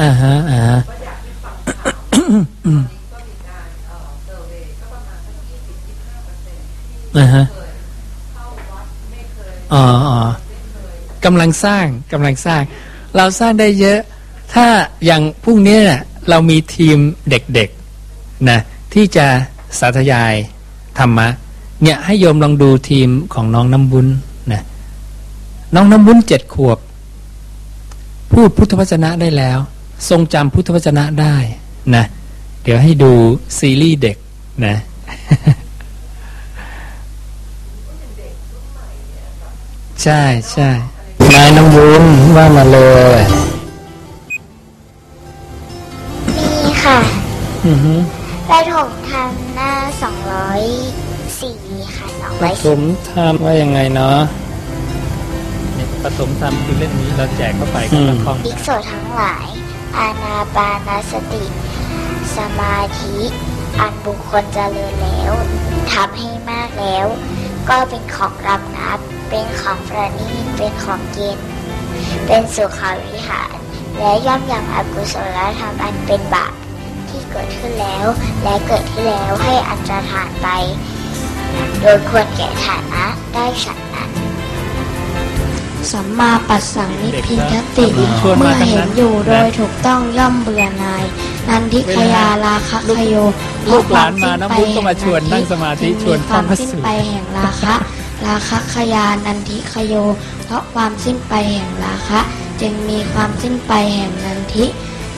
อ่าฮะอ่าฮะ นนี้ก็มีการเลยฮะอ๋ออ๋อกำลังสร้างกำลังสร้าง เราสร้างได้เยอะ ถ้าอย่างพรุ่งนี้เนี่ยเรามีทีมเด็กๆนะที่จะสาธยายธรรมะ เนี่ยให้โยมลองดูทีมของน้องน้ำบุญนะน้องน้ำบุญเจ็ดขวบ พูดพุทธวจนะได้แล้ว ทรงจำพุทธวจนะได้ นะ เดี๋ยวให้ดูซีรีส์เด็กนะใช่ใช่นายน้ำวุ้นว่ามาเลย มีค่ะ อือฮึประถมทำหน้า204ค่ะปฐมธรรมว่ายังไงเนาะเนี่ยปฐมธรรมคือเล่มนี้เราแจกเข้าไปก็ละคล่อง200ภิกษุทั้งหลาย อานาปานสติ สมาธิ อันบุคคลเจริญแล้วทำให้มากแล้ว ก็เป็นของรับนับ เป็นของประณีตเป็นของเย็นเป็นสุขาวิหาร และย่อมยังอกุศลธรรมอันเป็นบาปที่เกิดขึ้นแล้ว และเกิดขึ้นแล้วให้อันตรธานไป โดยควรแก่ฐานะได้ฉันนั้น สัมมาปัสสังนิพพิทติชวนมาเมื่อทั้งเห็นั้นนอยู่โดยนะถูกต้องย่อมเบื่อหน่าย นันทิขยาราคะขโยลูกหลานมาน้ำบุญก็มาชวนนั่งสมาธิชวนคท่อวางมพระสิ้นสูตไปรแห่งราคะ ราคะขยานันทิขโย เพราะความสิ้นไปแห่งราคะ จึงมีความสิ้นไปแห่งนันทิ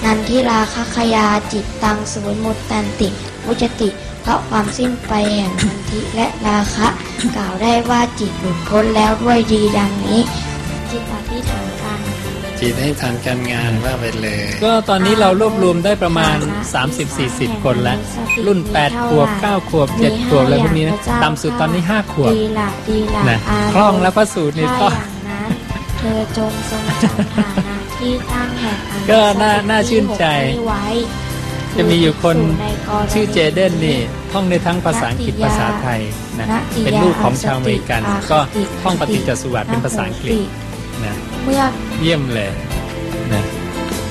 นันทิราคะขยาจิตตังสูญมุตตันติวุจติเพราะความสิ้นไปแห่งนันทิและราคะ กล่าวได้ว่าจิตหลุดพ้นแล้วด้วยดีดังนี้ จิตอธิษฐานการจิตให้ทานการงานว่าไปเลย ก็ตอนนี้เรารวบรวมได้ประมาณ 30-40 คนแล้ว รุ่น 8 ขวบ 9 ขวบ 7 ขวบอะไรพวกนี้นะต่ำสุดตอนนี้ 5 ขวบดีละดีละนะอารมณ์คล่องแล้วพระสูตรนี่ถ้าก็อย่างนั้นเธอจงทรงจำฐานะที่ตั้งแห่งอันก็น่าน่าชื่นใจที่ไว้จะมีอยู่คนในกรณีชื่อเจเดนนี่ท่องในทั้งภาษาอังกฤษภาษาไทยนะณติยาเป็นลูกของชาวอเมริกันอาคติก็ท่องปฏิจจสุบัติเป็นภาษาอังกฤษ นะเมื่อเยี่ยมเลยนะ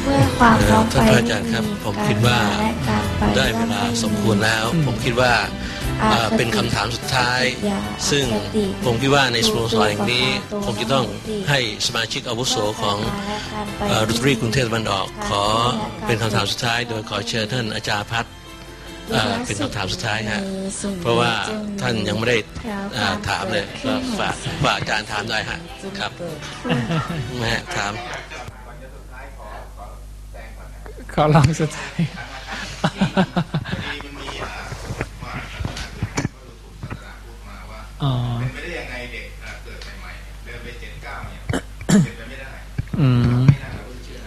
เมื่อความพร้อมท่านไปพระอาจารย์ครับ ผมคิดว่าและการไปได้เวลาสมควรแล้ว ผมคิดว่าเอ่อเป็นคำถามสุดท้าย ซึ่งผมคิดว่าในสโมสรแห่งนี้คงจะต้องให้สมาชิกอาวุโสของเอ่อรุตรีกรุงเทพตะวันออก ขอเป็นคำถามสุดท้าย โดยขอเชิญท่านอาจารย์พัฒน์ เอ่อเป็นคำถามสุดท้ายฮะเพราะว่าท่านยังไม่ได้เอ่อถามเลยก็ฝากฝากอาจารย์ถามได้ฮะครับแม่ถามขอลองสุดท้ายมันมีอ่าว่าศาสนาพุทธมาว่าอ๋อเป็นไปได้ยังไงเด็กอะเกิดใหม่ๆเดินไปเจ็ดเก้าเนี่ยเป็นไปไม่ได้อืมไม่น่าเราเชื่อ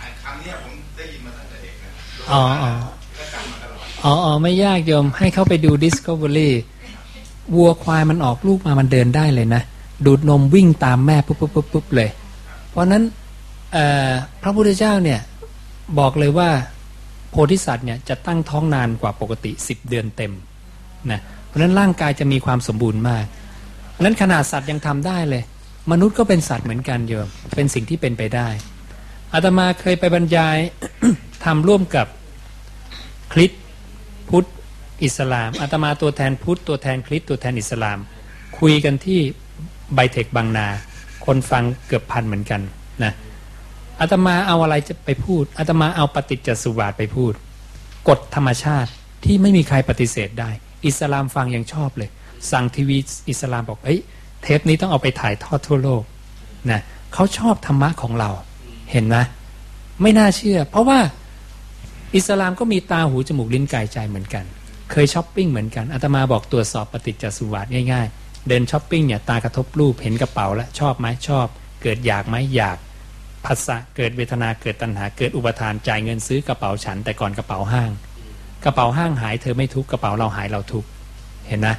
อะคำเนี้ยผมได้ยินมาตั้งแต่เด็กนะอ๋อ อ๋ออไม่ยากโยม ให้เข้าไปดู Discovery วัวควายมันออกลูกมามันเดินได้เลยนะ ดูดนมวิ่งตามแม่ปุ๊บปุ๊บปุ๊บปุ๊บเลย เพราะนั้นพระพุทธเจ้าเนี่ยบอกเลยว่าโพธิสัตว์เนี่ยจะตั้งท้องนานกว่าปกติ 10 เดือนเต็มนะเพราะนั้นร่างกายจะมีความสมบูรณ์มากเพราะนั้นขนาดสัตว์ยังทำได้เลย มนุษย์ก็เป็นสัตว์เหมือนกันโยมเป็นสิ่งที่เป็นไปได้อาตมาเคยไปบรรยายทำร่วมกับคริสต์ พุทธอิสลามอาตมาตัวแทนพุทธตัวแทนคริสต์ตัวแทนอิสลาม คุยกันที่ไบเทคบางนา คนฟังเกือบพันเหมือนกันนะอาตมาเอาอะไรจะไปพูดอาตมาเอาปฏิจจสุบาทไปพูดกฎธรรมชาติที่ไม่มีใครปฏิเสธได้ อิสลามฟังยังชอบเลย สั่งทีวีอิสลามบอกเฮ้ยเทปนี้ต้องเอาไปถ่ายทอดทั่วโลกนะเขาชอบธรรมะของเรา เห็นไหมไม่น่าเชื่อ เพราะว่า อิสลามก็มีตาหูจมูกลิ้นกายใจเหมือนกัน เคยช้อปปิ้งเหมือนกันอาตมาบอกตรวจสอบปฏิจจสุบาทง่ายๆ เดินช้อปปิ้งเนี่ยตากระทบรูปเห็นกระเป๋าแล้วชอบไหมชอบ เกิดอยากไหมอยากภาษะเกิดเวทนาเกิดตัณหาเกิดอุปทานจ่ายเงินซื้อกระเป๋าฉัน แต่ก่อนกระเป๋าห้าง กระเป๋าห้างหายเธอไม่ทุกกระเป๋าเราหายเราทุกเห็นนะ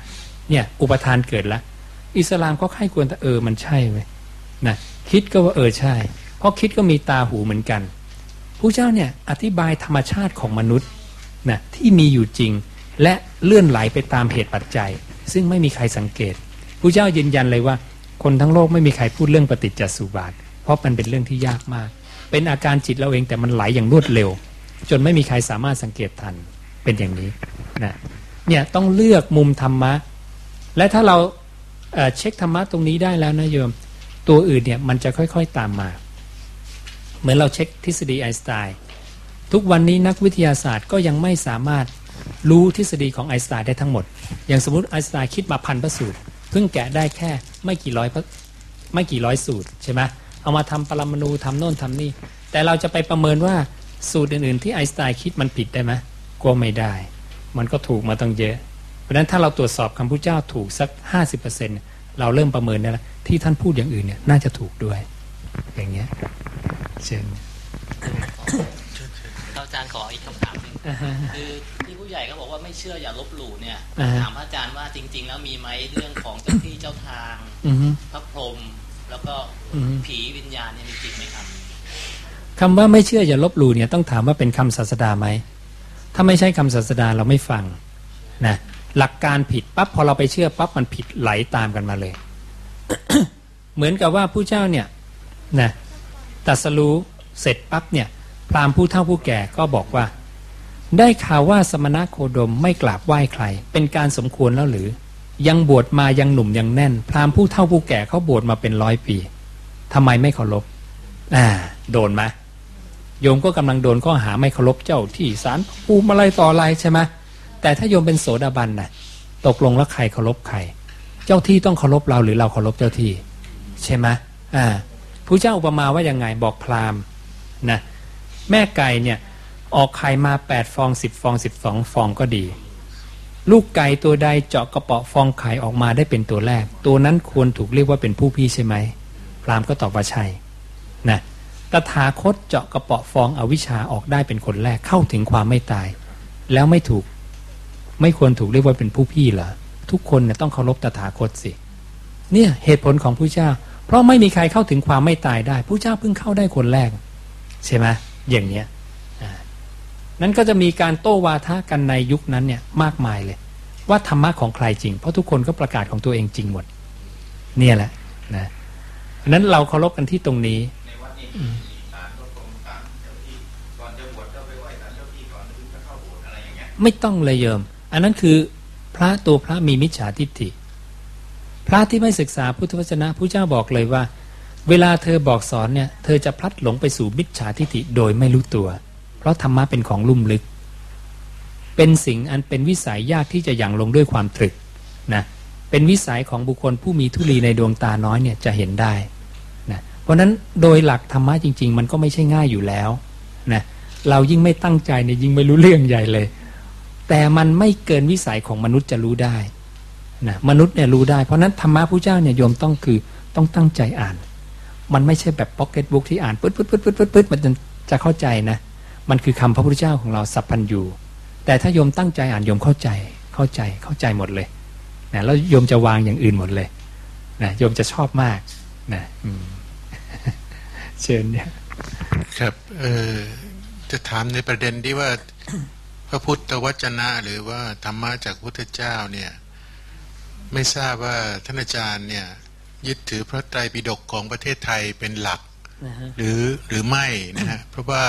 เนี่ยอุปทานเกิดแล้วอิสลามก็ให้ควรแต่เออมันใช่เว้ยนะคิดก็ว่าเออใช่ เพราะคิดก็มีตาหูเหมือนกัน ผู้เจ้าเนี่ยอธิบายธรรมชาติของมนุษย์นะที่มีอยู่จริง และเลื่อนไหลไปตามเหตุปัจจัย ซึ่งไม่มีใครสังเกตผู้เจ้ายืนยันเลยว่า คนทั้งโลกไม่มีใครพูดเรื่องปฏิจจสุบาท เพราะมันเป็นเรื่องที่ยากมาก เป็นอาการจิตเราเองแต่มันไหลอย่างรวดเร็ว จนไม่มีใครสามารถสังเกตทันเป็นอย่างนี้นะเนี่ยต้องเลือกมุมธรรมะ และถ้าเราเเช็คธรรมะตรงนี้ได้แล้วนะโยม ตัวอื่นเนี่ยมันจะค่อยๆตามมา เหมือนเราเช็คทฤษฎีไอน์สไตน์ทุกวันนี้นักวิทยาศาสตร์ก็ยังไม่สามารถรู้ทฤษฎีของไอน์สไตน์ได้ทั้งหมด อย่างสมมติไอน์สไตน์คิดมาพันกว่าสูตร เพิ่งแกะได้แค่ไม่กี่ร้อยไม่กี่ร้อยสูตรใช่ไหมเอามาทำปรมาณูทำโน่นทำนี่ แต่เราจะไปประเมินว่าสูตรอื่นๆ ที่ไอน์สไตน์คิดมันผิดได้ไหมก็ไม่ได้ มันก็ถูกมาตั้งเยอะ เพราะฉะนั้นถ้าเราตรวจสอบคำพุทธเจ้าถูกสัก 50%เราเริ่มประเมินได้แล้วที่ท่านพูดอย่างอื่นเนี่ยน่าจะถูกด้วยอย่างเงี้ย เชิญอาจารย์ขออีกคำถามหนึ่งอ่าฮะคือที่ผู้ใหญ่ก็บอกว่าไม่เชื่ออย่าลบหลู่เนี่ยอ่าฮะถามพระอาจารย์ว่าจริง ๆ แล้วมีไหมเรื่องของเจ้าที่เจ้าทางอือฮึพระพรหมแล้วก็อือฮึผีวิญญาณเนี่ยมีจริงไหมครับคำว่าไม่เชื่ออย่าลบหลู่เนี่ยต้องถามว่าเป็นคำศาสดาไหมถ้าไม่ใช่คำศาสดาเราไม่ฟังนะหลักการผิดปั๊บพอเราไปเชื่อปั๊บมันผิดไหลตามกันมาเลย เหมือนกับว่าผู้เจ้าเนี่ยนะ ตัสรู้เสร็จปั๊บเนี่ยพราหมณ์ผู้เฒ่าผู้แก่ก็บอกว่า ได้ข่าวว่าสมณะโคดมไม่กราบไหว้ใคร เป็นการสมควรแล้วหรือ ยังบวชมายังหนุ่มยังแน่น พราหมณ์ผู้เฒ่าผู้แก่เขาบวชมาเป็นร้อยปีทำไมไม่เคารพอ่าโดนไหมโยมก็กำลังโดนข้อหาไม่เคารพเจ้าที่สารภูมิอะไรต่ออะไรใช่ไหมแต่ถ้าโยมเป็นโสดาบันน่ะตกลงแล้วใครเคารพใคร เจ้าที่ต้องเคารพเราหรือเราเคารพเจ้าที่ ใช่ไหมอ่า ผู้เจ้าอุปมาว่ายังไงบอกพราหมณ์นะแม่ไก่เนี่ยออกไข่มาแปดฟองสิบฟองสิบสองฟองก็ดี ลูกไก่ตัวใดเจาะกระเปาะฟองไข่ออกมาได้เป็นตัวแรก ตัวนั้นควรถูกเรียกว่าเป็นผู้พี่ใช่ไหมพราหมณ์ก็ตอบว่าใช่นะตถาคตเจาะกระเปาะฟองอวิชชาออกได้เป็นคนแรกเข้าถึงความไม่ตาย แล้วไม่ถูกไม่ควรถูกเรียกว่าเป็นผู้พี่เหรอทุกคนเนี่ยต้องเคารพตถาคตสิ เนี่ยเหตุผลของผู้เจ้า เพราะไม่มีใครเข้าถึงความไม่ตายได้ผู้เจ้าเพิ่งเข้าได้คนแรก ใช่ไหมอย่างเนี้ยนั้นก็จะมีการโต้วาทะกันในยุคนั้นเนี่ยมากมายเลย ว่าธรรมะของใครจริง เพราะทุกคนก็ประกาศของตัวเองจริงหมด เนี่ยแหละนะนั้นเราเคารพกันที่ตรงนี้ไม่ต้องเลยโยมอันนั้นคือพระตัวพระมีมิจฉาทิฏฐิ พระที่ไม่ศึกษาพุทธวจนะผู้เจ้าบอกเลยว่า เวลาเธอบอกสอนเนี่ยเธอจะพลัดหลงไปสู่มิจฉาทิฏฐิโดยไม่รู้ตัว เพราะธรรมะเป็นของลุ่มลึก เป็นสิ่งอันเป็นวิสัยยากที่จะหยั่งลงด้วยความตรึกนะเป็นวิสัยของบุคคลผู้มีทุลีในดวงตาน้อยเนี่ยจะเห็นได้นะเพราะฉะนั้นโดยหลักธรรมะจริง ๆ มันก็ไม่ใช่ง่ายอยู่แล้วนะเรายิ่งไม่ตั้งใจเนี่ยยิ่งไม่รู้เรื่องใหญ่เลย แต่มันไม่เกินวิสัยของมนุษย์จะรู้ได้ นะมนุษย์เนี่ยรู้ได้ เพราะนั้นธรรมะผู้เจ้าเนี่ยโยมต้องคือต้องตั้งใจอ่าน มันไม่ใช่แบบพ็อกเก็ตบุ๊กที่อ่านปึ๊ดปึ๊ดปึ๊ดปึ๊ดปึ๊ดปึ๊ดมันจะจะเข้าใจนะ มันคือคำพระพุทธเจ้าของเราสัพพันยูแต่ถ้าโยมตั้งใจอ่านโยมเข้าใจเข้าใจเข้าใจหมดเลยนะแล้วโยมจะวางอย่างอื่นหมดเลยนะโยมจะชอบมากนะเชิญเนี่ยครับเออจะถามในประเด็นที่ว่าพระพุทธวจนะ หรือว่าธรรมะจากพุทธเจ้าเนี่ย ไม่ทราบว่าท่านอาจารย์เนี่ย ยึดถือพระไตรปิฎกของประเทศไทยเป็นหลัก หรือหรือไม่นะฮะเพราะว่า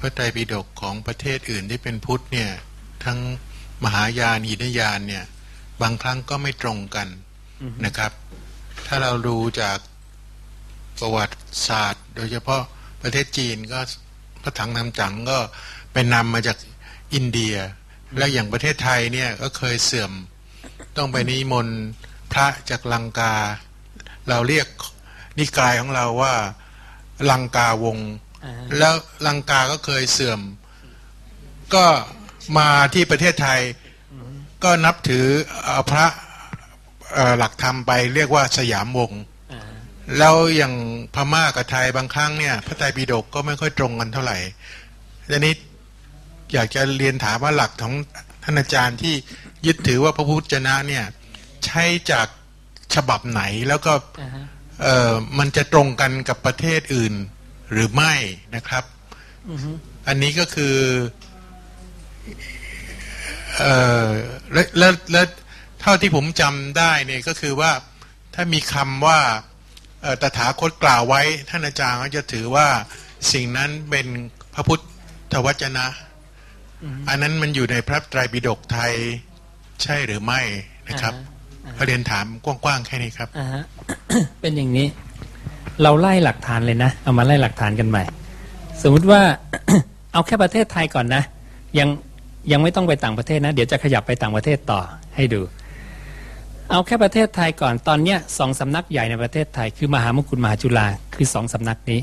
พระไตรปิฎกของประเทศอื่นที่เป็นพุทธเนี่ย ทั้งมหายานอินยานเนี่ย บางครั้งก็ไม่ตรงกันนะครับ ถ้าเราดูจากประวัติศาสตร์ โดยเฉพาะประเทศจีนก็พระถังนำจังก็เป็นนำมาจากอินเดีย และอย่างประเทศไทยเนี่ยก็เคยเสื่อม ต้องไปนิมนต์พระจากลังกา เราเรียกนิกายของเราว่าลังกาวงศ์อ่าแล้วลังกาก็เคยเสื่อม ก็มาที่ประเทศไทย ก็นับถือเอาพระเอ่อหลักธรรมไปเรียกว่าสยามวงศ์อ่าแล้วอย่างพม่ากับไทยบางครั้งเนี่ย พระไตรปิฎกก็ไม่ค่อยตรงกันเท่าไหร่ทีนี้อยากจะเรียนถามว่าหลักของท่านอาจารย์ที่ ยึดถือว่าพระพุทธเจ้าเนี่ย ใช้จากฉบับไหนแล้วก็อ่าฮะเอ่อมันจะตรงกันกับประเทศอื่นหรือไม่นะครับอือฮึอันนี้ก็คือเอ่อและและและเท่าที่ผมจำได้เนี่ยก็คือว่าถ้ามีคำว่าเอ่อตถาคตกล่าวไว้ ท่านอาจารย์ก็จะถือว่าสิ่งนั้นเป็นพระพุทธวจนะ อันนั้นมันอยู่ในพระไตรปิฎกไทย ใช่หรือไม่นะครับ ประเด็นถามกว้างๆแค่นี้ครับอ่าฮะเป็นอย่างนี้ เราไล่หลักฐานเลยนะ เอามาไล่หลักฐานกันใหม่ สมมุติว่าเอาแค่ประเทศไทยก่อนนะ ยังยังไม่ต้องไปต่างประเทศนะ เดี๋ยวจะขยับไปต่างประเทศต่อให้ดู เอาแค่ประเทศไทยก่อนตอนเนี้ยสองสำนักใหญ่ในประเทศไทย คือมหามงกุฎมหาจุฬาคือสองสำนักนี้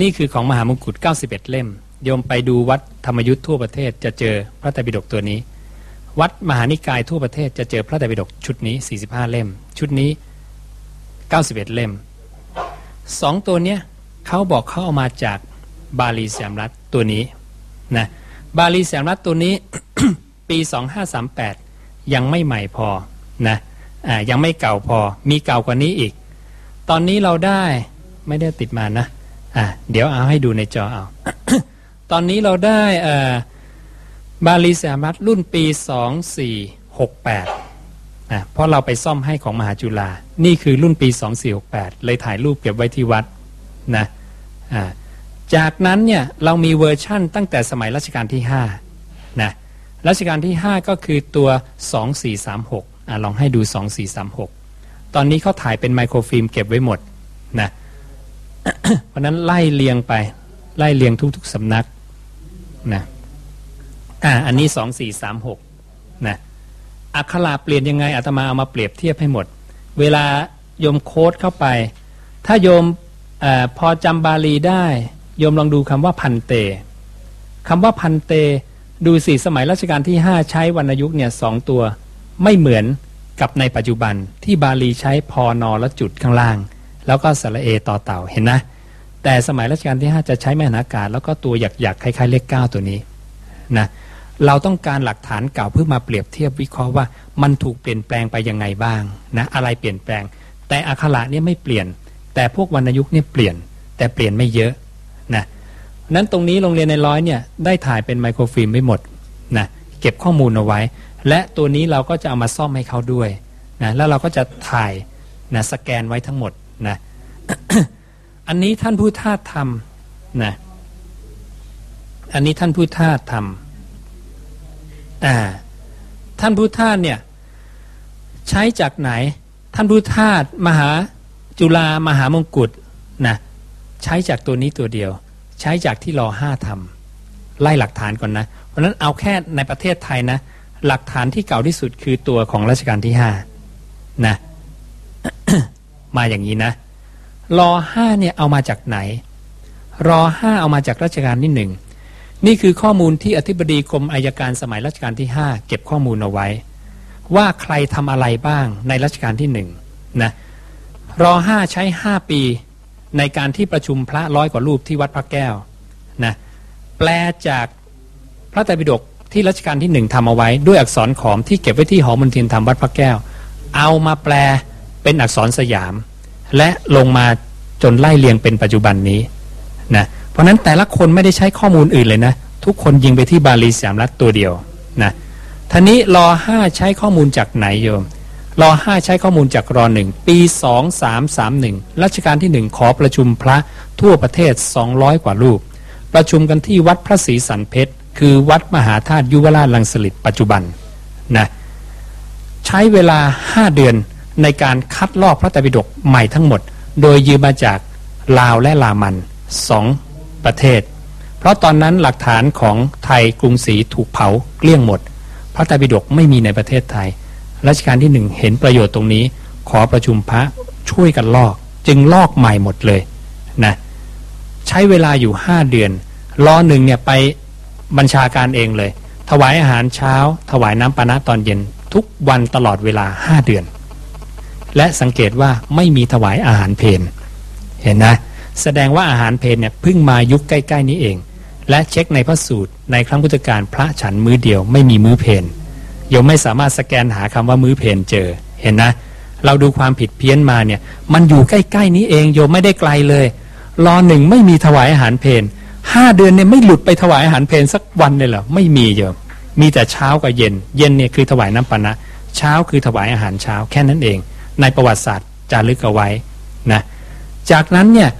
นี่คือของมหามงกุฎ91 เล่มโยมไปดูวัดธรรมยุทธ์ทั่วประเทศจะเจอพระไตรปิฎกตัวนี้ วัดมหานิกายทั่วประเทศจะเจอพระไตรปิฎกชุดนี้ 45 เล่ม ชุดนี้ 91 เล่มสองตัวเนี้ยเขาบอกเขาเอามาจากบาลีแสมรัฐตัวนี้นะบาลีแสมรัฐตัวนี้ ปี 2538 ยังไม่ใหม่พอนะอ่ายังไม่เก่าพอมีเก่ากว่านี้อีก ตอนนี้เราได้ไม่ได้ติดมานะอ่าเดี๋ยวเอาให้ดูในจอเอา ตอนนี้เราได้อ่า บาลีแสมรัฐรุ่นปี 2468นะเพราะเราไปซ่อมให้ของมหาจุฬานี่คือรุ่นปี 2468 เลยถ่ายรูปเก็บไว้ที่วัดนะอ่าจากนั้นเนี่ยเรามีเวอร์ชั่นตั้งแต่สมัยรัชกาลที่5นะรัชกาลที่ 5 ก็คือตัว 2436อ่าลองให้ดู 2436 ตอนนี้เขาถ่ายเป็นไมโครฟิล์มเก็บไว้หมดนะเพราะนั้นไล่เลียงไปไล่เลียงทุกๆสำนักนะ อ่าอันนี้2436นะอักขระเปลี่ยนยังไงอาตมาเอามาเปรียบเทียบให้หมด เวลาโยมโค้ดเข้าไป ถ้าโยมอพอจำบาลีได้ โยมลองดูคำว่าพันเตคำว่าพันเต ดูสิสมัยรัชกาลที่ 5 ใช้วรรณยุกต์เนี่ยสองตัวไม่เหมือนกับในปัจจุบันที่บาลีใช้พอนอและจุดข้างล่าง แล้วก็สระเอต่อเต่าเห็นนะ แต่สมัยรัชกาลที่ 5 จะใช้แม่นากาศแล้วก็ตัวหยักๆคล้ายๆเลขเก้าตัวนี้นะ เราต้องการหลักฐานเก่าเพื่อมาเปรียบเทียบวิเคราะห์ว่า มันถูกเปลี่ยนแปลงไปยังไงบ้างนะอะไรเปลี่ยนแปลง แต่อักขระเนี่ยไม่เปลี่ยน แต่พวกวรรณยุกต์เนี่ยเปลี่ยน แต่เปลี่ยนไม่เยอะนะนั้นตรงนี้โรงเรียนในร้อยเนี่ยได้ถ่ายเป็นไมโครฟิล์มไม่หมดนะเก็บข้อมูลเอาไว้ และตัวนี้เราก็จะเอามาซ่อมให้เขาด้วยนะแล้วเราก็จะถ่ายนะสแกนไว้ทั้งหมดนะอันนี้ท่านผู้ทาสทำนะอันนี้ท่านผู้ทาสทำ อ่าท่านผู้ทาสเนี่ยใช้จากไหน ท่านผู้ทาสมหาจุฬามหามงกุฎนะใช้จากตัวนี้ตัวเดียว ใช้จากที่รอห้าทำไล่หลักฐานก่อนนะ เพราะนั้นเอาแค่ในประเทศไทยนะ หลักฐานที่เก่าที่สุดคือตัวของรัชกาลที่ห้านะมาอย่างนี้นะรอห้าเนี่ยเอามาจากไหน รอห้าเอามาจากรัชกาลที่หนึ่ง นี่คือข้อมูลที่อธิบดีกรมอายการสมัยรัชกาลที่ห้าเก็บข้อมูลเอาไว้ ว่าใครทำอะไรบ้างในรัชกาลที่หนึ่งนะรอห้าใช้ห้าปีในการที่ประชุมพระร้อยกว่ารูปที่วัดพระแก้วนะแปลจากพระไตรปิฎกที่รัชกาลที่หนึ่งทำเอาไว้ ด้วยอักษรขอมที่เก็บไว้ที่หอมนเทียนธรรมวัดพระแก้ว เอามาแปลเป็นอักษรสยาม และลงมาจนไล่เรียงเป็นปัจจุบันนี้นะ ราะนั้นแต่ละคนไม่ได้ใช้ข้อมูลอื่นเลยนะ ทุกคนยิงไปที่บาลีสามรัฐตัวเดียวนะท่านี้รอห้าใช้ข้อมูลจากไหนโยมรอห้าใช้ข้อมูลจากรอหนึ่งปีสองสามสามหนึ่งรัชกาลที่หนึ่งขอประชุมพระทั่วประเทศสองร้อยกว่ารูป ประชุมกันที่วัดพระศรีสันเพชร คือวัดมหาธาตุยุวราชลังสลิดปัจจุบันนะใช้เวลาห้าเดือนในการคัดลอกพระไตรปิฎกใหม่ทั้งหมด โดยยืมมาจากลาวและลามันสอง ประเทศ เพราะตอนนั้นหลักฐานของไทยกรุงศรีถูกเผาเกลี้ยงหมด พระไตรปิฎกไม่มีในประเทศไทย รัชกาลที่หนึ่งเห็นประโยชน์ตรงนี้ ขอประชุมพระช่วยกันลอก จึงลอกใหม่หมดเลยนะใช้เวลาอยู่ห้าเดือนรอหนึ่งเนี่ยไปบัญชาการเองเลย ถวายอาหารเช้า ถวายน้ำปานะตอนเย็นทุกวันตลอดเวลาห้าเดือน และสังเกตว่าไม่มีถวายอาหารเพนเห็นนะ แสดงว่าอาหารเพนเนี่ยเพิ่งมายุคใกล้ ๆ นี้เอง และเช็คในพระสูตรในครั้งพุทธกาลพระฉันมื้อเดียวไม่มีมื้อเพนโยมไม่สามารถสแกนหาคำว่ามื้อเพนเจอเห็นนะ เราดูความผิดเพี้ยนมาเนี่ยมันอยู่ใกล้ ๆ นี้เองโยมไม่ได้ไกลเลยรอหนึ่งไม่มีถวายอาหารเพนห้าเดือนเนี่ยไม่หลุดไปถวายอาหารเพนสักวันเลยเหรอไม่มีโยมมีแต่เช้ากับเย็น เย็นเนี่ยคือถวายน้ำปานะเช้าคือถวายอาหารเช้าแค่นั้นเอง ในประวัติศาสตร์จารึกเอาไว้นะจากนั้นเนี่ย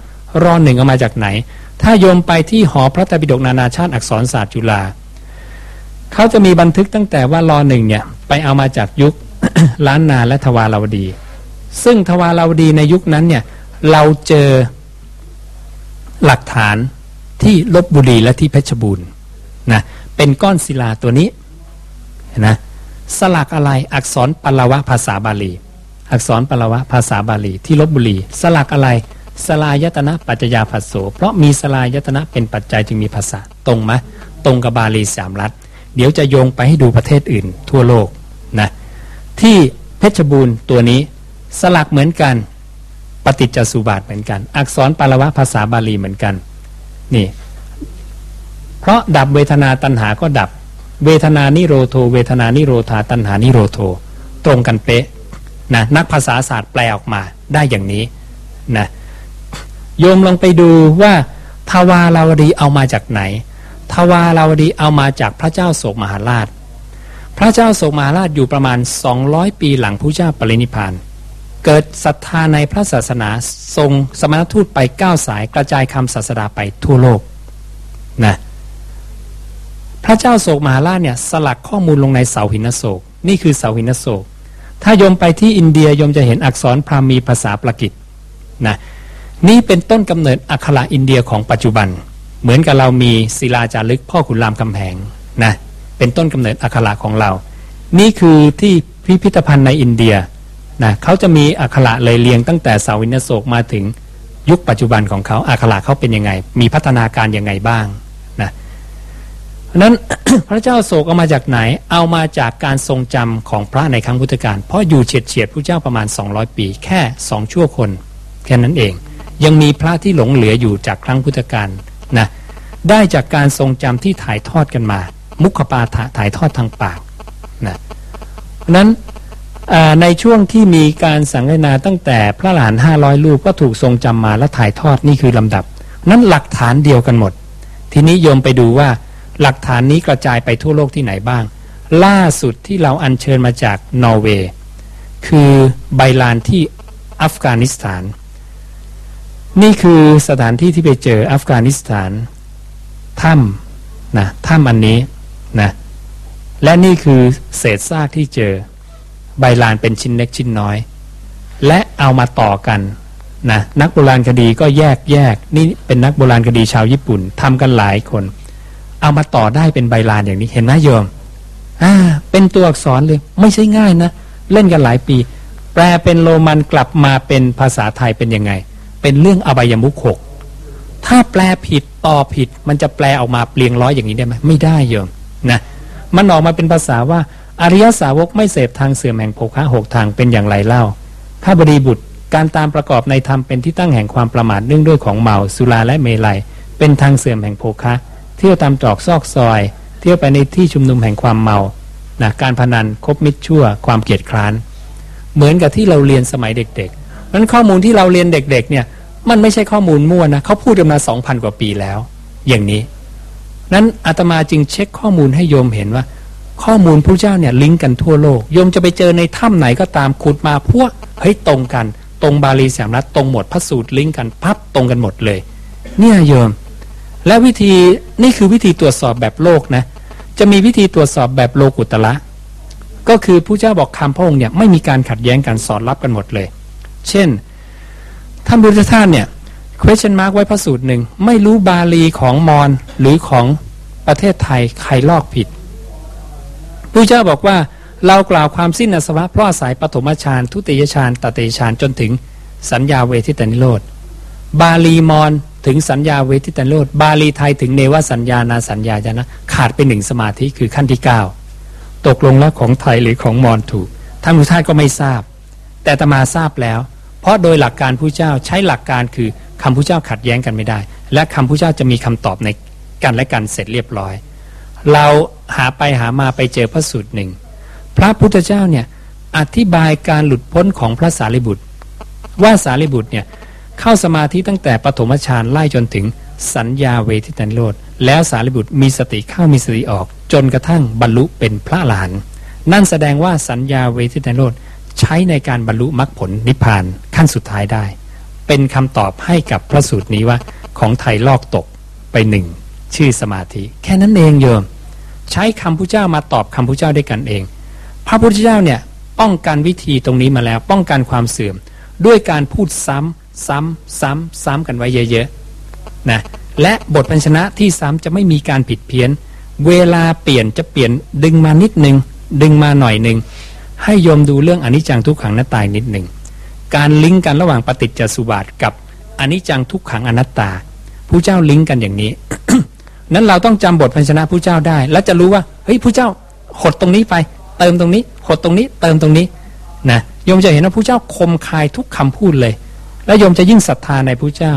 รอหนึ่งเอามาจากไหน ถ้าโยมไปที่หอพระไตรปิฎกนานาชาติอักษรศาสตร์จุฬาเขาจะมีบันทึกตั้งแต่ว่ารอหนึ่งเนี่ยไปเอามาจากยุคล้านนาและทวาราวดี ซึ่งทวาราวดีในยุคนั้นเนี่ยเราเจอหลักฐานที่ลบบุรีและที่เพชรบูรณ์นะเป็นก้อนศิลาตัวนี้นะสลักอะไรอักษรปลวะภาษาบาลี อักษรปลวะภาษาบาลีที่ลบบุรี สลักอะไร สลายตนะปัจจยาผัสโสเพราะมีสลายตนะเป็นปัจจัยจึงมีภาษาตรงไหมตรงกับบาลีสามรัฐ เดี๋ยวจะโยงไปให้ดูประเทศอื่น ทั่วโลกนะที่เพชรบูรณ์ตัวนี้ สลักเหมือนกัน ปฏิจจสุบาทเหมือนกัน อักษรปาลวะภาษาบาลีเหมือนกันนี่เพราะดับเวทนาตัณหาก็ดับ เวทนานิโรโท เวทนานิโรธาตัณหานิโรโท ตรงกันเป๊ะนะนักภาษาศาสตร์แปลออกมาได้อย่างนี้นะ โยมลองไปดูว่าทวาราวดีเอามาจากไหนทวาราวดีเอามาจากพระเจ้าโศกมหาราช พระเจ้าโศกมหาราชอยู่ประมาณ 200 ปีหลังพระเจ้าปรินิพานเกิดศรัทธาในพระศาสนาทรงสมณทูตไปก้าสายกระจายคำศาสดาไปทั่วโลกนะพระเจ้าโศกมหาราชเนี่ยสลักข้อมูลลงในเสาหินโศก นี่คือเสาหินโศก ถ้าโยมไปที่อินเดียโยมจะเห็นอักษรพราหมีภาษาปรกิตนะ นี่เป็นต้นกำเนิดอักขระอินเดียของปัจจุบัน เหมือนกับเรามีศิลาจารึกพ่อขุนรามคำแหงนะเป็นต้นกำเนิดอักขระของเรา นี่คือที่พิพิธภัณฑ์ในอินเดียนะเขาจะมีอักขระเลยเรียงตั้งแต่สาวินโศกมาถึงยุคปัจจุบันของเขาอักขระเขาเป็นยังไง มีพัฒนาการยังไงบ้างนะเพราะนั้นพระเจ้าโศกเอามาจากไหน เอามาจากการทรงจำของพระในครั้งพุทธกาลเพราะอยู่เฉียดเฉียดพระเจ้าประมาณ 200 ปี แค่สองชั่วคน แค่นั้นเอง ยังมีพระที่หลงเหลืออยู่จากครั้งพุทธกาลนะได้จากการทรงจำที่ถ่ายทอดกันมา มุขปาฐะถ่ายทอดทางปากนะนั้นในช่วงที่มีการสังเนาตั้งแต่พระหลานห้าร้อยรูปก็ถูกทรงจำมาและถ่ายทอดนี่คือลำดับ นั้นหลักฐานเดียวกันหมด ทีนี้โยมไปดูว่าหลักฐานนี้กระจายไปทั่วโลกที่ไหนบ้าง ล่าสุดที่เราอัญเชิญมาจากนอร์เวย์คือใบลานที่อัฟกานิสถาน นี่คือสถานที่ที่ไปเจออัฟกานิสถานถ้ำนะถ้ำอันนี้นะและนี่คือเศษซากที่เจอใบลานเป็นชิ้นเล็กชิ้นน้อย และเอามาต่อกันนะนักโบราณคดีก็แยกแยกนี่เป็นนักโบราณคดีชาวญี่ปุ่นทำกันหลายคน เอามาต่อได้เป็นใบลานอย่างนี้เห็นไหมโยมอ่าเป็นตัวอักษรเลย ไม่ใช่ง่ายนะ เล่นกันหลายปี แปลเป็นโรมันกลับมาเป็นภาษาไทยเป็นยังไง เป็นเรื่องอบายมุขหกถ้าแปลผิดต่อผิด มันจะแปลออกมาเปลี่ยงร้อยอย่างนี้ได้ไหมไม่ได้โยมนะมันออกมาเป็นภาษาว่าอริยสาวกไม่เสพทางเสื่อมแห่งโภคะหกทางเป็นอย่างไรเล่าพระบดีบุตรการตามประกอบในธรรมเป็นที่ตั้งแห่งความประมาทเนื่องด้วยของเมาสุราและเมลัย เป็นทางเสื่อมแห่งโภคะ เที่ยวตามตรอกซอกซอย เที่ยวไปในที่ชุมนุมแห่งความเมานะการพนันคบมิตรชั่ว ความเกียดคร้าน เหมือนกับที่เราเรียนสมัยเด็ก นั้นข้อมูลที่เราเรียนเด็กๆเนี่ยมันไม่ใช่ข้อมูลมั่วนะเขาพูดกันมาสองพันกว่าปีแล้ว อย่างนี้ นั้นอาตมาจึงเช็คข้อมูลให้โยมเห็นว่า ข้อมูลพระเจ้าเนี่ยลิงก์กันทั่วโลกโยมจะไปเจอในถ้ำไหนก็ตามขุดมาพวกเฮ้ยตรงกัน ตรงบาลีสามรัฐตรงหมดพระสูตรลิงก์กันพับตรงกันหมดเลย เนี่ยโยม และวิธีนี่คือวิธีตรวจสอบแบบโลกนะจะมีวิธีตรวจสอบแบบโลกุตละก็คือผู้เจ้าบอกคำพระองค์เนี่ยไม่มีการขัดแย้งกันสอดรับกันหมดเลย เช่น ท่านบุตรท่านเนี่ย question mark ไว้พระสูตรหนึ่ง ไม่รู้บาลีของมอญหรือของประเทศไทยใครลอกผิดผู้เจ้าบอกว่าเรากล่าวความสิ้นอสวะเพราะอาศัยปฐมฌานทุติยฌานตติยฌานจนถึงสัญญาเวทิตานิโรธบาลีมอญถึงสัญญาเวทิตานิโรธบาลีไทยถึงเนวสัญญานาสัญญาจนะขาดไปหนึ่งสมาธิคือขั้นที่ 9 ตกลงแล้วของไทยหรือของมอญถูกท่านผู้ท่านก็ไม่ทราบ แต่ตมาทราบแล้ว เพราะโดยหลักการผู้เจ้าใช้หลักการคือคำผู้เจ้าขัดแย้งกันไม่ได้ และคำผู้เจ้าจะมีคำตอบในกันและกันเสร็จเรียบร้อย เราหาไปหามาไปเจอพระสูตรหนึ่งพระพุทธเจ้าเนี่ยอธิบายการหลุดพ้นของพระสารีบุตร ว่าสารีบุตรเนี่ยเข้าสมาธิตั้งแต่ปฐมฌานไล่จนถึงสัญญาเวทิตันโลดแล้วสารีบุตรมีสติเข้ามีสติออก จนกระทั่งบรรลุเป็นพระหลาน นั่นแสดงว่าสัญญาเวทิตันโลด ใช้ในการบรรลุมรรคผลนิพพานขั้นสุดท้ายได้ เป็นคำตอบให้กับพระสูตรนี้ว่าของไทยลอกตกไปหนึ่งชื่อสมาธิ แค่นั้นเองโยม ใช้คำพุทธเจ้ามาตอบคำพุทธเจ้าด้วยกันเอง พระพุทธเจ้าเนี่ยป้องกันวิธีตรงนี้มาแล้ว ป้องกันความเสื่อม ด้วยการพูดซ้ำซ้ำซ้ำซ้ำกันไว้เยอะๆนะและบทพันชนะที่ซ้ำจะไม่มีการผิดเพี้ยน เวลาเปลี่ยนจะเปลี่ยนดึงมานิดนึง ดึงมาหน่อยหนึ่ง ให้โยมดูเรื่องอนิจจังทุกขังน้าตายนิดหนึ่งการลิงก์กันระหว่างปฏิจจสุบาทกับอนิจจังทุกขังอนัตตาผู้เจ้าลิงก์กันอย่างนี้ นั้นเราต้องจำบทพันชนะผู้เจ้าได้ แล้วจะรู้ว่าเฮ้ยผู้เจ้าหดตรงนี้ไป เติมตรงนี้หดตรงนี้ เติมตรงนี้นะโยมจะเห็นว่าผู้เจ้าคมคายทุกคำพูดเลย แล้วโยมจะยิ่งศรัทธาในผู้เจ้า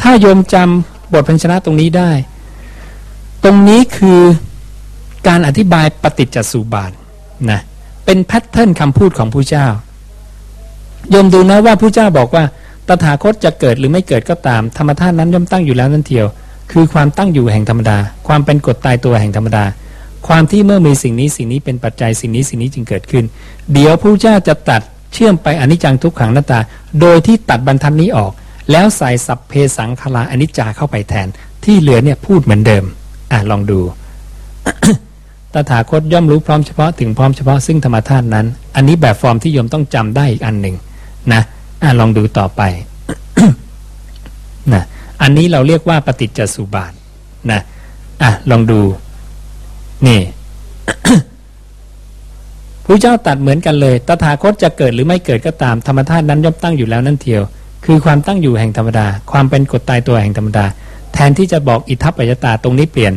ถ้าโยมจำบทพันชนะตรงนี้ได้ ตรงนี้คือการอธิบายปฏิจจสุบาทนะ เป็นแพทเทิร์นคำพูดของผู้เจ้าโยมดูนะว่าผู้เจ้าบอกว่า ตถาคตจะเกิดหรือไม่เกิดก็ตาม ธรรมธาตุนั้นย่อมตั้งอยู่แล้วนั่นเทียว คือความตั้งอยู่แห่งธรรมดา ความเป็นกฎตายตัวแห่งธรรมดา ความที่เมื่อมีสิ่งนี้สิ่งนี้เป็นปัจจัยสิ่งนี้สิ่งนี้จึงเกิดขึ้น เดี๋ยวผู้เจ้าจะตัดเชื่อมไปอนิจจังทุกขังหน้าตา โดยที่ตัดบรรทัดนี้ออก แล้วใส่สัพเพสังขลาอนิจจาเข้าไปแทน ที่เหลือเนี่ยพูดเหมือนเดิม อะลองดู ตถาคตย่อมรู้พร้อมเฉพาะถึงพร้อมเฉพาะซึ่งธรรมธาตุนั้น อันนี้แบบฟอร์มที่โยมต้องจำได้อีกอันหนึ่งนะอะลองดูต่อไปนะอันนี้เราเรียกว่าปฏิจจสุบาทนะอะลองดูนี่พระเจ้าตัดเหมือนกันเลย ตถาคตจะเกิดหรือไม่เกิดก็ตาม ธรรมธาตุนั้นย่อมตั้งอยู่แล้วนั่นเทียว คือความตั้งอยู่แห่งธรรมดา ความเป็นกฎตายตัวแห่งธรรมดา แทนที่จะบอกอิทัปปัจจตาตรงนี้เปลี่ยน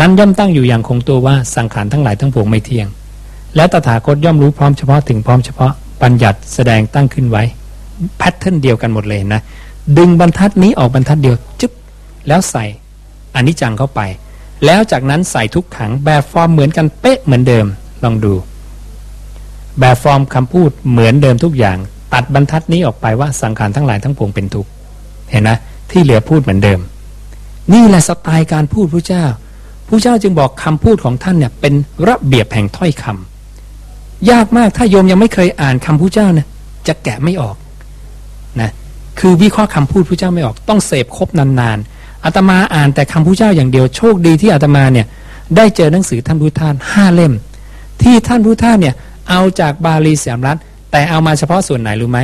นั้นย่อมตั้งอยู่อย่างคงตัวว่าสังขารทั้งหลายทั้งปวงไม่เที่ยง และตถาคตย่อมรู้พร้อมเฉพาะถึงพร้อมเฉพาะบัญญัติแสดงตั้งขึ้นไว้แพทเทิร์นเดียวกันหมดเลยนะ ดึงบรรทัดนี้ออกบรรทัดเดียวจึ๊บแล้วใส่อันนี้จังเข้าไป แล้วจากนั้นใส่ทุกขังแบบฟอร์มเหมือนกันเป๊ะเหมือนเดิมลองดู แบบฟอร์มคำพูดเหมือนเดิมทุกอย่าง ตัดบรรทัดนี้ออกไปว่าสังขารทั้งหลายทั้งปวงเป็นทุกข์เห็นนะที่เหลือพูดเหมือนเดิม นี่แหละสไตล์การพูดพระเจ้า พระเจ้าจึงบอกคำพูดของท่านเนี่ยเป็นระเบียบแห่งถ้อยคำยากมากถ้าโยมยังไม่เคยอ่านคำพระเจ้าเนี่ยจะแกะไม่ออกนะคือวิเคราะห์คำพูดพระเจ้าไม่ออกต้องเสพครบนานๆอาตมาอ่านแต่คำพระเจ้าอย่างเดียวโชคดีที่อาตมาเนี่ยได้เจอหนังสือท่านพุทธานห้าเล่ม ที่ท่านพุทธานเนี่ยเอาจากบาลีสียมรัฐแต่เอามาเฉพาะส่วนไหนรู้ไหม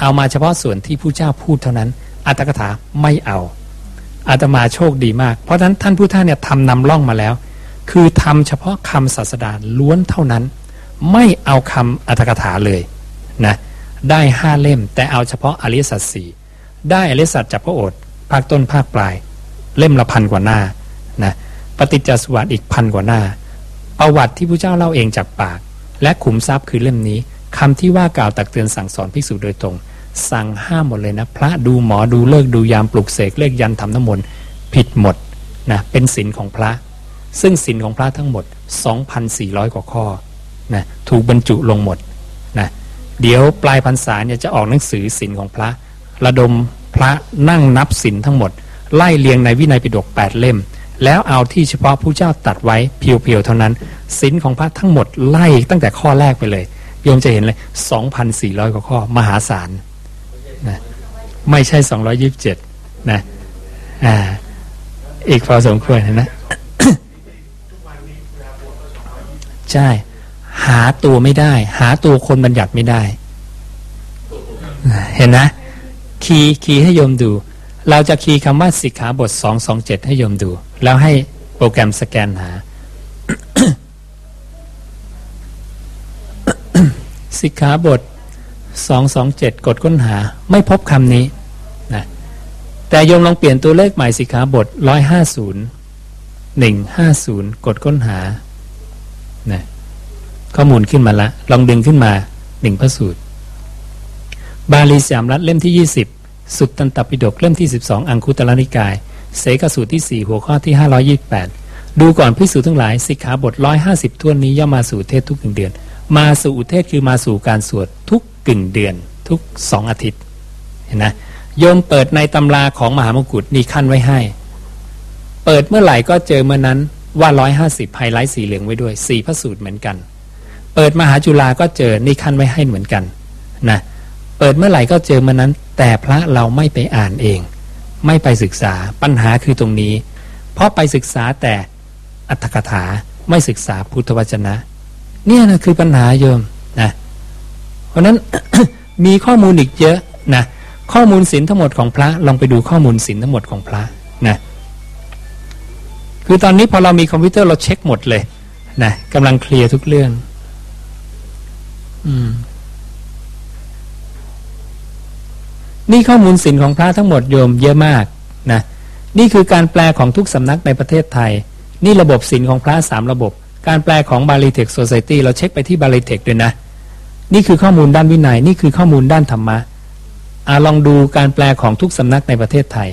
เอามาเฉพาะส่วนที่ผู้เจ้าพูดเท่านั้นอัตถกถาไม่เอา อาตมาโชคดีมาก เพราะฉะนั้นท่านพุทธานเนี่ยทำนำล่องมาแล้ว คือทำเฉพาะคำศาสดาล้วนเท่านั้น ไม่เอาคำอัตถกถาเลยนะได้ห้าเล่ม แต่เอาเฉพาะอริสัจสี่ได้อริสัจจากพระโอษฐ์ภาคต้นภาคปลาย เล่มละพันกว่าหน้านะปฏิจจสวัสดิ์อีกพันกว่าหน้า ประวัติที่พระเจ้าเล่าเองจากปาก และขุมทรัพย์คือเล่มนี้คำที่ว่ากล่าวตักเตือนสั่งสอนภิกษุโดยตรง สั่งห้ามหมดเลยนะ พระดูหมอดูเลิกดูยามปลุกเสกเลขยันทำน้ำมนต์ผิดหมดนะเป็นศีลของพระ ซึ่งศีลของพระทั้งหมด 2,400 กว่าข้อนะถูกบรรจุลงหมดนะเดี๋ยวปลายพรรษาเนี่ยจะออกหนังสือศินของพระ ระดมพระนั่งนับศินทั้งหมด ไล่เรียงในวินัยปิฎก8เล่ม แล้วเอาที่เฉพาะผู้เจ้าตัดไว้เพียวๆเท่านั้นศีลของพระทั้งหมดไล่ตั้งแต่ข้อแรกไปเลยโยมจะเห็นเลย 2,400 กว่าข้อมหาศาล นะไม่ใช่227นะอ่า อีกพอสมควรนะใช่ หาตัวไม่ได้ หาตัวคนบัญญัติไม่ได้ เห็นนะ คีย์คีย์ให้โยมดู เราจะคีย์คำว่าสิกขาบท227ให้โยมดู แล้วให้โปรแกรมสแกนหาสิกขาบท 227 กดค้นหาไม่พบคำนี้นะแต่โยมลองเปลี่ยนตัวเลขใหม่สิขาบท 150 150 กดค้นหานะข้อมูลขึ้นมาละ ลองดึงขึ้นมาหนึ่งพระสูตร บาลีสามรัฐเล่มที่ 20 สุตตันตปิฎกเล่มที่ 12 อังคุตรนิกาย เสกสูตรที่ 4 หัวข้อที่ 528 ดูก่อนพิสูจทั้งหลายสิกขาบท 150ท่วนนี้ย่อมมาสู่เทศทุกกึ่งเดือน มาสู่อุเทศคือมาสู่การสวดทุก กึ่งเดือนทุกสองอาทิตย์เห็นนะโยมเปิดในตำราของมหามกุฏนี่ขั้นไว้ให้ เปิดเมื่อไหร่ก็เจอเมื่อนั้นว่า150ไฮไลท์สีเหลืองไว้ด้วย4พระสูตรเหมือนกัน เปิดมหาจุฬาก็เจอนี่ขั้นไว้ให้เหมือนกันนะเปิดเมื่อไหร่ก็เจอเมานั้น แต่พระเราไม่ไปอ่านเอง ไม่ไปศึกษาปัญหาคือตรงนี้ เพราะไปศึกษาแต่อัตถกถาไม่ศึกษาพุทธวจนะ เนี่ยนะคือปัญหาโยม ราะนั้นมีข้อมูลอีกเยอะนะข้อมูลศีลทั้งหมดของพระลองไปดูข้อมูลศีลทั้งหมดของพระนะคือตอนนี้พอเรามีคอมพิวเตอร์เราเช็คหมดเลยนะกำลังเคลียร์ทุกเรื่อง อืม นี่ข้อมูลศีลของพระทั้งหมดโยมเยอะมากนะนี่คือการแปลของทุกสำนักในประเทศไทย นี่ระบบศีลของพระสามระบบ การแปลของ Pali Text Society เราเช็คไปที่ Pali Text ด้วยนะ นี่คือข้อมูลด้านวินัย นี่คือข้อมูลด้านธรรมะอาลองดูการแปลของทุกสำนักในประเทศไทย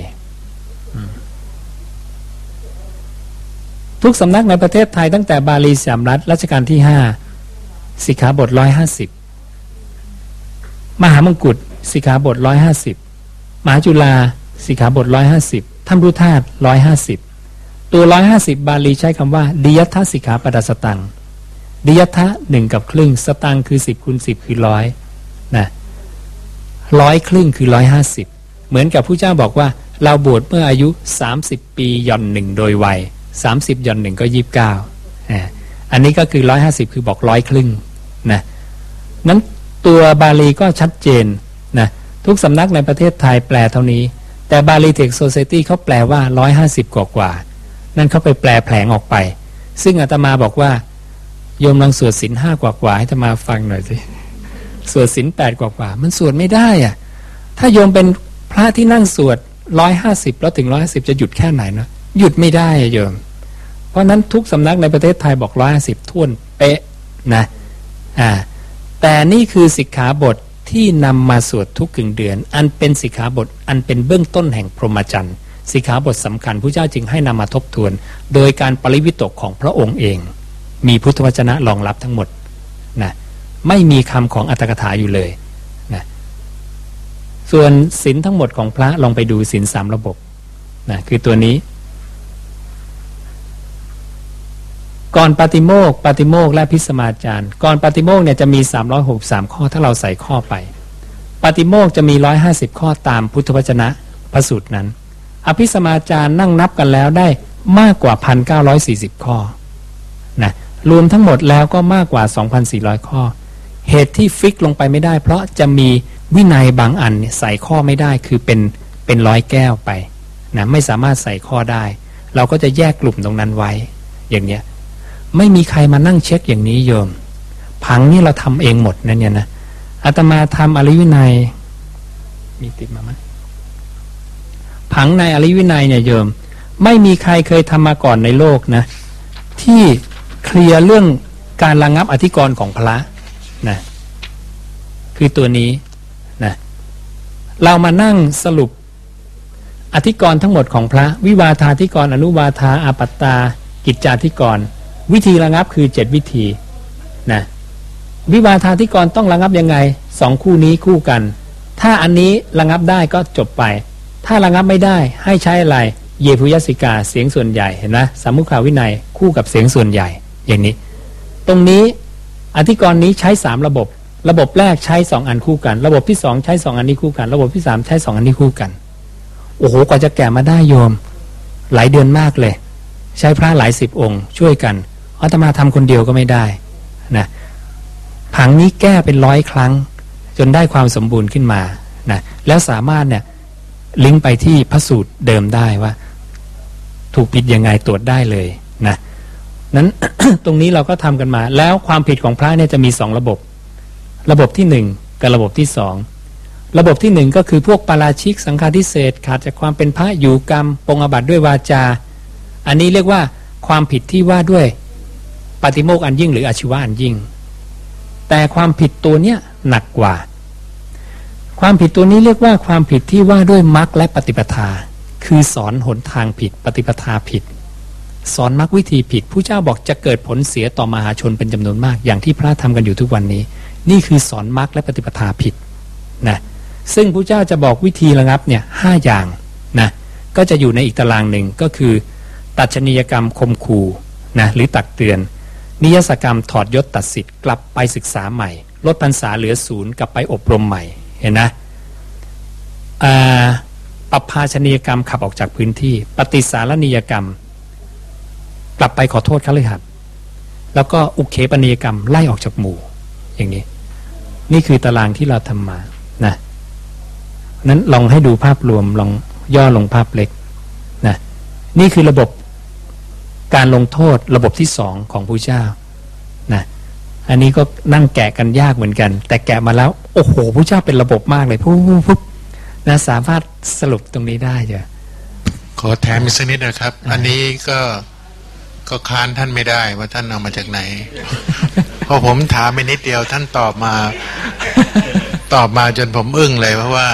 ทุกสำนักในประเทศไทยตั้งแต่บาลีสามรัฐรัชกาลที่ห้าสิกขาบทร้อยห้าสิบมหามงกุฎสิกขาบทร้อยห้าสิบมหาจุฬาสิกขาบทร้อยห้าสิบท่านรุธาตร้อยห้าสิบตัวร้อยห้าสิบบาลีใช้คำว่าดิยัตถสิกขาปดสตัง ดิยัตถะหนึ่งกับครึ่ง สตังคือสิบคูณสิบคือร้อยนะร้อยครึ่งคือร้อยห้าสิบเหมือนกับผู้เจ้าบอกว่า เราบวชเมื่ออายุสามสิบปีย่อนหนึ่งโดยวัยสามสิบย่อนหนึ่งก็ยี่บเก้าอันนี้ก็คือร้อยห้าสิบคือบอกร้อยครึ่งนะนั้นตัวบาลีก็ชัดเจนนะทุกสำนักในประเทศไทยแปลเท่านี้ แต่บาลีเทคโซเซตี้เขาแปลว่าร้อยห้าสิบกว่ากว่า นั่นเขาไปแปลแผลงออกไป ซึ่งอาตมาบอกว่า โยมลองสวดสินห้ากว่ากว่าให้อาตมาฟังหน่อยสิสวดสินแปดกว่ากว่ามันสวดไม่ได้อะ ถ้าโยมเป็นพระที่นั่งสวดร้อยห้าสิบแล้วถึงร้อยห้าสิบจะหยุดแค่ไหนนะหยุดไม่ได้โยม เพราะนั้นทุกสำนักในประเทศไทยบอกร้อยห้าสิบท่วนเป๊ะนะอ่าแต่นี่คือสิกขาบทที่นำมาสวดทุกกึ่งเดือน อันเป็นสิกขาบทอันเป็นเบื้องต้นแห่งพรหมจรรย์สิกขาบทสำคัญพระเจ้าจึงให้นำมาทบทวน โดยการปริวิตกของพระองค์เอง มีพุทธวจนะรองรับทั้งหมดนะไม่มีคำของอัตถกถาอยู่เลยนะส่วนศีลทั้งหมดของพระลองไปดูศีลสามระบบนะคือตัวนี้ ก่อนปฏิโมกปฏิโมกและพิสมาจารก่อนปฏิโมกเนี่ยจะมี 363 ข้อถ้าเราใส่ข้อไปปฏิโมกจะมี 150 ข้อตามพุทธวจนะพระสูตรนั้น อภิสมาจารนั่งนับกันแล้วได้มากกว่า 1,940 ข้อ รวมทั้งหมดแล้วก็มากกว่า 2,400 ข้อ เหตุที่ฟิกลงไปไม่ได้ เพราะจะมีวินัยบางอันใส่ข้อไม่ได้คือเป็นเป็นร้อยแก้วไปนะไม่สามารถใส่ข้อได้ เราก็จะแยกกลุ่มตรงนั้นไว้ อย่างเนี้ยไม่มีใครมานั่งเช็คอย่างนี้โยม ผังนี่เราทำเองหมดนั่นเนี่ยนะอาตมาทำอริวินัย มีติดมาไหมผังในอริวินัยเนี่ยโยม ไม่มีใครเคยทำมาก่อนในโลกนะ ที่ เคลียร์เรื่องการระงงับอธิกรณ์ของพระนะคือตัวนี้นะเรามานั่งสรุปอธิกรณ์ทั้งหมดของพระ วิวาธาธิกรอนุวาธาอาปัตตา กิจจาธิกร วิธีระงับคือเจ็ดวิธีนะวิวาทาธิกรต้องระงับยังไงสองคู่นี้คู่กัน ถ้าอันนี้ระงับได้ก็จบไป ถ้าระงับไม่ได้ให้ใช้อะไร เยพุยสิกาเสียงส่วนใหญ่เห็นไหมสามุขาวินัยคู่กับเสียงส่วนใหญ่ อย่างนี้ ตรงนี้อธิกรณ์นี้ใช้สามระบบ ระบบแรกใช้สองอันคู่กัน ระบบที่สองใช้สองอันนี้คู่กัน ระบบที่สามใช้สองอันนี้คู่กัน โอ้โหกว่าจะแก่มาได้โยม หลายเดือนมากเลย ใช้พระหลายสิบองค์ ช่วยกันอาตมาทำคนเดียวก็ไม่ได้นะผังนี้แก้เป็นร้อยครั้ง จนได้ความสมบูรณ์ขึ้นมานะแล้วสามารถเนี่ยลิงก์ไปที่พระสูตรเดิมได้ว่า ถูกผิดยังไงตรวจได้เลยนะ นั้นตรงนี้เราก็ทำกันมา แล้วความผิดของพระเนี่ยจะมีสองระบบ ระบบที่หนึ่งกับระบบที่สองระบบที่หนึ่งก็คือพวกปาราชิกสังฆาทิเศษขาดจากความเป็นพระอยู่กรรมปงอบัตด้วยวาจา อันนี้เรียกว่าความผิดที่ว่าด้วยปฏิโมกอันยิ่งหรืออาชีวะอันยิ่ง แต่ความผิดตัวเนี้ยหนักกว่า ความผิดตัวนี้เรียกว่าความผิดที่ว่าด้วยมรรคและปฏิปทา คือสอนหนทางผิดปฏิปทาผิด สอนมรรควิธีผิดผู้เจ้าบอกจะเกิดผลเสียต่อมหาชนเป็นจำนวนมาก อย่างที่พระทำกันอยู่ทุกวันนี้ นี่คือสอนมรรคและปฏิปทาผิดนะซึ่งผู้เจ้าจะบอกวิธีระงับเนี่ยห้าอย่างนะก็จะอยู่ในอีกตารางหนึ่งก็คือ ตัดชนียกรรมคมคูนะหรือตักเตือน นิยสกรรมถอดยศตัดสิทธิ์กลับไปศึกษาใหม่ ลดพรรษาเหลือศูนย์กลับไปอบรมใหม่เห็นนะปปภาชนียกรรมขับออกจากพื้นที่ ปฏิสารนียกรรม กลับไปขอโทษคฤหัสถ์แล้วก็อุเคปนิยกรรมไล่ออกจากหมู่ อย่างนี้ นี่คือตารางที่เราทำมานะนั้นลองให้ดูภาพรวมลองย่อลงภาพเล็กนะนี่คือระบบการลงโทษระบบที่สองของพระเจ้านะอันนี้ก็นั่งแกะกันยากเหมือนกัน แต่แกะมาแล้ว โอ้โหพระเจ้าเป็นระบบมากเลยปุ๊บปุ๊บนะสามารถสรุปตรงนี้ได้จ้ะขอแถมอีกสักนิดนะครับ อันนี้ก็ ก็ค้านท่านไม่ได้ว่าท่านเอามาจากไหนพอผมถามไปนิดเดียวท่านตอบมา ตอบมาจนผมอึ้งเลย เพราะว่า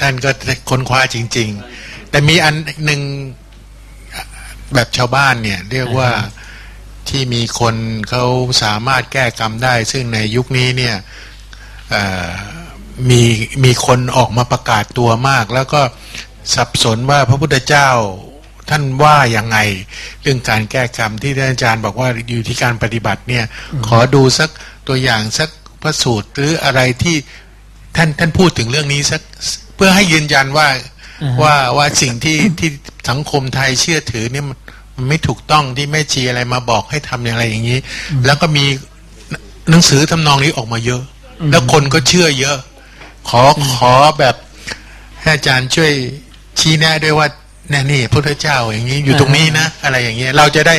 ท่านก็ค้นคว้าจริง ๆ แต่มีอันหนึ่งแบบชาวบ้านเนี่ย เรียกว่าที่มีคนเขาสามารถแก้กรรมได้ ซึ่งในยุคนี้เนี่ยเอ่อมีมีคนออกมาประกาศตัวมาก แล้วก็สับสนว่าพระพุทธเจ้า ท่านว่าอย่างไง เรื่องการแก้กรรมที่ท่านอาจารย์บอกว่าอยู่ที่การปฏิบัติเนี่ย ขอดูสักตัวอย่างสักพระสูตรหรืออะไรที่ท่านท่านพูดถึงเรื่องนี้สักเพื่อให้ยืนยันว่าอ่าฮะว่าว่าสิ่งที่ที่สังคมไทยเชื่อถือเนี่ยมันมันไม่ถูกต้องที่แม่ชีอะไรมาบอกให้ทำอย่างไรอย่างนี้ แล้วก็มีหนังสือทำนองนี้ออกมาเยอะ แล้วคนก็เชื่อเยอะ ขอขอแบบให้อาจารย์ช่วยชี้แนะด้วยว่าแน่นี่พระพุทธเจ้าอย่างนี้อยู่ตรงนี้นะ อะไรอย่างเงี้ยเราจะได้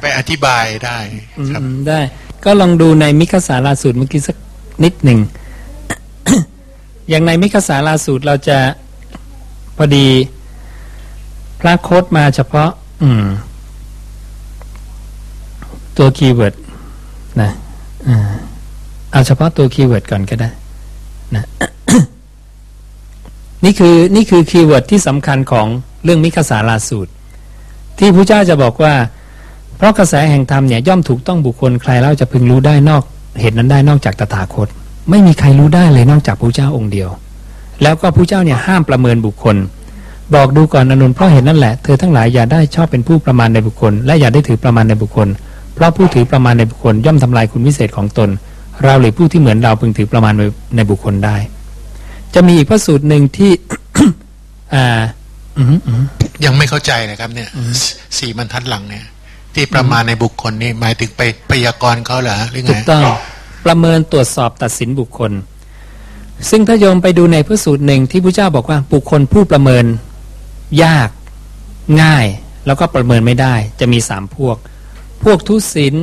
ไปอธิบายได้อืมครับอืมได้ ก็ลองดูในมิคสาราสูตรเมื่อกี้สักนิดหนึ่งอย่างในมิคสาราสูตรเราจะพอดี พอจะเอามาเฉพาะ อืม ตัว keyword นะอ่าเอาเฉพาะตัว keyword ก่อนก็ได้นะนี่คือนี่คือ keyword ที่สำคัญของ เรื่องมิคสาราสูตร ที่พระพุทธเจ้าจะบอกว่า เพราะกระแสแห่งธรรมเนี่ยย่อมถูกต้องบุคคลใครเล่าจะพึงรู้ได้นอกเหตุนั้นได้นอกจากตถาคต ไม่มีใครรู้ได้เลยนอกจากพระพุทธเจ้าองค์เดียว แล้วก็พระพุทธเจ้าเนี่ยห้ามประเมินบุคคล บอกดูก่อนอานนท์เพราะเหตุนั่นแหละเธอทั้งหลายอย่าได้ชอบเป็นผู้ประมาณในบุคคล และอย่าได้ถือประมาณในบุคคล เพราะผู้ถือประมาณในบุคคลย่อมทำลายคุณวิเศษของตน เราหรือผู้ที่เหมือนเราพึงถือประมาณในบุคคลได้ จะมีอีกพระสูตรหนึ่งที่อ่า ยังไม่เข้าใจนะครับ เนี่ยสสี่บรรทัดหลังเนี่ย ที่ประมาณในบุคคลนี่หมายถึงไปพยากรณ์เขาเหรอหรือไงถูกต้องประเมินตรวจสอบตัดสินบุคคล ซึ่งถ้าโยมไปดูในพระสูตรหนึ่งที่พระเจ้าบอกว่าบุคคลผู้ประเมิน ยาก ง่าย แล้วก็ประเมินไม่ได้ จะมีสามพวก พวกทุศิน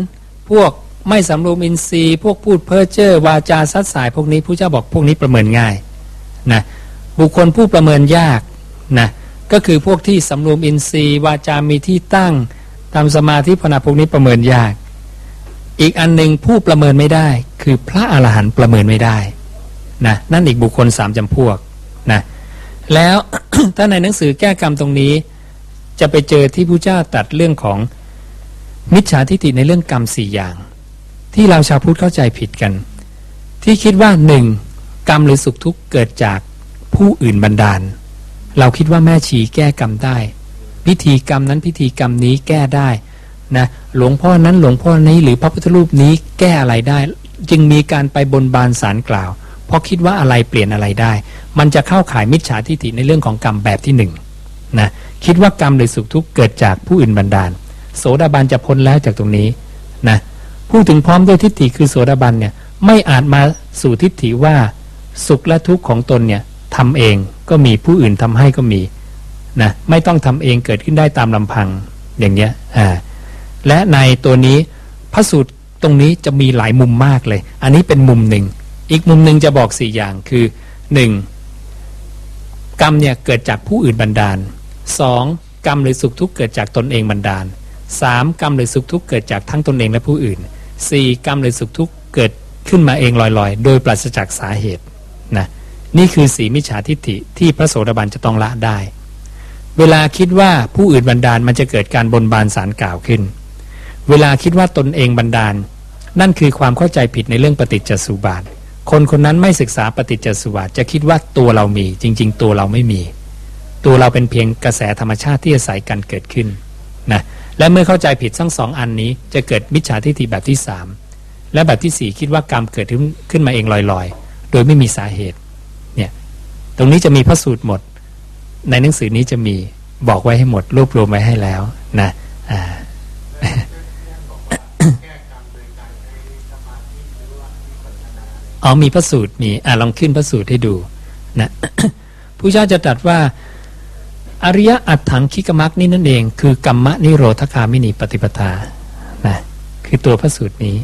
พวกไม่สำรวมอินทรีย์ พวกพูดเพ้อเจ้อวาจาซัดสายพวกนี้พระเจ้าบอกพวกนี้ประเมินง่ายนะบุคคลผู้ประเมินยากนะ ก็คือพวกที่สำรวมอินทรีย์วาจามีที่ตั้งทำสมาธิภาวนาพวกนี้ประเมินยาก อีกอันหนึ่งผู้ประเมินไม่ได้ คือพระอรหันต์ประเมินไม่ได้นะนั่นอีกบุคคลสามจำพวกนะแล้วถ้าในหนังสือแก้กรรมตรงนี้ จะไปเจอที่พระเจ้าตัดเรื่องของมิจฉาทิฏฐิในเรื่องกรรมสี่อย่าง ที่เราชาวพุทธเข้าใจผิดกัน ที่คิดว่าหนึ่งกรรมหรือสุขทุกข์เกิดจากผู้อื่นบันดาล เราคิดว่าแม่ชีแก้กรรมได้ พิธีกรรมนั้นพิธีกรรมนี้แก้ได้นะหลวงพ่อนั้นหลวงพ่อนี้หรือพระพุทธรูปนี้แก้อะไรได้ จึงมีการไปบนบานสารกล่าว เพราะคิดว่าอะไรเปลี่ยนอะไรได้ มันจะเข้าข่ายมิจฉาทิฏฐิในเรื่องของกรรมแบบที่หนึ่งนะคิดว่ากรรมหรือสุขทุกข์เกิดจากผู้อื่นบันดาล โสดาบันจะพ้นแล้วจากตรงนี้นะพูดถึงพร้อมด้วยทิฏฐิคือโสดาบันเนี่ยไม่อาจมาสู่ทิฏฐิว่าสุขและทุกข์ของตนเนี่ยทำเอง ก็มีผู้อื่นทำให้ก็มีนะไม่ต้องทำเองเกิดขึ้นได้ตามลำพังอย่างเนี้ยอ่าและในตัวนี้พระสูตรตรงนี้จะมีหลายมุมมากเลย อันนี้เป็นมุมหนึ่ง อีกมุมหนึ่งจะบอกสี่อย่างคือหนึ่งกรรมเนี่ยเกิดจากผู้อื่นบันดาลสองกรรมหรือสุขทุกข์เกิดจากตนเองบันดาลสามกรรมหรือสุขทุกข์เกิดจากทั้งตนเองและผู้อื่นสี่กรรมหรือสุขทุกข์เกิดขึ้นมาเองลอยๆ โดยปราศจากสาเหตุนะ นี่คือสีมิจฉาทิฏฐิที่พระโสดาบันจะต้องละได้ เวลาคิดว่าผู้อื่นบันดาลมันจะเกิดการบนบานสารกล่าวขึ้น เวลาคิดว่าตนเองบันดาล นั่นคือความเข้าใจผิดในเรื่องปฏิจจสุบาท คนคนนั้นไม่ศึกษาปฏิจจสุบาทจะคิดว่าตัวเรามี จริง ๆ ตัวเราไม่มี ตัวเราเป็นเพียงกระแสธรรมชาติที่อาศัยกันเกิดขึ้นนะและเมื่อเข้าใจผิดทั้งสองอันนี้จะเกิดมิจฉาทิฏฐิแบบที่สามและแบบที่สี่คิดว่ากรรมเกิดขึ้นขึ้นมาเองลอยๆ โดยไม่มีสาเหตุ เนี่ยตรงนี้จะมีพระสูตรหมด ในหนังสือนี้จะมีบอกไว้ให้หมด รวบรวมไว้ให้แล้วนะอ่าอ๋อมีพระสูตรมีอ่าลองขึ้นพระสูตรให้ดูนะผู้เจ้าจะตรัสว่า อริยอัตถังคิกมักนี่นั่นเอง คือกรรมะนิโรธคามินีปฏิปทานะคือตัวพระสูตรนี้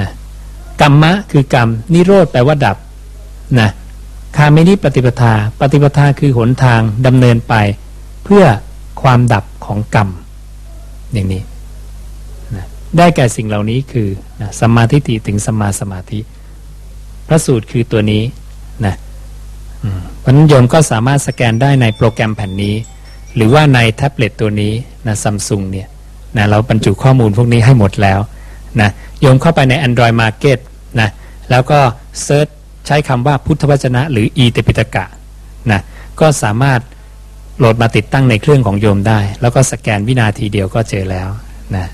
นะกรรมะคือกรรมนิโรธแปลว่าดับนะ คามินิปฏิปทา ปฏิปทาคือหนทางดำเนินไป เพื่อความดับของกรรม อย่างนี้นะได้แก่สิ่งเหล่านี้คือนะสมมาทิฏฐิถึงสมมาสมาธิ พระสูตรคือตัวนี้นะพันโยมก็สามารถสแกนได้ในโปรแกรมแผ่นนี้ หรือว่าในแท็บเล็ตตัวนี้นะซัมซุงเนี่ยนะเราบรรจุข้อมูลพวกนี้ให้หมดแล้วนะโยมเข้าไปใน Android Market นะแล้วก็เซิร์ช ใช้คำว่าพุทธวจนะ หรืออีเตปิตกะนะก็สามารถโหลดมาติดตั้งในเครื่องของโยมได้ แล้วก็สแกนวินาทีเดียวก็เจอแล้วนะ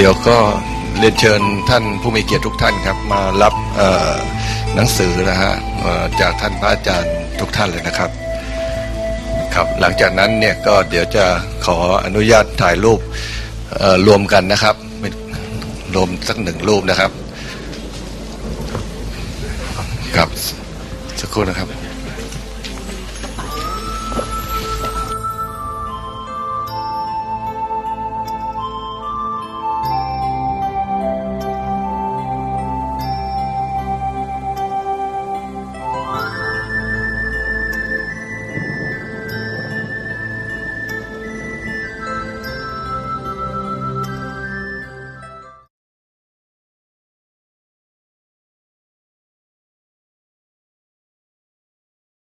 เดี๋ยวก็เรียนเชิญท่านผู้มีเกียรติทุกท่านครับ มารับหนังสือนะฮะจากท่านพระอาจารย์ทุกท่านเลยนะครับ ครับหลังจากนั้นเนี่ยก็เดี๋ยวจะขออนุญาตถ่ายรูปรวมกันนะครับรวมสักหนึ่งรูปนะครับ ครับสักครู่นะครับ